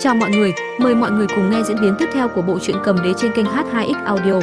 Chào mọi người, mời mọi người cùng nghe diễn biến tiếp theo của bộ truyện cầm đế trên kênh H2X Audio.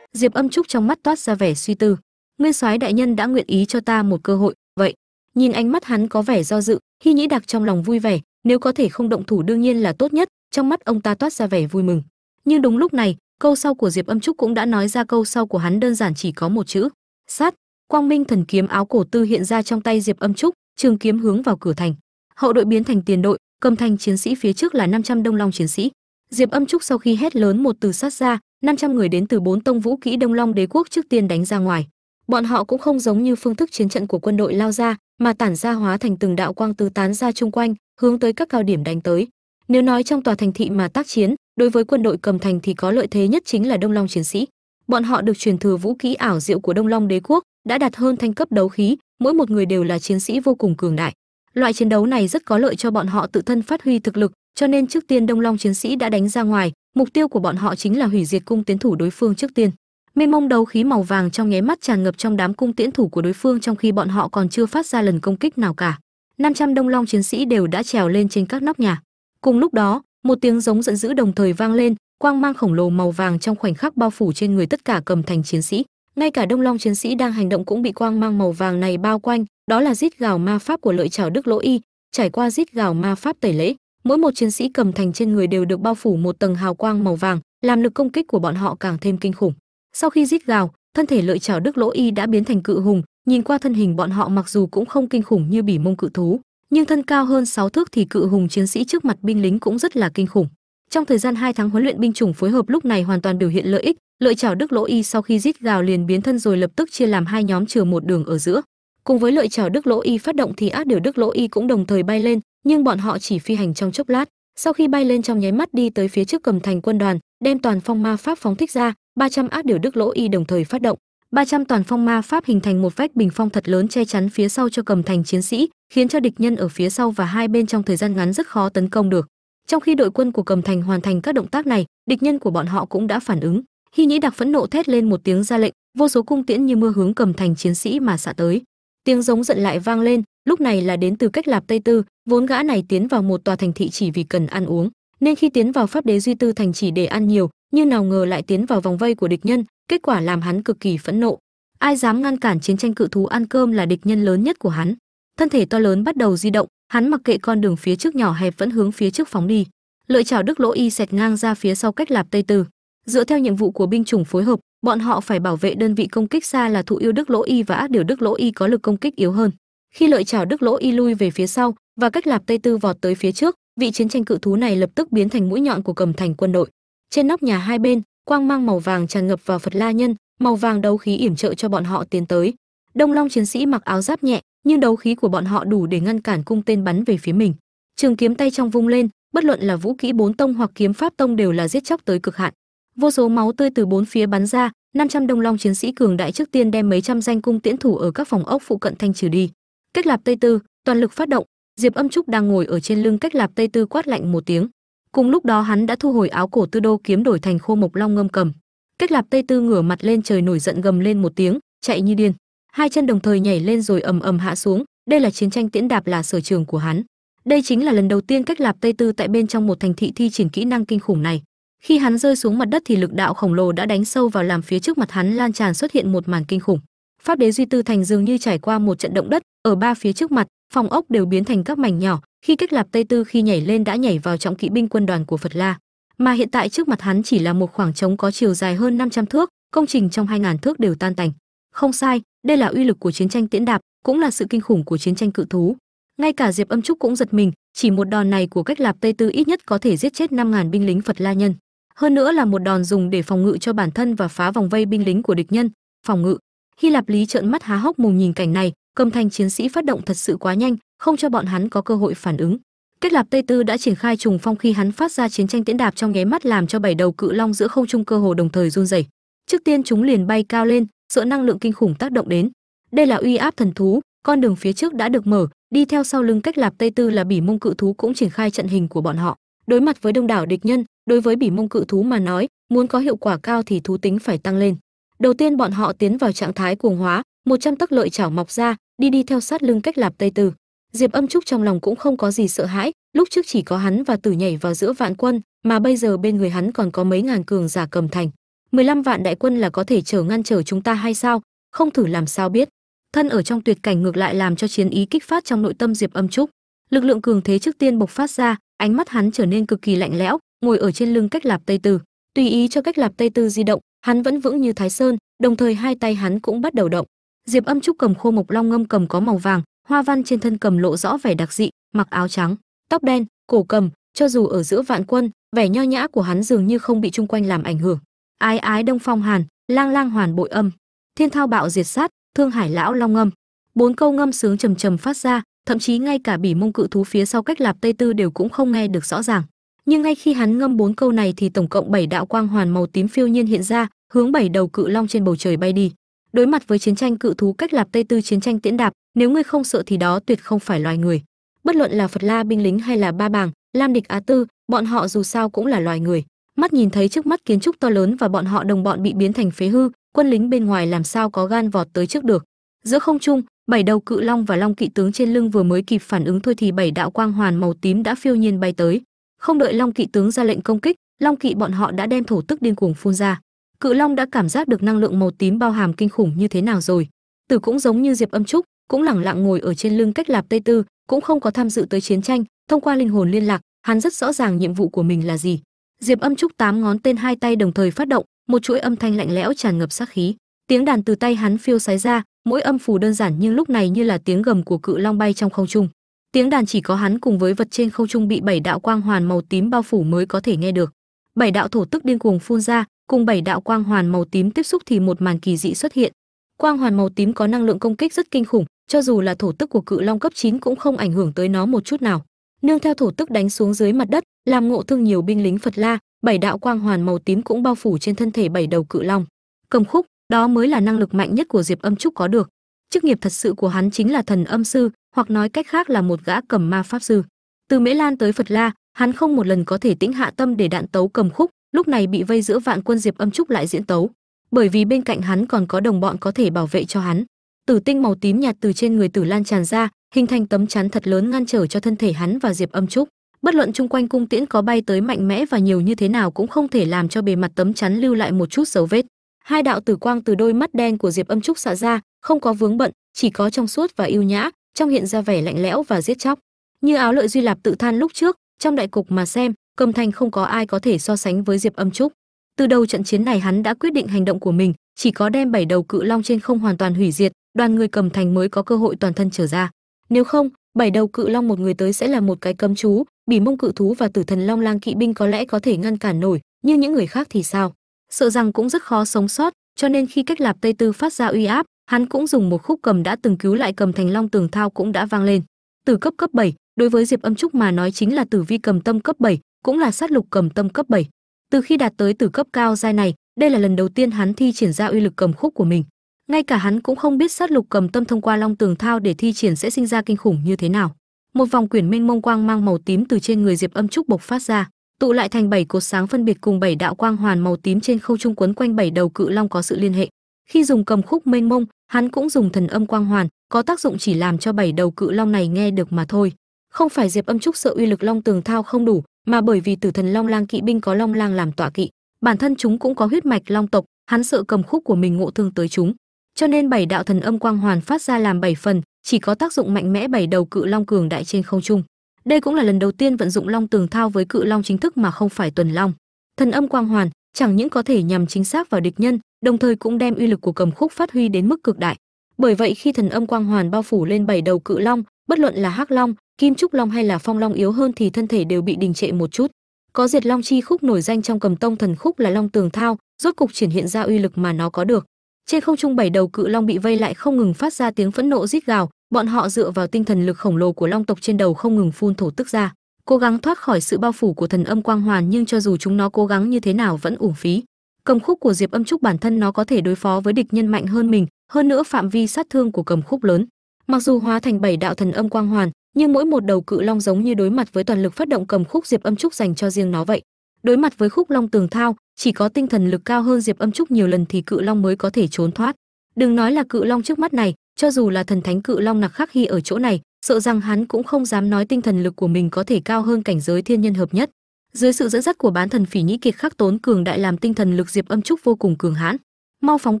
Diệp Âm Trúc trong mắt toát ra vẻ suy tư. Nguyên soái đại nhân đã nguyện ý cho ta một cơ hội, vậy. Nhìn ánh mắt hắn có vẻ do dự, Hy Nhĩ Đặc trong lòng vui vẻ, nếu có thể không động thủ đương nhiên là tốt nhất, trong mắt ông ta toát ra vẻ vui mừng. Nhưng đúng lúc này, câu sau của Diệp Âm Trúc cũng đã nói ra câu sau của hắn đơn giản chỉ có một chữ, sát. Quang Minh thần kiếm áo cổ tư hiện ra trong tay Diệp Âm Trúc, trường kiếm hướng vào cửa thành. Hậu đội biến thành tiền đội, cầm thành chiến sĩ phía trước là 500 Đông Long chiến sĩ. Diệp Âm Trúc sau khi hét lớn một từ sát ra, 500 người đến từ bốn tông vũ kỹ Đông Long đế quốc trước tiên đánh ra ngoài. Bọn họ cũng không giống như phương thức chiến trận của quân đội lao ra, mà tản ra hóa thành từng đạo quang tứ tán ra chung quanh, hướng tới các cao điểm đánh tới. Nếu nói trong tòa thành thị mà tác chiến, đối với quân đội cầm thành thì có lợi thế nhất chính là Đông Long chiến sĩ. Bọn họ được truyền thừa vũ kỹ ảo diệu của Đông Long đế quốc, đã đạt hơn thanh cấp đấu khí, mỗi một người đều là chiến sĩ vô cùng cường đại. Loại chiến đấu này rất có lợi cho bọn họ tự thân phát huy thực lực, cho nên trước tiên Đông Long chiến sĩ đã đánh ra ngoài, mục tiêu của bọn họ chính là hủy diệt cung tiến thủ đối phương trước tiên. Mênh mông đấu khí màu vàng trong nháy mắt tràn ngập trong đám cung tiễn thủ của đối phương trong khi bọn họ còn chưa phát ra lần công kích nào cả. 500 Đông Long chiến sĩ đều đã trèo lên trên các nóc nhà. Cùng lúc đó, một tiếng giống giận dữ đồng thời vang lên, quang mang khổng lồ màu vàng trong khoảnh khắc bao phủ trên người tất cả cầm thành chiến sĩ ngay cả đông long chiến sĩ đang hành động cũng bị quang mang màu vàng này bao quanh, đó là rít gào ma pháp của lợi trảo đức lỗ y. Trải qua rít gào ma pháp tẩy lễ, mỗi một chiến sĩ cầm thành trên người đều được bao phủ một tầng hào quang màu vàng, làm lực công kích của bọn họ càng thêm kinh khủng. Sau khi rít gào, thân thể lợi trảo đức lỗ y đã biến thành cự hùng, nhìn qua thân hình bọn họ mặc dù cũng không kinh khủng như bỉ mông cự thú, nhưng thân cao hơn 6 thước thì cự hùng chiến sĩ trước mặt binh lính cũng rất là kinh khủng trong thời gian 2 tháng huấn luyện binh chủng phối hợp, lúc này hoàn toàn biểu hiện lợi ích, lợi chảo đức lỗ y sau khi rít gào liền biến thân rồi lập tức chia làm hai nhóm chừa một đường ở giữa. Cùng với lợi chảo đức lỗ y phát động thì ác điều đức lỗ y cũng đồng thời bay lên, nhưng bọn họ chỉ phi hành trong chốc lát. Sau khi bay lên trong nháy mắt đi tới phía trước cầm thành quân đoàn, đem toàn phong ma pháp phóng thích ra 300 ác điều đức lỗ y đồng thời phát động. 300 toàn phong ma pháp hình thành một vách bình phong thật lớn che chắn phía sau cho cầm thành chiến sĩ, khiến cho địch nhân ở phía sau và hai bên trong thời gian ngắn rất khó tấn công được trong khi đội quân của cầm thành hoàn thành các động tác này, địch nhân của bọn họ cũng đã phản ứng. Hy nhĩ đặc phẫn nộ thét lên một tiếng ra lệnh, vô số cung tiễn như mưa hướng cầm thành chiến sĩ mà xạ tới. Tiếng giống giận lại vang lên, lúc này là đến từ cách lạp tây tư, vốn gã này tiến vào một tòa thành thị chỉ vì cần ăn uống. Nên khi tiến vào pháp đế duy tư thành chỉ để ăn nhiều nhưng nào ngờ lại tiến vào vòng vây của địch nhân, kết quả làm hắn cực kỳ phẫn nộ. Ai dám ngăn cản chiến tranh cự thú ăn cơm là địch nhân lớn nhất của hắn thân thể to lớn bắt đầu di động, hắn mặc kệ con đường phía trước nhỏ hẹp vẫn hướng phía trước phóng đi. Lợi chảo đức lỗ y xẹt ngang ra phía sau cách lạp tây tư dựa theo nhiệm vụ của binh chủng phối hợp, bọn họ phải bảo vệ đơn vị công kích xa là thụ yêu đức lỗ y và ác điều đức lỗ y có lực công kích yếu hơn. Khi lợi chảo đức lỗ y lui về phía sau và cách lạp tây tư vọt tới phía trước, vị chiến tranh cự thú này lập tức biến thành mũi nhọn của cầm thành quân đội. Trên nóc nhà hai bên, quang mang màu vàng tràn ngập vào phật la nhân, màu vàng đấu khí yểm trợ cho bọn họ tiến tới. Đông long chiến sĩ mặc áo giáp nhẹ nhưng đấu khí của bọn họ đủ để ngăn cản cung tên bắn về phía mình. Trường kiếm tay trong vung lên, bất luận là vũ kỹ bốn tông hoặc kiếm pháp tông đều là giết chóc tới cực hạn. Vô số máu tươi từ bốn phía bắn ra 500 đông long chiến sĩ cường đại trước tiên đem mấy trăm danh cung tiễn thủ ở các phòng ốc phụ cận thanh trừ đi. Cách lạp tây tư, toàn lực phát động, diệp âm trúc đang ngồi ở trên lưng cách lạp tây tư quát lạnh một tiếng. Cùng lúc đó hắn đã thu hồi áo cổ tư đô kiếm đổi thành khô mộc long ngâm cầm. Cách lạp tây tư ngửa mặt lên trời nổi giận gầm lên một tiếng, chạy như điên hai chân đồng thời nhảy lên rồi ầm ầm hạ xuống. Đây là chiến tranh tiễn đạp là sở trường của hắn. Đây chính là lần đầu tiên cách lạp tây tư tại bên trong một thành thị thi triển kỹ năng kinh khủng này. Khi hắn rơi xuống mặt đất thì lực đạo khổng lồ đã đánh sâu vào làm phía trước mặt hắn lan tràn xuất hiện một màn kinh khủng. Pháp đế duy tư thành dường như trải qua một trận động đất, ở ba phía trước mặt, phòng ốc đều biến thành các mảnh nhỏ. Khi cách lạp tây tư khi nhảy lên đã nhảy vào trọng kỵ binh quân đoàn của phật la. Mà hiện tại trước mặt hắn chỉ là một khoảng trống có chiều dài hơn 500 thước, công trình trong 2.000 thước đều tan tành không sai, đây là uy lực của chiến tranh tiễn đạp, cũng là sự kinh khủng của chiến tranh cự thú. Ngay cả diệp âm trúc cũng giật mình, chỉ một đòn này của cách lạp tây tư ít nhất có thể giết chết 5.000 binh lính phật la nhân. Hơn nữa là một đòn dùng để phòng ngự cho bản thân và phá vòng vây binh lính của địch nhân, phòng ngự. Hy lạp lý trợn mắt há hốc mồm nhìn cảnh này, cầm thành chiến sĩ phát động thật sự quá nhanh, không cho bọn hắn có cơ hội phản ứng. Cách lạp tây tư đã triển khai trùng phong khi hắn phát ra chiến tranh tiễn đạp trong nháy mắt làm cho bảy đầu cự long giữa không trung cơ hồ đồng thời run rẩy. Trước tiên chúng liền bay cao lên sợ năng lượng kinh khủng tác động đến. Đây là uy áp thần thú, con đường phía trước đã được mở, đi theo sau lưng cách lạp tây tư là bỉ mông cự thú cũng triển khai trận hình của bọn họ. Đối mặt với đông đảo địch nhân, đối với bỉ mông cự thú mà nói, muốn có hiệu quả cao thì thú tính phải tăng lên. Đầu tiên bọn họ tiến vào trạng thái cuồng hóa, một trăm tấc lợi chảo mọc ra, đi đi theo sát lưng cách lạp tây tư. Diệp âm trúc trong lòng cũng không có gì sợ hãi, lúc trước chỉ có hắn và tử nhảy vào giữa vạn quân, mà bây giờ bên người hắn còn có mấy ngàn cường giả cầm thành. 15 vạn đại quân là có thể trở ngăn trở chúng ta hay sao? Không thử làm sao biết. Thân ở trong tuyệt cảnh ngược lại làm cho chiến ý kích phát trong nội tâm diệp âm trúc. Lực lượng cường thế trước tiên bộc phát ra, ánh mắt hắn trở nên cực kỳ lạnh lẽo, ngồi ở trên lưng cách lạp tây tư. Tùy ý cho cách lạp tây tư di động, hắn vẫn vững như thái sơn, đồng thời hai tay hắn cũng bắt đầu động. Diệp âm trúc cầm khô mộc long ngâm cầm có màu vàng, hoa văn trên thân cầm lộ rõ vẻ đặc dị, mặc áo trắng, tóc đen, cổ cầm, cho dù ở giữa vạn quân, vẻ nho nhã của hắn dường như không bị chung quanh làm ảnh hưởng ái ái đông phong hàn, lang lang hoàn bội âm, thiên thao bạo diệt sát, thương hải lão long ngâm bốn câu ngâm sướng trầm trầm phát ra, thậm chí ngay cả bỉ mông cự thú phía sau cách lạp tây tư đều cũng không nghe được rõ ràng. Nhưng ngay khi hắn ngâm bốn câu này thì tổng cộng bảy đạo quang hoàn màu tím phiêu nhiên hiện ra, hướng bảy đầu cự long trên bầu trời bay đi. Đối mặt với chiến tranh cự thú cách lạp tây tư chiến tranh tiễn đạp, nếu ngươi không sợ thì đó tuyệt không phải loài người. Bất luận là phật la binh lính hay là ba bàng, lam địch á tư, bọn họ dù sao cũng là loài người mắt nhìn thấy trước mắt kiến trúc to lớn và bọn họ đồng bọn bị biến thành phế hư, quân lính bên ngoài làm sao có gan vọt tới trước được. Giữa không trung, bảy đầu cự long và long kỵ tướng trên lưng vừa mới kịp phản ứng thôi thì bảy đạo quang hoàn màu tím đã phiêu nhiên bay tới. Không đợi long kỵ tướng ra lệnh công kích, long kỵ bọn họ đã đem thổ tức điên cuồng phun ra. Cự long đã cảm giác được năng lượng màu tím bao hàm kinh khủng như thế nào rồi. Tử cũng giống như diệp âm trúc, cũng lẳng lặng ngồi ở trên lưng cách lạp tây tư, cũng không có tham dự tới chiến tranh, thông qua linh hồn liên lạc, hắn rất rõ ràng nhiệm vụ của mình là gì diệp âm trúc tám ngón tên hai tay đồng thời phát động, một chuỗi âm thanh lạnh lẽo tràn ngập sát khí. Tiếng đàn từ tay hắn phiêu sái ra, mỗi âm phù đơn giản nhưng lúc này như là tiếng gầm của cự long bay trong không trung. Tiếng đàn chỉ có hắn cùng với vật trên không trung bị bảy đạo quang hoàn màu tím bao phủ mới có thể nghe được. Bảy đạo thổ tức điên cuồng phun ra, cùng bảy đạo quang hoàn màu tím tiếp xúc thì một màn kỳ dị xuất hiện. Quang hoàn màu tím có năng lượng công kích rất kinh khủng, cho dù là thổ tức của cự long cấp 9 cũng không ảnh hưởng tới nó một chút nào nương theo thủ tức đánh xuống dưới mặt đất, làm ngộ thương nhiều binh lính phật la, bảy đạo quang hoàn màu tím cũng bao phủ trên thân thể bảy đầu cự long. Cầm khúc, đó mới là năng lực mạnh nhất của diệp âm trúc có được. Chức nghiệp thật sự của hắn chính là thần âm sư, hoặc nói cách khác là một gã cầm ma pháp sư. Từ mễ lan tới phật la, hắn không một lần có thể tĩnh hạ tâm để đạn tấu cầm khúc, lúc này bị vây giữa vạn quân diệp âm trúc lại diễn tấu. Bởi vì bên cạnh hắn còn có đồng bọn có thể bảo vệ cho hắn. Tử tinh màu tím nhạt từ trên người tử lan tràn ra hình thành tấm chắn thật lớn ngăn trở cho thân thể hắn và diệp âm trúc. Bất luận chung quanh cung tiễn có bay tới mạnh mẽ và nhiều như thế nào cũng không thể làm cho bề mặt tấm chắn lưu lại một chút dấu vết. Hai đạo tử quang từ đôi mắt đen của diệp âm trúc xạ ra, không có vướng bận, chỉ có trong suốt và yêu nhã, trong hiện ra vẻ lạnh lẽo và giết chóc. Như áo lợi duy lạp tự than lúc trước, trong đại cục mà xem, cầm thành không có ai có thể so sánh với diệp âm trúc. Từ đầu trận chiến này hắn đã quyết định hành động của mình, chỉ có đem bảy đầu cự long trên không hoàn toàn hủy diệt, đoàn người cầm thành mới có cơ hội toàn thân trở ra nếu không bảy đầu cự long một người tới sẽ là một cái cấm chú bỉ mông cự thú và tử thần long lang kỵ binh có lẽ có thể ngăn cản nổi nhưng những người khác thì sao? Sợ rằng cũng rất khó sống sót cho nên khi cách lạp tây tư phát ra uy áp hắn cũng dùng một khúc cầm đã từng cứu lại cầm thành long tường thao cũng đã vang lên. Từ cấp cấp 7, đối với diệp âm trúc mà nói chính là tử vi cầm tâm cấp 7, cũng là sát lục cầm tâm cấp 7. từ khi đạt tới từ cấp cao giai này đây là lần đầu tiên hắn thi triển ra uy lực cầm khúc của mình ngay cả hắn cũng không biết sát lục cầm tâm thông qua long tường thao để thi triển sẽ sinh ra kinh khủng như thế nào. Một vòng quyển minh mông quang mang màu tím từ trên người diệp âm trúc bộc phát ra, tụ lại thành bảy cột sáng phân biệt cùng bảy đạo quang hoàn màu tím trên không trung quấn quanh bảy đầu cự long có sự liên hệ. Khi dùng cầm khúc mênh mông, hắn cũng dùng thần âm quang hoàn, có tác dụng chỉ làm cho bảy đầu cự long này nghe được mà thôi. Không phải diệp âm trúc sợ uy lực long tường thao không đủ, mà bởi vì tử thần long lang kỵ binh có long lang làm tọa kỵ, bản thân chúng cũng có huyết mạch long tộc, hắn sợ cầm khúc của mình ngộ thương tới chúng cho nên bảy đạo thần âm quang hoàn phát ra làm bảy phần, chỉ có tác dụng mạnh mẽ bảy đầu cự long cường đại trên không trung. Đây cũng là lần đầu tiên vận dụng long tường thao với cự long chính thức mà không phải tuần long. Thần âm quang hoàn chẳng những có thể nhằm chính xác vào địch nhân, đồng thời cũng đem uy lực của cầm khúc phát huy đến mức cực đại. Bởi vậy khi thần âm quang hoàn bao phủ lên bảy đầu cự long, bất luận là hắc long, kim trúc long hay là phong long yếu hơn thì thân thể đều bị đình trệ một chút. Có diệt long chi khúc nổi danh trong cầm tông thần khúc là long tường thao, rốt cục triển hiện ra uy lực mà nó có được trên không trung bảy đầu cự long bị vây lại không ngừng phát ra tiếng phẫn nộ rít gào. Bọn họ dựa vào tinh thần lực khổng lồ của long tộc trên đầu không ngừng phun thổ tức ra, cố gắng thoát khỏi sự bao phủ của thần âm quang hoàn, nhưng cho dù chúng nó cố gắng như thế nào vẫn uổng phí. Cầm khúc của diệp âm trúc bản thân nó có thể đối phó với địch nhân mạnh hơn mình, hơn nữa phạm vi sát thương của cầm khúc lớn. Mặc dù hóa thành bảy đạo thần âm quang hoàn, nhưng mỗi một đầu cự long giống như đối mặt với toàn lực phát động cầm khúc diệp âm trúc dành cho riêng nó vậy. Đối mặt với khúc long tường thao chỉ có tinh thần lực cao hơn diệp âm trúc nhiều lần thì cự long mới có thể trốn thoát. Đừng nói là cự long trước mắt này, cho dù là thần thánh cự long nặc khắc hy ở chỗ này, sợ rằng hắn cũng không dám nói tinh thần lực của mình có thể cao hơn cảnh giới thiên nhân hợp nhất. Dưới sự dẫn dắt của bán thần phỉ nhĩ kiệt khắc tốn cường đại làm tinh thần lực diệp âm trúc vô cùng cường hãn. Mau phóng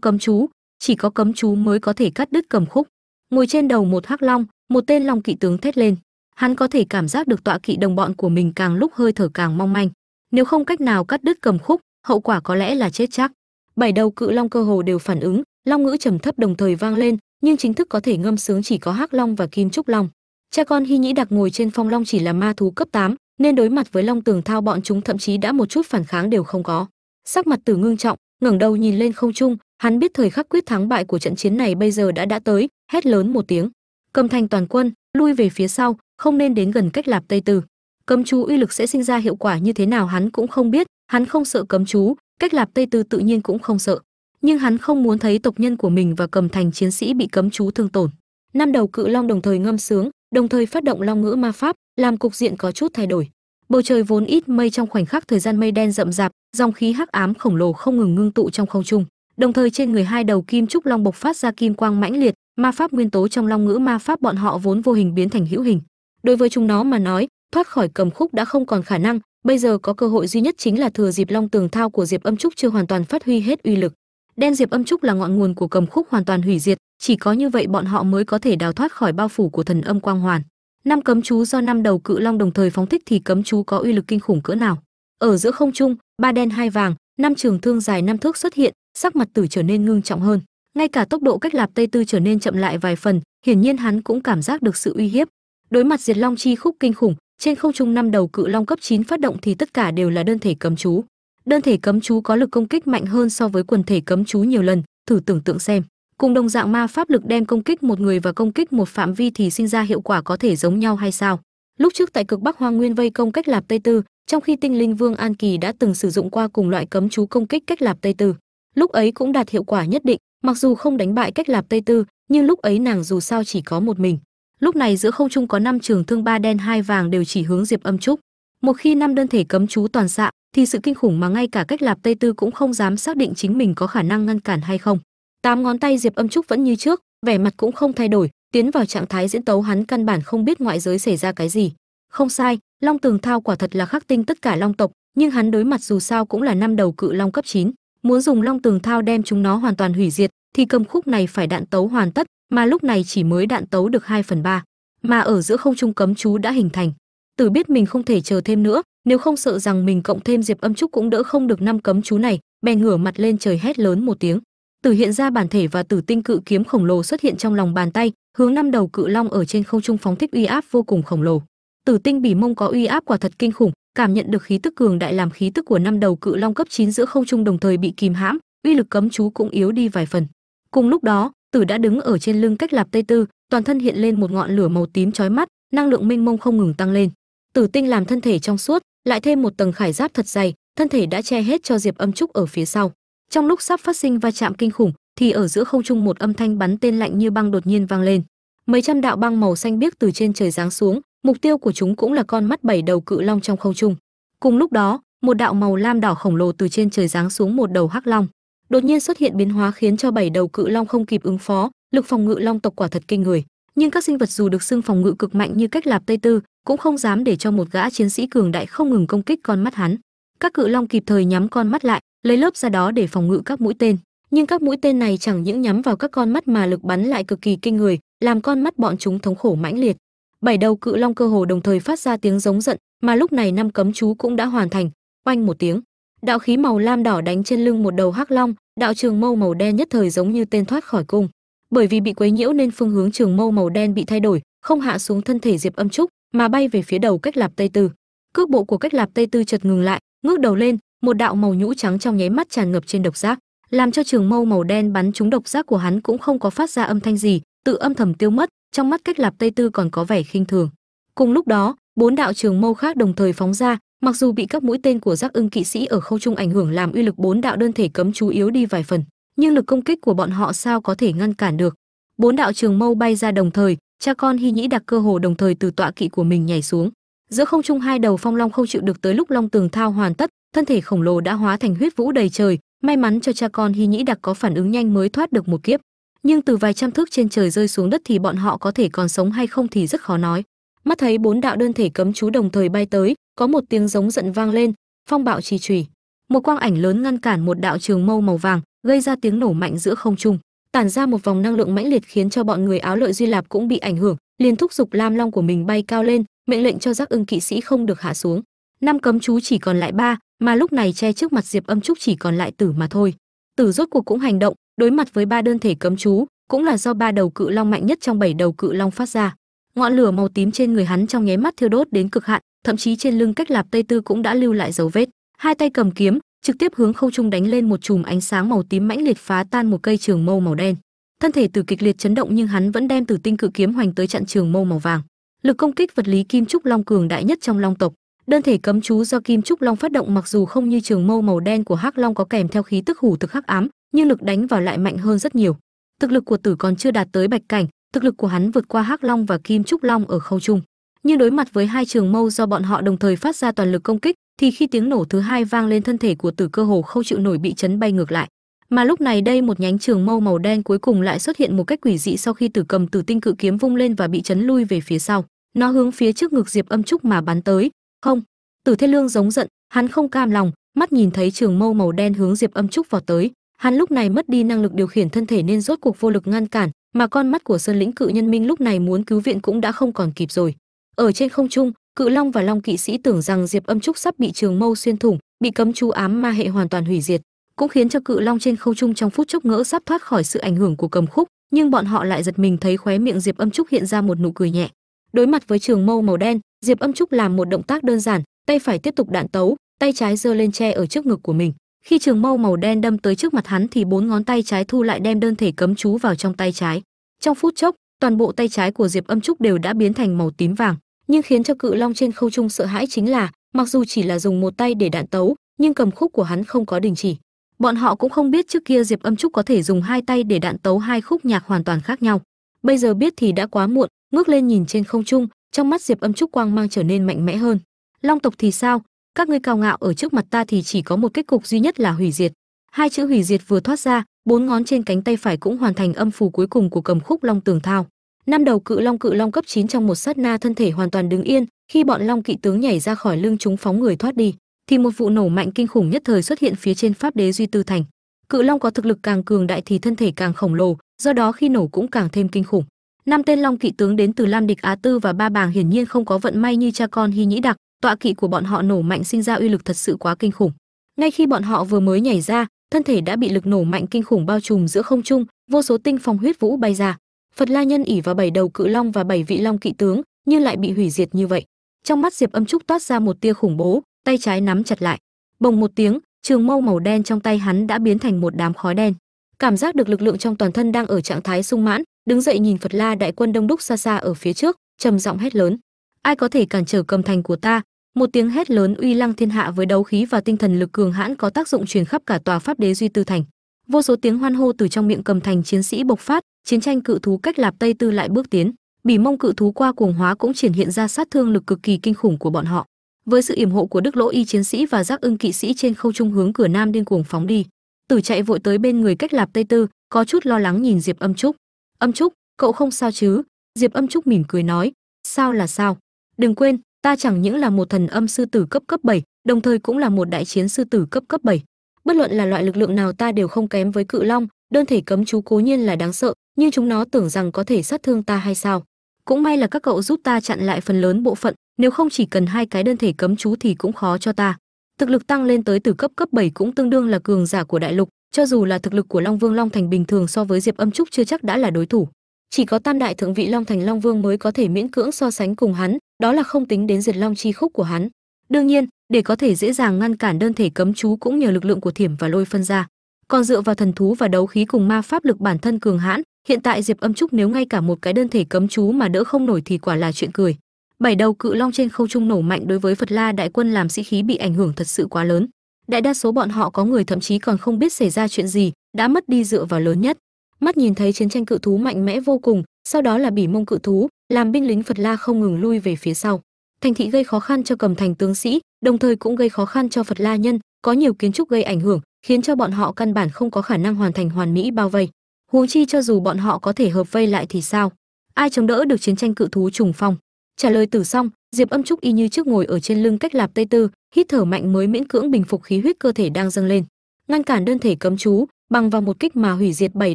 cấm chú, chỉ có cấm chú mới có thể cắt đứt cầm khúc. Ngồi trên đầu một hắc long, một tên long kỵ tướng thét lên. Hắn có thể cảm giác được tọa kỵ đồng bọn của mình càng lúc hơi thở càng mong manh. Nếu không cách nào cắt đứt cầm khúc hậu quả có lẽ là chết chắc. Bảy đầu cự long cơ hồ đều phản ứng long ngữ trầm thấp đồng thời vang lên nhưng chính thức có thể ngâm sướng chỉ có hắc long và kim trúc long. Cha con hy nhĩ đặc ngồi trên phong long chỉ là ma thú cấp 8, nên đối mặt với long tường thao bọn chúng thậm chí đã một chút phản kháng đều không có. Sắc mặt tử ngưng trọng ngẩng đầu nhìn lên không trung hắn biết thời khắc quyết thắng bại của trận chiến này bây giờ đã đã tới hét lớn một tiếng. Cầm thành toàn quân lui về phía sau không nên đến gần cách lạp tây tử cầm chú uy lực sẽ sinh ra hiệu quả như thế nào hắn cũng không biết hắn không sợ cấm chú, cách lạp tây tư tự nhiên cũng không sợ. Nhưng hắn không muốn thấy tộc nhân của mình và cầm thành chiến sĩ bị cấm chú thương tổn. Năm đầu cự long đồng thời ngâm sướng, đồng thời phát động long ngữ ma pháp, làm cục diện có chút thay đổi. Bầu trời vốn ít mây trong khoảnh khắc thời gian mây đen rậm rạp, dòng khí hắc ám khổng lồ không ngừng ngưng tụ trong không trung. Đồng thời trên người hai đầu kim trúc long bộc phát ra kim quang mãnh liệt, ma pháp nguyên tố trong long ngữ ma pháp bọn họ vốn vô hình biến thành hữu hình. Đối với chúng nó mà nói, thoát khỏi cầm khúc đã không còn khả năng bây giờ có cơ hội duy nhất chính là thừa dịp long tường thao của diệp âm trúc chưa hoàn toàn phát huy hết uy lực. Đen diệp âm trúc là ngọn nguồn của cầm khúc hoàn toàn hủy diệt, chỉ có như vậy bọn họ mới có thể đào thoát khỏi bao phủ của thần âm quang hoàn. Năm cấm chú do năm đầu cự long đồng thời phóng thích thì cấm chú có uy lực kinh khủng cỡ nào? Ở giữa không trung, ba đen hai vàng, năm trường thương dài năm thước xuất hiện, sắc mặt tử trở nên ngưng trọng hơn. Ngay cả tốc độ cách lạp tây tư trở nên chậm lại vài phần, hiển nhiên hắn cũng cảm giác được sự uy hiếp. Đối mặt diệt long chi khúc kinh khủng trên không trung năm đầu cự long cấp 9 phát động thì tất cả đều là đơn thể cấm chú. Đơn thể cấm chú có lực công kích mạnh hơn so với quần thể cấm chú nhiều lần, thử tưởng tượng xem. Cùng đồng dạng ma pháp lực đem công kích một người và công kích một phạm vi thì sinh ra hiệu quả có thể giống nhau hay sao? Lúc trước tại cực bắc hoang nguyên vây công cách lạp tây tư, trong khi tinh linh vương an kỳ đã từng sử dụng qua cùng loại cấm chú công kích cách lạp tây tư. Lúc ấy cũng đạt hiệu quả nhất định, mặc dù không đánh bại cách lạp tây tư, nhưng lúc ấy nàng dù sao chỉ có một mình lúc này giữa không trung có năm trường thương ba đen hai vàng đều chỉ hướng diệp âm trúc. Một khi năm đơn thể cấm chú toàn xạ, thì sự kinh khủng mà ngay cả cách lạp tây tư cũng không dám xác định chính mình có khả năng ngăn cản hay không. Tám ngón tay diệp âm trúc vẫn như trước, vẻ mặt cũng không thay đổi, tiến vào trạng thái diễn tấu hắn căn bản không biết ngoại giới xảy ra cái gì. Không sai, long tường thao quả thật là khắc tinh tất cả long tộc, nhưng hắn đối mặt dù sao cũng là năm đầu cự long cấp 9. muốn dùng long tường thao đem chúng nó hoàn toàn hủy diệt, thì cầm khúc này phải đạn tấu hoàn tất mà lúc này chỉ mới đạn tấu được 2 phần 3. mà ở giữa không trung cấm chú đã hình thành. Tử biết mình không thể chờ thêm nữa, nếu không sợ rằng mình cộng thêm diệp âm trúc cũng đỡ không được năm cấm chú này, bèn ngửa mặt lên trời hét lớn một tiếng. Tử hiện ra bản thể và tử tinh cự kiếm khổng lồ xuất hiện trong lòng bàn tay, hướng năm đầu cự long ở trên không trung phóng thích uy áp vô cùng khổng lồ. Tử tinh bỉ mông có uy áp quả thật kinh khủng, cảm nhận được khí tức cường đại làm khí tức của năm đầu cự long cấp 9 giữa không trung đồng thời bị kìm hãm, uy lực cấm chú cũng yếu đi vài phần. Cùng lúc đó tử đã đứng ở trên lưng cách lạp tây tư, toàn thân hiện lên một ngọn lửa màu tím chói mắt, năng lượng mênh mông không ngừng tăng lên. Tử tinh làm thân thể trong suốt, lại thêm một tầng khải giáp thật dày, thân thể đã che hết cho diệp âm trúc ở phía sau. Trong lúc sắp phát sinh va chạm kinh khủng, thì ở giữa không trung một âm thanh bắn tên lạnh như băng đột nhiên vang lên. Mấy trăm đạo băng màu xanh biếc từ trên trời giáng xuống, mục tiêu của chúng cũng là con mắt bảy đầu cự long trong không trung. Cùng lúc đó, một đạo màu lam đỏ khổng lồ từ trên trời giáng xuống một đầu hắc long đột nhiên xuất hiện biến hóa khiến cho bảy đầu cự long không kịp ứng phó, lực phòng ngự long tộc quả thật kinh người. Nhưng các sinh vật dù được xưng phòng ngự cực mạnh như cách lạp tây tư cũng không dám để cho một gã chiến sĩ cường đại không ngừng công kích con mắt hắn. Các cự long kịp thời nhắm con mắt lại, lấy lớp ra đó để phòng ngự các mũi tên. Nhưng các mũi tên này chẳng những nhắm vào các con mắt mà lực bắn lại cực kỳ kinh người, làm con mắt bọn chúng thống khổ mãnh liệt. Bảy đầu cự long cơ hồ đồng thời phát ra tiếng giống giận, mà lúc này năm cấm chú cũng đã hoàn thành. Oanh một tiếng đạo khí màu lam đỏ đánh trên lưng một đầu hắc long, đạo trường mâu màu đen nhất thời giống như tên thoát khỏi cung. Bởi vì bị quấy nhiễu nên phương hướng trường mâu màu đen bị thay đổi, không hạ xuống thân thể diệp âm trúc, mà bay về phía đầu cách lạp tây tư. Cước bộ của cách lạp tây tư chợt ngừng lại, ngước đầu lên, một đạo màu nhũ trắng trong nháy mắt tràn ngập trên độc giác, làm cho trường mâu màu đen bắn trúng độc giác của hắn cũng không có phát ra âm thanh gì, tự âm thầm tiêu mất, trong mắt cách lạp tây tư còn có vẻ khinh thường. Cùng lúc đó, bốn đạo trường mâu khác đồng thời phóng ra mặc dù bị các mũi tên của giác ưng kỵ sĩ ở không trung ảnh hưởng làm uy lực bốn đạo đơn thể cấm chú yếu đi vài phần, nhưng lực công kích của bọn họ sao có thể ngăn cản được? Bốn đạo trường mâu bay ra đồng thời, cha con hy nhĩ đặc cơ hồ đồng thời từ tọa kỵ của mình nhảy xuống. Giữa không trung hai đầu phong long không chịu được tới lúc long tường thao hoàn tất, thân thể khổng lồ đã hóa thành huyết vũ đầy trời, may mắn cho cha con hy nhĩ đặc có phản ứng nhanh mới thoát được một kiếp. Nhưng từ vài trăm thước trên trời rơi xuống đất thì bọn họ có thể còn sống hay không thì rất khó nói. Mắt thấy bốn đạo đơn thể cấm chú đồng thời bay tới có một tiếng giống giận vang lên, phong bạo trì trùy một quang ảnh lớn ngăn cản một đạo trường mâu màu vàng, gây ra tiếng nổ mạnh giữa không trung. Tản ra một vòng năng lượng mãnh liệt khiến cho bọn người áo lợi duy lạp cũng bị ảnh hưởng, liền thúc giục lam long của mình bay cao lên, mệnh lệnh cho giác ưng kỵ sĩ không được hạ xuống. Năm cấm chú chỉ còn lại ba, mà lúc này che trước mặt diệp âm trúc chỉ còn lại tử mà thôi. Tử rốt cuộc cũng hành động, đối mặt với ba đơn thể cấm chú, cũng là do ba đầu cự long mạnh nhất trong bảy đầu cự long phát ra. Ngọn lửa màu tím trên người hắn trong nháy mắt thiêu đốt đến cực hạn thậm chí trên lưng cách lạp tây tư cũng đã lưu lại dấu vết. Hai tay cầm kiếm, trực tiếp hướng không trung đánh lên một chùm ánh sáng màu tím mãnh liệt phá tan một cây trường mâu màu đen. Thân thể từ kịch liệt chấn động nhưng hắn vẫn đem tử tinh cự kiếm hoành tới chặn trường mâu màu vàng. Lực công kích vật lý kim trúc long cường đại nhất trong long tộc. Đơn thể cấm chú do kim trúc long phát động mặc dù không như trường mâu màu đen của hắc long có kèm theo khí tức hủ thực hắc ám, nhưng lực đánh vào lại mạnh hơn rất nhiều. Thực lực của tử còn chưa đạt tới bạch cảnh, thực lực của hắn vượt qua hắc long và kim trúc long ở khâu trung nhưng đối mặt với hai trường mâu do bọn họ đồng thời phát ra toàn lực công kích, thì khi tiếng nổ thứ hai vang lên thân thể của tử cơ hồ không chịu nổi bị chấn bay ngược lại. Mà lúc này đây một nhánh trường mâu màu đen cuối cùng lại xuất hiện một cách quỷ dị sau khi tử cầm tử tinh cự kiếm vung lên và bị chấn lui về phía sau. Nó hướng phía trước ngực diệp âm trúc mà bắn tới. Không, tử thế lương giống giận, hắn không cam lòng, mắt nhìn thấy trường mâu màu đen hướng diệp âm trúc vào tới. Hắn lúc này mất đi năng lực điều khiển thân thể nên rốt cuộc vô lực ngăn cản, mà con mắt của sơn lĩnh cự nhân minh lúc này muốn cứu viện cũng đã không còn kịp rồi ở trên không trung, cự long và long kỵ sĩ tưởng rằng diệp âm trúc sắp bị trường mâu xuyên thủng, bị cấm chú ám ma hệ hoàn toàn hủy diệt, cũng khiến cho cự long trên không trung trong phút chốc ngỡ sắp thoát khỏi sự ảnh hưởng của cầm khúc, nhưng bọn họ lại giật mình thấy khóe miệng diệp âm trúc hiện ra một nụ cười nhẹ. Đối mặt với trường mâu màu đen, diệp âm trúc làm một động tác đơn giản, tay phải tiếp tục đạn tấu, tay trái giơ lên che ở trước ngực của mình. Khi trường mâu màu đen đâm tới trước mặt hắn thì bốn ngón tay trái thu lại đem đơn thể cấm chú vào trong tay trái. Trong phút chốc, toàn bộ tay trái của diệp âm trúc đều đã biến thành màu tím vàng nhưng khiến cho cự long trên không trung sợ hãi chính là, mặc dù chỉ là dùng một tay để đạn tấu, nhưng cầm khúc của hắn không có đình chỉ. Bọn họ cũng không biết trước kia diệp âm trúc có thể dùng hai tay để đạn tấu hai khúc nhạc hoàn toàn khác nhau. Bây giờ biết thì đã quá muộn, ngước lên nhìn trên không trung, trong mắt diệp âm trúc quang mang trở nên mạnh mẽ hơn. Long tộc thì sao? Các ngươi cao ngạo ở trước mặt ta thì chỉ có một kết cục duy nhất là hủy diệt. Hai chữ hủy diệt vừa thoát ra, bốn ngón trên cánh tay phải cũng hoàn thành âm phù cuối cùng của cầm khúc long tường thao năm đầu cự long cự long cấp 9 trong một sát na thân thể hoàn toàn đứng yên, khi bọn long kỵ tướng nhảy ra khỏi lưng chúng phóng người thoát đi, thì một vụ nổ mạnh kinh khủng nhất thời xuất hiện phía trên pháp đế duy tư thành. Cự long có thực lực càng cường đại thì thân thể càng khổng lồ, do đó khi nổ cũng càng thêm kinh khủng. Năm tên long kỵ tướng đến từ lam địch á tư và ba bàng hiển nhiên không có vận may như cha con hy nhĩ đặc, tọa kỵ của bọn họ nổ mạnh sinh ra uy lực thật sự quá kinh khủng. Ngay khi bọn họ vừa mới nhảy ra, thân thể đã bị lực nổ mạnh kinh khủng bao trùm giữa không trung, vô số tinh phong huyết vũ bay ra phật la nhân ỉ vào bảy đầu cự long và bảy vị long kỵ tướng, nhưng lại bị hủy diệt như vậy. Trong mắt diệp âm trúc toát ra một tia khủng bố, tay trái nắm chặt lại. Bồng một tiếng, trường mâu màu đen trong tay hắn đã biến thành một đám khói đen. Cảm giác được lực lượng trong toàn thân đang ở trạng thái sung mãn, đứng dậy nhìn phật la đại quân đông đúc xa xa ở phía trước, trầm giọng hét lớn. Ai có thể cản trở cầm thành của ta? Một tiếng hét lớn uy lăng thiên hạ với đấu khí và tinh thần lực cường hãn có tác dụng truyền khắp cả tòa pháp đế duy tư thành vô số tiếng hoan hô từ trong miệng cầm thành chiến sĩ bộc phát chiến tranh cự thú cách lạp tây tư lại bước tiến. Bỉ mông cự thú qua cuồng hóa cũng triển hiện ra sát thương lực cực kỳ kinh khủng của bọn họ. Với sự yểm hộ của đức lỗ y chiến sĩ và giác ưng kỵ sĩ trên khâu trung hướng cửa nam điên cuồng phóng đi. Tử chạy vội tới bên người cách lạp tây tư có chút lo lắng nhìn diệp âm trúc. Âm trúc cậu không sao chứ? Diệp âm trúc mỉm cười nói. Sao là sao? Đừng quên ta chẳng những là một thần âm sư tử cấp cấp 7, đồng thời cũng là một đại chiến sư tử cấp cấp 7 bất luận là loại lực lượng nào ta đều không kém với cự long, đơn thể cấm chú cố nhiên là đáng sợ, nhưng chúng nó tưởng rằng có thể sát thương ta hay sao? Cũng may là các cậu giúp ta chặn lại phần lớn bộ phận, nếu không chỉ cần hai cái đơn thể cấm chú thì cũng khó cho ta. Thực lực tăng lên tới từ cấp cấp 7 cũng tương đương là cường giả của đại lục, cho dù là thực lực của long vương long thành bình thường so với diệp âm trúc chưa chắc đã là đối thủ. Chỉ có tam đại thượng vị long thành long vương mới có thể miễn cưỡng so sánh cùng hắn, đó là không tính đến diệt long chi khúc của hắn đương nhiên, để có thể dễ dàng ngăn cản đơn thể cấm chú cũng nhờ lực lượng của thiểm và lôi phân ra. Còn dựa vào thần thú và đấu khí cùng ma pháp lực bản thân cường hãn, hiện tại diệp âm trúc nếu ngay cả một cái đơn thể cấm chú mà đỡ không nổi thì quả là chuyện cười. Bảy đầu cự long trên không trung nổ mạnh đối với phật la đại quân làm sĩ khí bị ảnh hưởng thật sự quá lớn. Đại đa số bọn họ có người thậm chí còn không biết xảy ra chuyện gì, đã mất đi dựa vào lớn nhất. Mắt nhìn thấy chiến tranh cự thú mạnh mẽ vô cùng, sau đó là bỉ mông cự thú, làm binh lính phật la không ngừng lui về phía sau thành thị gây khó khăn cho cầm thành tướng sĩ đồng thời cũng gây khó khăn cho phật la nhân có nhiều kiến trúc gây ảnh hưởng khiến cho bọn họ căn bản không có khả năng hoàn thành hoàn mỹ bao vây. Huống chi cho dù bọn họ có thể hợp vây lại thì sao? Ai chống đỡ được chiến tranh cự thú trùng phong? Trả lời tử xong diệp âm trúc y như trước ngồi ở trên lưng cách lạp tây tư hít thở mạnh mới miễn cưỡng bình phục khí huyết cơ thể đang dâng lên. Ngăn cản đơn thể cấm chú bằng vào một kích mà hủy diệt bảy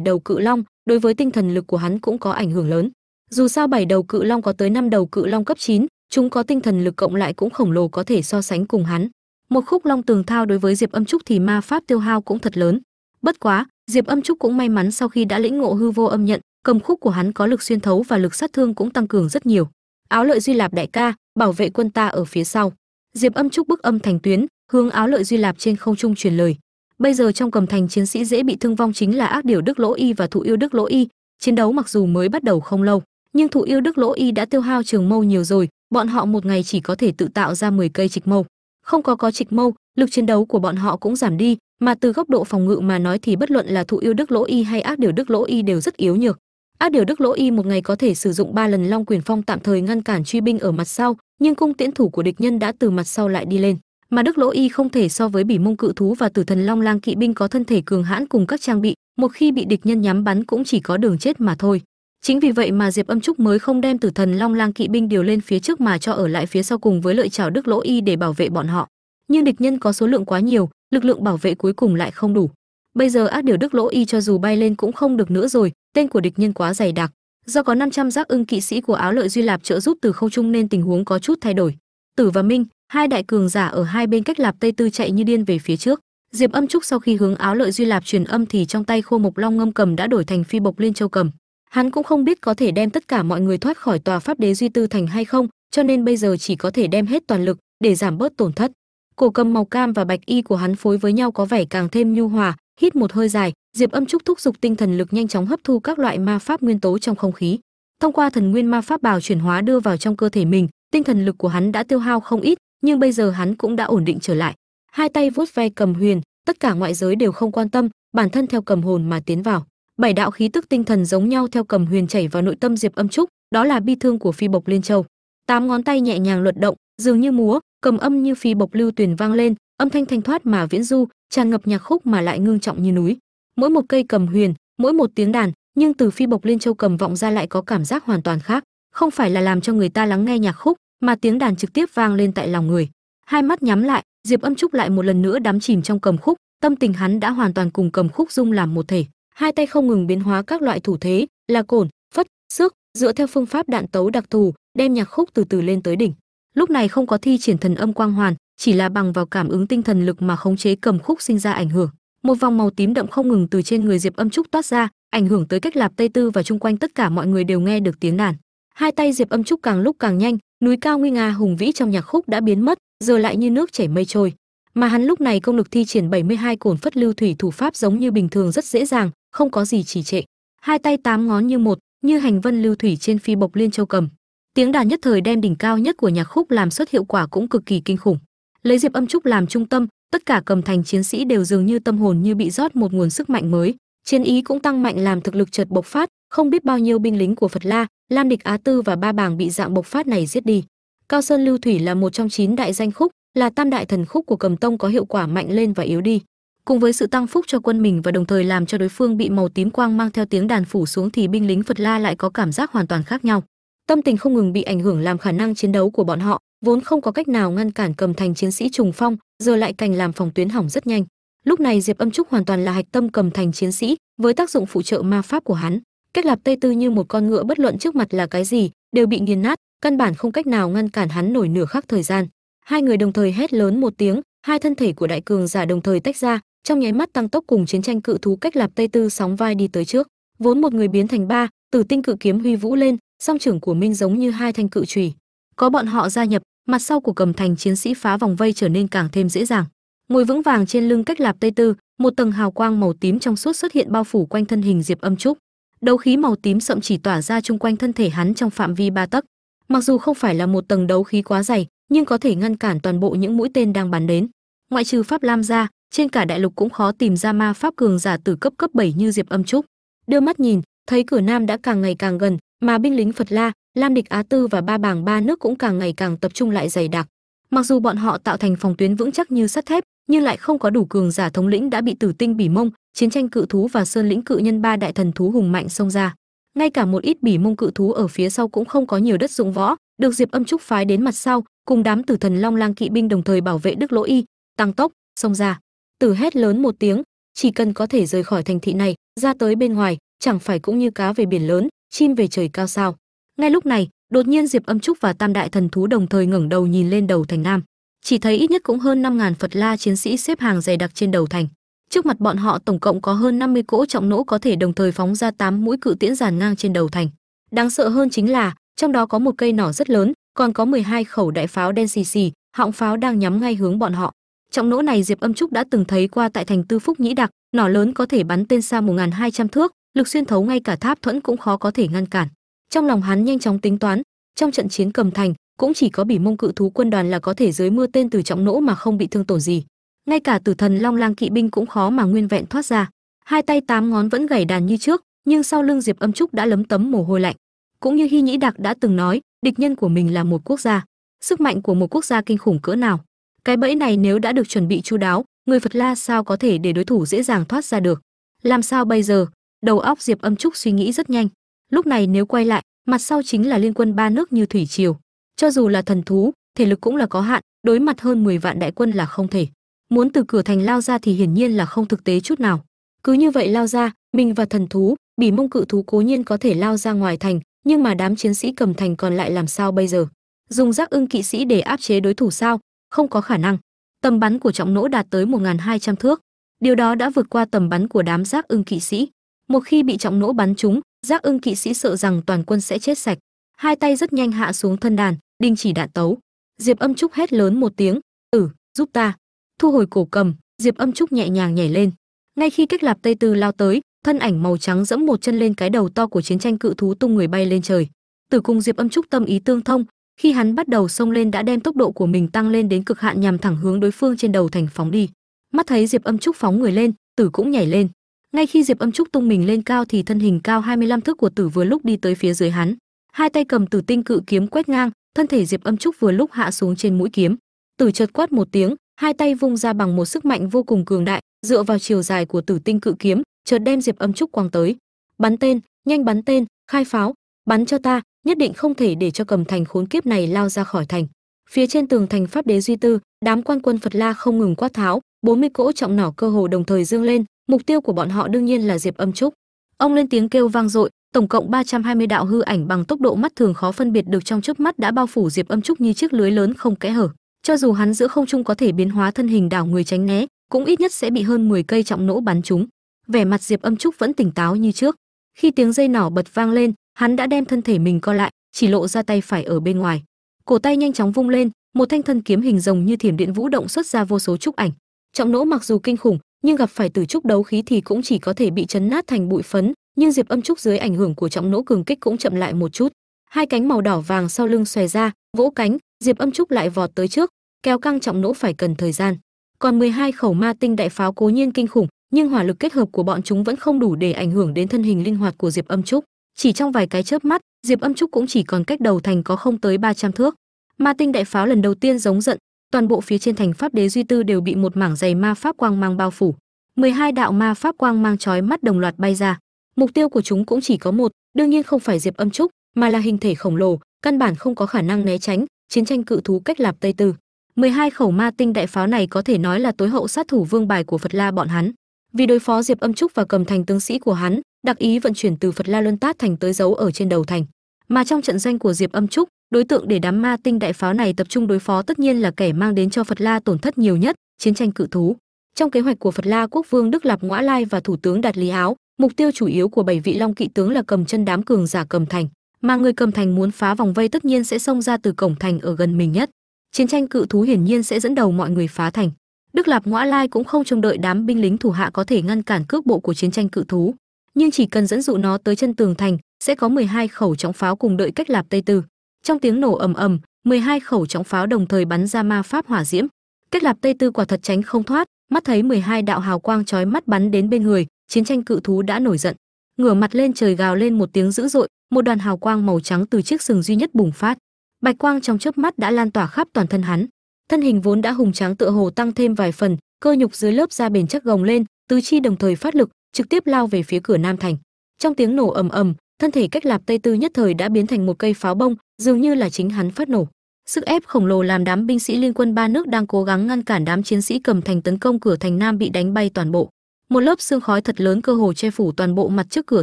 đầu cự long đối với tinh thần lực của hắn cũng có ảnh hưởng lớn. Dù sao bảy đầu cự long có tới năm đầu cự long cấp 9, chúng có tinh thần lực cộng lại cũng khổng lồ có thể so sánh cùng hắn. Một khúc long tường thao đối với diệp âm trúc thì ma pháp tiêu hao cũng thật lớn. Bất quá, diệp âm trúc cũng may mắn sau khi đã lĩnh ngộ hư vô âm nhận, cầm khúc của hắn có lực xuyên thấu và lực sát thương cũng tăng cường rất nhiều. Áo lợi duy lạp đại ca, bảo vệ quân ta ở phía sau. Diệp âm trúc bức âm thành tuyến, hướng áo lợi duy lạp trên không trung truyền lời. Bây giờ trong cầm thành chiến sĩ dễ bị thương vong chính là ác điều đức lỗ y và thụ yêu đức lỗ y. Chiến đấu mặc dù mới bắt đầu không lâu, nhưng thụ yêu đức lỗ y đã tiêu hao trường mâu nhiều rồi bọn họ một ngày chỉ có thể tự tạo ra 10 cây trịch mâu. Không có có trịch mâu, lực chiến đấu của bọn họ cũng giảm đi, mà từ góc độ phòng ngự mà nói thì bất luận là thụ yêu đức lỗ y hay ác điều đức lỗ y đều rất yếu nhược. Ác điều đức lỗ y một ngày có thể sử dụng ba lần long quyền phong tạm thời ngăn cản truy binh ở mặt sau, nhưng cung tiễn thủ của địch nhân đã từ mặt sau lại đi lên. Mà đức lỗ y không thể so với bỉ mông cự thú và tử thần long lang kỵ binh có thân thể cường hãn cùng các trang bị, một khi bị địch nhân nhắm bắn cũng chỉ có đường chết mà thôi chính vì vậy mà diệp âm trúc mới không đem tử thần long lang kỵ binh điều lên phía trước mà cho ở lại phía sau cùng với lợi chảo đức lỗ y để bảo vệ bọn họ. Nhưng địch nhân có số lượng quá nhiều, lực lượng bảo vệ cuối cùng lại không đủ. Bây giờ ác điều đức lỗ y cho dù bay lên cũng không được nữa rồi, tên của địch nhân quá dày đặc. Do có 500 giác ưng kỵ sĩ của áo lợi duy lạp trợ giúp từ không trung nên tình huống có chút thay đổi. Tử và minh, hai đại cường giả ở hai bên cách lạp tây tư chạy như điên về phía trước. Diệp âm trúc sau khi hướng áo lợi duy lạp truyền âm thì trong tay khô mộc long ngâm cầm đã đổi thành phi bộc liên châu cầm hắn cũng không biết có thể đem tất cả mọi người thoát khỏi tòa pháp đế duy tư thành hay không, cho nên bây giờ chỉ có thể đem hết toàn lực để giảm bớt tổn thất. Cổ cầm màu cam và bạch y của hắn phối với nhau có vẻ càng thêm nhu hòa, hít một hơi dài, diệp âm trúc thúc giục tinh thần lực nhanh chóng hấp thu các loại ma pháp nguyên tố trong không khí. Thông qua thần nguyên ma pháp bào chuyển hóa đưa vào trong cơ thể mình, tinh thần lực của hắn đã tiêu hao không ít, nhưng bây giờ hắn cũng đã ổn định trở lại. Hai tay vuốt ve cầm huyền, tất cả ngoại giới đều không quan tâm, bản thân theo cầm hồn mà tiến vào bảy đạo khí tức tinh thần giống nhau theo cầm huyền chảy vào nội tâm diệp âm trúc, đó là bi thương của phi bộc liên châu. Tám ngón tay nhẹ nhàng luật động, dường như múa, cầm âm như phi bộc lưu tuyển vang lên, âm thanh thanh thoát mà viễn du, tràn ngập nhạc khúc mà lại ngưng trọng như núi. Mỗi một cây cầm huyền, mỗi một tiếng đàn, nhưng từ phi bộc liên châu cầm vọng ra lại có cảm giác hoàn toàn khác. Không phải là làm cho người ta lắng nghe nhạc khúc, mà tiếng đàn trực tiếp vang lên tại lòng người. Hai mắt nhắm lại, diệp âm trúc lại một lần nữa đắm chìm trong cầm khúc, tâm tình hắn đã hoàn toàn cùng cầm khúc dung làm một thể hai tay không ngừng biến hóa các loại thủ thế là cổn phất, xước, dựa theo phương pháp đạn tấu đặc thù, đem nhạc khúc từ từ lên tới đỉnh. Lúc này không có thi triển thần âm quang hoàn, chỉ là bằng vào cảm ứng tinh thần lực mà khống chế cầm khúc sinh ra ảnh hưởng. Một vòng màu tím đậm không ngừng từ trên người diệp âm trúc toát ra, ảnh hưởng tới cách lạp tây tư và chung quanh tất cả mọi người đều nghe được tiếng đàn hai tay diệp âm trúc càng lúc càng nhanh, núi cao nguy nga hùng vĩ trong nhạc khúc đã biến mất, giờ lại như nước chảy mây trôi. Mà hắn lúc này công lực thi triển 72 cổn phất lưu thủy thủ pháp giống như bình thường rất dễ dàng không có gì trì trệ. Hai tay tám ngón như một, như hành vân lưu thủy trên phi bộc liên châu cầm. Tiếng đàn nhất thời đem đỉnh cao nhất của nhạc khúc làm xuất hiệu quả cũng cực kỳ kinh khủng. Lấy diệp âm trúc làm trung tâm, tất cả cầm thành chiến sĩ đều dường như tâm hồn như bị rót một nguồn sức mạnh mới. Chiến ý cũng tăng mạnh làm thực lực chợt bộc phát, không biết bao nhiêu binh lính của phật la, lam địch á tư và ba bàng bị dạng bộc phát này giết đi. Cao sơn lưu thủy là một trong chín đại danh khúc, là tam đại thần khúc của cầm tông có hiệu quả mạnh lên và yếu đi cùng với sự tăng phúc cho quân mình và đồng thời làm cho đối phương bị màu tím quang mang theo tiếng đàn phủ xuống thì binh lính phật la lại có cảm giác hoàn toàn khác nhau. Tâm tình không ngừng bị ảnh hưởng làm khả năng chiến đấu của bọn họ, vốn không có cách nào ngăn cản cầm thành chiến sĩ trùng phong, giờ lại cành làm phòng tuyến hỏng rất nhanh. Lúc này diệp âm trúc hoàn toàn là hạch tâm cầm thành chiến sĩ, với tác dụng phụ trợ ma pháp của hắn. Cách lạp tây tư như một con ngựa bất luận trước mặt là cái gì, đều bị nghiền nát, căn bản không cách nào ngăn cản hắn nổi nửa khắc thời gian. Hai người đồng thời hét lớn một tiếng, hai thân thể của đại cường giả đồng thời tách ra trong nháy mắt tăng tốc cùng chiến tranh cự thú cách lạp tây tư sóng vai đi tới trước, vốn một người biến thành ba, tử tinh cự kiếm huy vũ lên, song trưởng của minh giống như hai thanh cự trùy. Có bọn họ gia nhập, mặt sau của cầm thành chiến sĩ phá vòng vây trở nên càng thêm dễ dàng. Ngồi vững vàng trên lưng cách lạp tây tư, một tầng hào quang màu tím trong suốt xuất hiện bao phủ quanh thân hình diệp âm trúc. Đấu khí màu tím sậm chỉ tỏa ra chung quanh thân thể hắn trong phạm vi ba tấc. Mặc dù không phải là một tầng đấu khí quá dày, nhưng có thể ngăn cản toàn bộ những mũi tên đang bắn đến. Ngoại trừ pháp lam ra trên cả đại lục cũng khó tìm ra ma pháp cường giả từ cấp cấp 7 như diệp âm trúc. Đưa mắt nhìn, thấy cửa nam đã càng ngày càng gần, mà binh lính phật la, lam địch á tư và ba bảng ba nước cũng càng ngày càng tập trung lại dày đặc. Mặc dù bọn họ tạo thành phòng tuyến vững chắc như sắt thép, nhưng lại không có đủ cường giả thống lĩnh đã bị tử tinh bỉ mông, chiến tranh cự thú và sơn lĩnh cự nhân ba đại thần thú hùng mạnh xông ra. Ngay cả một ít bỉ mông cự thú ở phía sau cũng không có nhiều đất dụng võ, được diệp âm trúc phái đến mặt sau, cùng đám tử thần long lang kỵ binh đồng thời bảo vệ đức lỗ y, tăng tốc, xông ra tử hét lớn một tiếng, chỉ cần có thể rời khỏi thành thị này, ra tới bên ngoài, chẳng phải cũng như cá về biển lớn, chim về trời cao sao. Ngay lúc này, đột nhiên diệp âm trúc và tam đại thần thú đồng thời ngẩng đầu nhìn lên đầu thành nam. Chỉ thấy ít nhất cũng hơn 5.000 phật la chiến sĩ xếp hàng dày đặc trên đầu thành. Trước mặt bọn họ tổng cộng có hơn 50 cỗ trọng nỗ có thể đồng thời phóng ra 8 mũi cự tiễn giàn ngang trên đầu thành. Đáng sợ hơn chính là, trong đó có một cây nỏ rất lớn, còn có 12 khẩu đại pháo đen xì xì, họng pháo đang nhắm ngay hướng bọn họ trọng nỗ này diệp âm trúc đã từng thấy qua tại thành tư phúc nhĩ đặc, nỏ lớn có thể bắn tên xa 1.200 thước, lực xuyên thấu ngay cả tháp thuẫn cũng khó có thể ngăn cản. Trong lòng hắn nhanh chóng tính toán, trong trận chiến cầm thành, cũng chỉ có bỉ mông cự thú quân đoàn là có thể dưới mưa tên từ trọng nỗ mà không bị thương tổn gì. Ngay cả tử thần long lang kỵ binh cũng khó mà nguyên vẹn thoát ra. Hai tay tám ngón vẫn gảy đàn như trước, nhưng sau lưng diệp âm trúc đã lấm tấm mồ hôi lạnh. Cũng như hy nhĩ đặc đã từng nói, địch nhân của mình là một quốc gia. Sức mạnh của một quốc gia kinh khủng cỡ nào? Cái bẫy này nếu đã được chuẩn bị chu đáo, người phật la sao có thể để đối thủ dễ dàng thoát ra được? Làm sao bây giờ? Đầu óc diệp âm trúc suy nghĩ rất nhanh. Lúc này nếu quay lại, mặt sau chính là liên quân ba nước như thủy triều. Cho dù là thần thú, thể lực cũng là có hạn, đối mặt hơn 10 vạn đại quân là không thể. Muốn từ cửa thành lao ra thì hiển nhiên là không thực tế chút nào. Cứ như vậy lao ra, mình và thần thú, bỉ mông cự thú cố nhiên có thể lao ra ngoài thành, nhưng mà đám chiến sĩ cầm thành còn lại làm sao bây giờ? Dùng giác ưng kỵ sĩ để áp chế đối thủ sao? Không có khả năng. Tầm bắn của trọng nỗ đạt tới 1.200 thước. Điều đó đã vượt qua tầm bắn của đám giác ưng kỵ sĩ. Một khi bị trọng nỗ bắn trúng, giác ưng kỵ sĩ sợ rằng toàn quân sẽ chết sạch. Hai tay rất nhanh hạ xuống thân đàn, đình chỉ đạn tấu. Diệp âm trúc hét lớn một tiếng ừ giúp ta. Thu hồi cổ cầm, diệp âm trúc nhẹ nhàng nhảy lên. Ngay khi cách lạp tây tư lao tới, thân ảnh màu trắng dẫm một chân lên cái đầu to của chiến tranh cự thú tung người bay lên trời. Tử cùng diệp âm trúc tâm ý tương thông khi hắn bắt đầu xông lên đã đem tốc độ của mình tăng lên đến cực hạn nhằm thẳng hướng đối phương trên đầu thành phóng đi. Mắt thấy diệp âm trúc phóng người lên, tử cũng nhảy lên. Ngay khi diệp âm trúc tung mình lên cao thì thân hình cao 25 thước của tử vừa lúc đi tới phía dưới hắn. Hai tay cầm tử tinh cự kiếm quét ngang, thân thể diệp âm trúc vừa lúc hạ xuống trên mũi kiếm. Tử chợt quát một tiếng, hai tay vung ra bằng một sức mạnh vô cùng cường đại, dựa vào chiều dài của tử tinh cự kiếm, chợt đem diệp âm trúc quăng tới. Bắn tên, nhanh bắn tên, khai pháo bắn cho ta, nhất định không thể để cho cầm thành khốn kiếp này lao ra khỏi thành. Phía trên tường thành pháp đế duy tư, đám quan quân phật la không ngừng quát tháo 40 cỗ trọng nỏ cơ hồ đồng thời dương lên, mục tiêu của bọn họ đương nhiên là diệp âm trúc. Ông lên tiếng kêu vang dội, tổng cộng 320 đạo hư ảnh bằng tốc độ mắt thường khó phân biệt được trong chớp mắt đã bao phủ diệp âm trúc như chiếc lưới lớn không kẽ hở. Cho dù hắn giữa không trung có thể biến hóa thân hình đảo người tránh né, cũng ít nhất sẽ bị hơn 10 cây trọng nỗ bắn trúng. Vẻ mặt diệp âm trúc vẫn tỉnh táo như trước. Khi tiếng dây nỏ bật vang lên hắn đã đem thân thể mình co lại, chỉ lộ ra tay phải ở bên ngoài. Cổ tay nhanh chóng vung lên, một thanh thân kiếm hình rồng như thiểm điện vũ động xuất ra vô số trúc ảnh. Trọng nỗ mặc dù kinh khủng, nhưng gặp phải tử trúc đấu khí thì cũng chỉ có thể bị chấn nát thành bụi phấn, nhưng diệp âm trúc dưới ảnh hưởng của trọng nỗ cường kích cũng chậm lại một chút. Hai cánh màu đỏ vàng sau lưng xòe ra, vỗ cánh, diệp âm trúc lại vọt tới trước, kéo căng trọng nỗ phải cần thời gian. Còn 12 khẩu ma tinh đại pháo cố nhiên kinh khủng, nhưng hỏa lực kết hợp của bọn chúng vẫn không đủ để ảnh hưởng đến thân hình linh hoạt của diệp âm trúc chỉ trong vài cái chớp mắt, diệp âm trúc cũng chỉ còn cách đầu thành có không tới 300 thước. Ma tinh đại pháo lần đầu tiên giống giận, toàn bộ phía trên thành pháp đế duy tư đều bị một mảng dày ma pháp quang mang bao phủ. 12 đạo ma pháp quang mang chói mắt đồng loạt bay ra. Mục tiêu của chúng cũng chỉ có một, đương nhiên không phải diệp âm trúc, mà là hình thể khổng lồ, căn bản không có khả năng né tránh, chiến tranh cự thú cách lạp tây tư. 12 khẩu ma tinh đại pháo này có thể nói là tối hậu sát thủ vương bài của phật la bọn hắn. Vì đối phó diệp âm trúc và cầm thành tướng sĩ của hắn đặc ý vận chuyển từ phật la luân tát thành tới dấu ở trên đầu thành. Mà trong trận doanh của diệp âm trúc, đối tượng để đám ma tinh đại pháo này tập trung đối phó tất nhiên là kẻ mang đến cho phật la tổn thất nhiều nhất, chiến tranh cự thú. Trong kế hoạch của phật la, quốc vương đức lạp ngõa lai và thủ tướng đạt lý áo, mục tiêu chủ yếu của bảy vị long kỵ tướng là cầm chân đám cường giả cầm thành. Mà người cầm thành muốn phá vòng vây tất nhiên sẽ xông ra từ cổng thành ở gần mình nhất. Chiến tranh cự thú hiển nhiên sẽ dẫn đầu mọi người phá thành. Đức lạp ngõa lai cũng không trông đợi đám binh lính thủ hạ có thể ngăn cản cước bộ của chiến tranh cự thú nhưng chỉ cần dẫn dụ nó tới chân tường thành, sẽ có 12 khẩu trọng pháo cùng đợi cách lạp tây tư. Trong tiếng nổ ầm ầm 12 khẩu trọng pháo đồng thời bắn ra ma pháp hỏa diễm. Cách lạp tây tư quả thật tránh không thoát, mắt thấy 12 đạo hào quang chói mắt bắn đến bên người, chiến tranh cự thú đã nổi giận. Ngửa mặt lên trời gào lên một tiếng dữ dội, một đoàn hào quang màu trắng từ chiếc sừng duy nhất bùng phát. Bạch quang trong chớp mắt đã lan tỏa khắp toàn thân hắn. Thân hình vốn đã hùng tráng tựa hồ tăng thêm vài phần, cơ nhục dưới lớp da bền chắc gồng lên, tứ chi đồng thời phát lực trực tiếp lao về phía cửa nam thành. Trong tiếng nổ ầm ầm, thân thể cách lạp tây tư nhất thời đã biến thành một cây pháo bông, dường như là chính hắn phát nổ. Sức ép khổng lồ làm đám binh sĩ liên quân ba nước đang cố gắng ngăn cản đám chiến sĩ cầm thành tấn công cửa thành nam bị đánh bay toàn bộ. Một lớp xương khói thật lớn cơ hồ che phủ toàn bộ mặt trước cửa